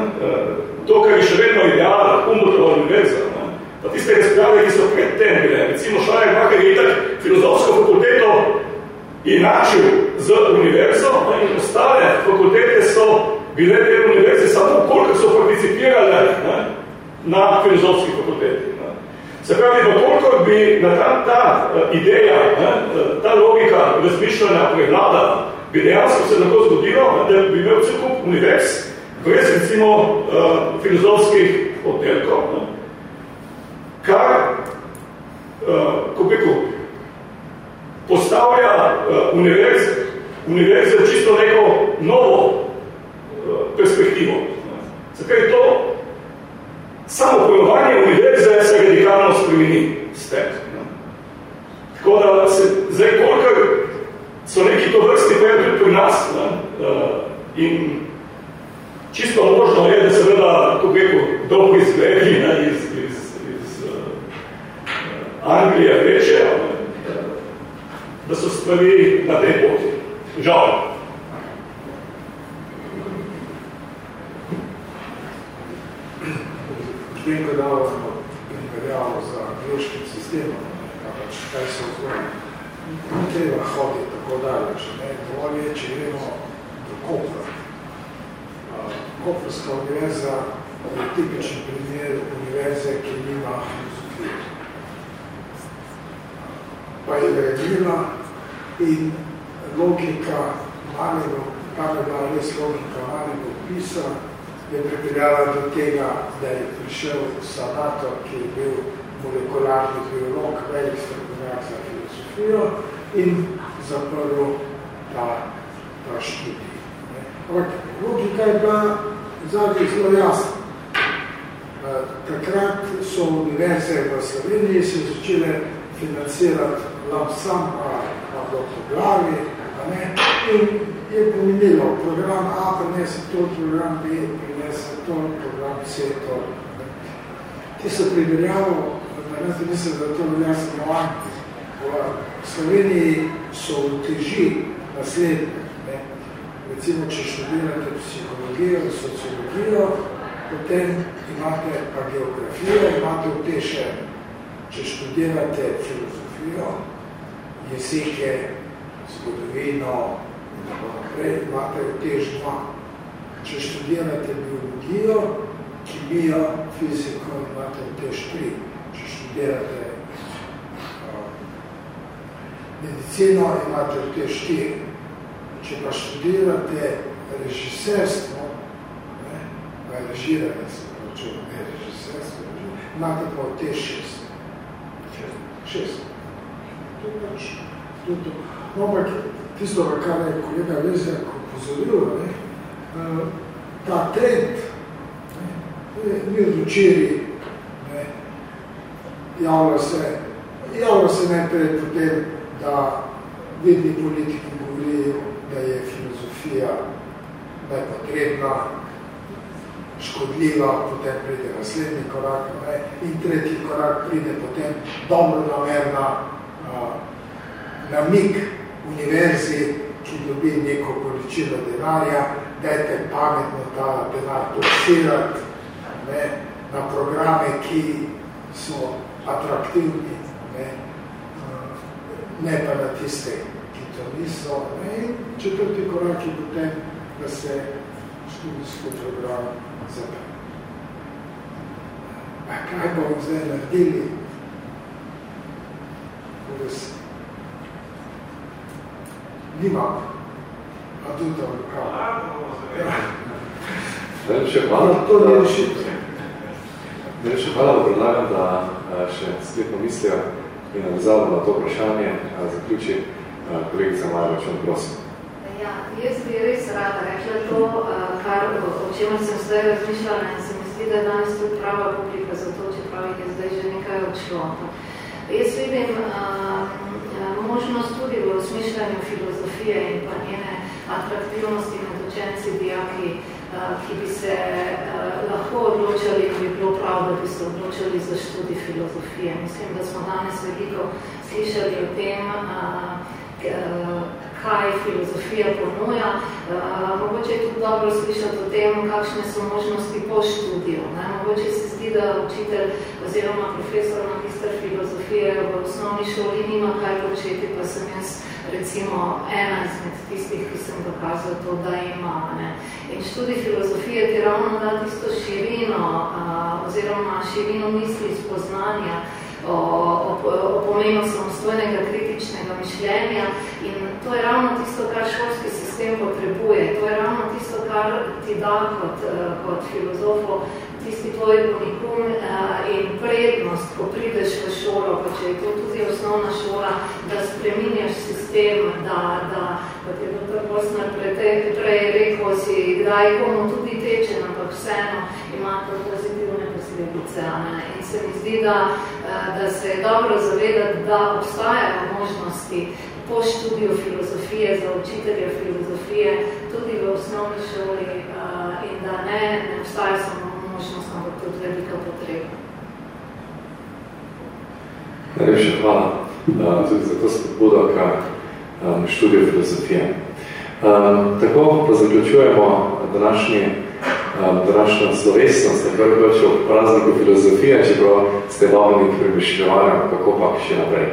to, kar je še vedno ideal Humboldtova univerza, ne? pa tiste razprave, ki so pred tem bile, recimo Baker je tak filozofsko fakulteto inačil z univerzo ne? in ostale fakultete so bile te univerze samo koliko so participirale ne? na filozofski fakulteti. Ne? Se pravi, koliko bi na ta, ta ideja, ne? ta logika razmišljanja prevladala, bi dejansko se lahko zgodilo, da bi imel cel kup univerz, brez recimo uh, filozofskih oddelkov, ne? kar, uh, ko bi postavlja uh, univerze, univerze čisto neko novo uh, perspektivo. Zakaj to samo pojmovanje univerze se radikalno spremeni s tem. Ne? Tako da se zdaj kolikor so neki to vrsti pri nas ne? Uh, in Čisto možno je, da seveda, kako bi dolgo izgledi ne, iz, iz, iz uh, Anglije reče, da so stvari na tej poti. Žal. Potem, ko dalo primerjavo za angliškim sistemom, pač, kaj se vzgleda, ni treba hoditi tako daleč, ne, dovolj je, če gremo do Kopra, Koprska univerza je tipičen primer univerze, ki nima filozofije. Pa je vredila in logika malega, kar je bila res logika malega opisa, je pripeljala do tega, da je prišel sanator, ki je bil molekularni biolog, velik strokovnjak za filozofijo in zaprl ta, ta študij. Ampak logika je bila zadnji zelo jasna. Eh, takrat so univerze v Sloveniji se začele financirati lapsam pa, pa doktor glavi, a ne? in je pomenilo program A prinese to, program B prinese to, program C to. Ti so primerjavo, da ne mislim, da to velja samo v Sloveniji so v teži naslednje recimo, če študirate psihologijo, sociologijo, potem imate pa geografijo, imate v te še, če študirate filozofijo, jezike, zgodovino in tako naprej, imate v tež dva. Če študirate biologijo, kimijo, fiziko, imate v tež tri. Če študirate uh, medicino, imate v tež štiri. Če pa študirate režiserstvo, ne, pa je režiranje se pravi, ne režiserstvo, imate pa te šest. Šest. To je pač, to je to. No, ampak tisto, kar je kolega Vezjak upozoril, ne, eh, ta trend, ne, ni od včeri, ne, javlja se, javlja se najprej potem, da vidni politiki govorijo, da je filozofija nepotrebna, škodljiva, potem pride naslednji korak ne? in tretji korak pride potem dobro namerna namik univerzi, ki dobi neko količino denarja, dajte pametno ta denar plasirati na programe, ki so atraktivni, ne, ne pa na tiste, niso. Ne? In četrti korak je potem, da se študijsko program zapre. A kaj bomo zdaj naredili? Res, nimam aduta v rokavu. Najlepše hvala. To ni rešitev. Najlepše hvala, da predlagam, da še sklepno mislijo in navezavo na to vprašanje zaključi kolegica Maja Račun, prosim. Ja, jaz bi res rada rekla to, kar, o čemer sem zdaj razmišljala in se mi zdi, da je danes tudi prava publika za to, čeprav je zdaj že nekaj odšlo. Jaz vidim uh, možnost tudi v osmišljanju filozofije in pa njene atraktivnosti med učenci, dijaki, uh, ki bi se uh, lahko odločali, ki bi bilo prav, da bi se odločali za študij filozofije. Mislim, da smo danes veliko slišali o tem, uh, kaj filozofija ponuja. Uh, mogoče je tudi dobro slišati o tem, kakšne so možnosti po študiju. Ne? Mogoče se zdi, da učitelj oziroma profesor magister filozofije v osnovni šoli nima kaj početi, pa sem jaz recimo ena izmed tistih, ki sem dokazal to, da ima. Ne? In študij filozofije ti ravno da tisto širino uh, oziroma širino misli, spoznanja, o, o, o pomenu samostojnega kritičnega mišljenja in to je ravno tisto, kar šolski sistem potrebuje. To je ravno tisto, kar ti da kot, kot filozofo, tisti tvoj unikum in prednost, ko prideš v šolo, pa če je to tudi osnovna šola, da spreminjaš sistem, da, da kot je dr. Bosnar prej rekel, si kdaj komu tudi teče, ampak vseeno ima to posledice. In se mi zdi, da, da se je dobro zavedati, da obstajajo možnosti po študiju filozofije za učitelja filozofije tudi v osnovni šoli in da ne, ne obstaja samo možnost, ampak tudi velika potreba. Najlepša hvala uh, tudi za to spodbudo k um, študiju filozofije. Um, tako pa zaključujemo današnji, današnjo slovesnost, je pač o prazniku filozofije, čeprav ste vabili k premišljavanju, kako pa še naprej.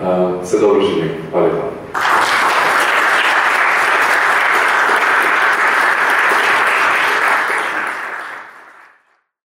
Uh, vse dobro želim. Hvala lepa.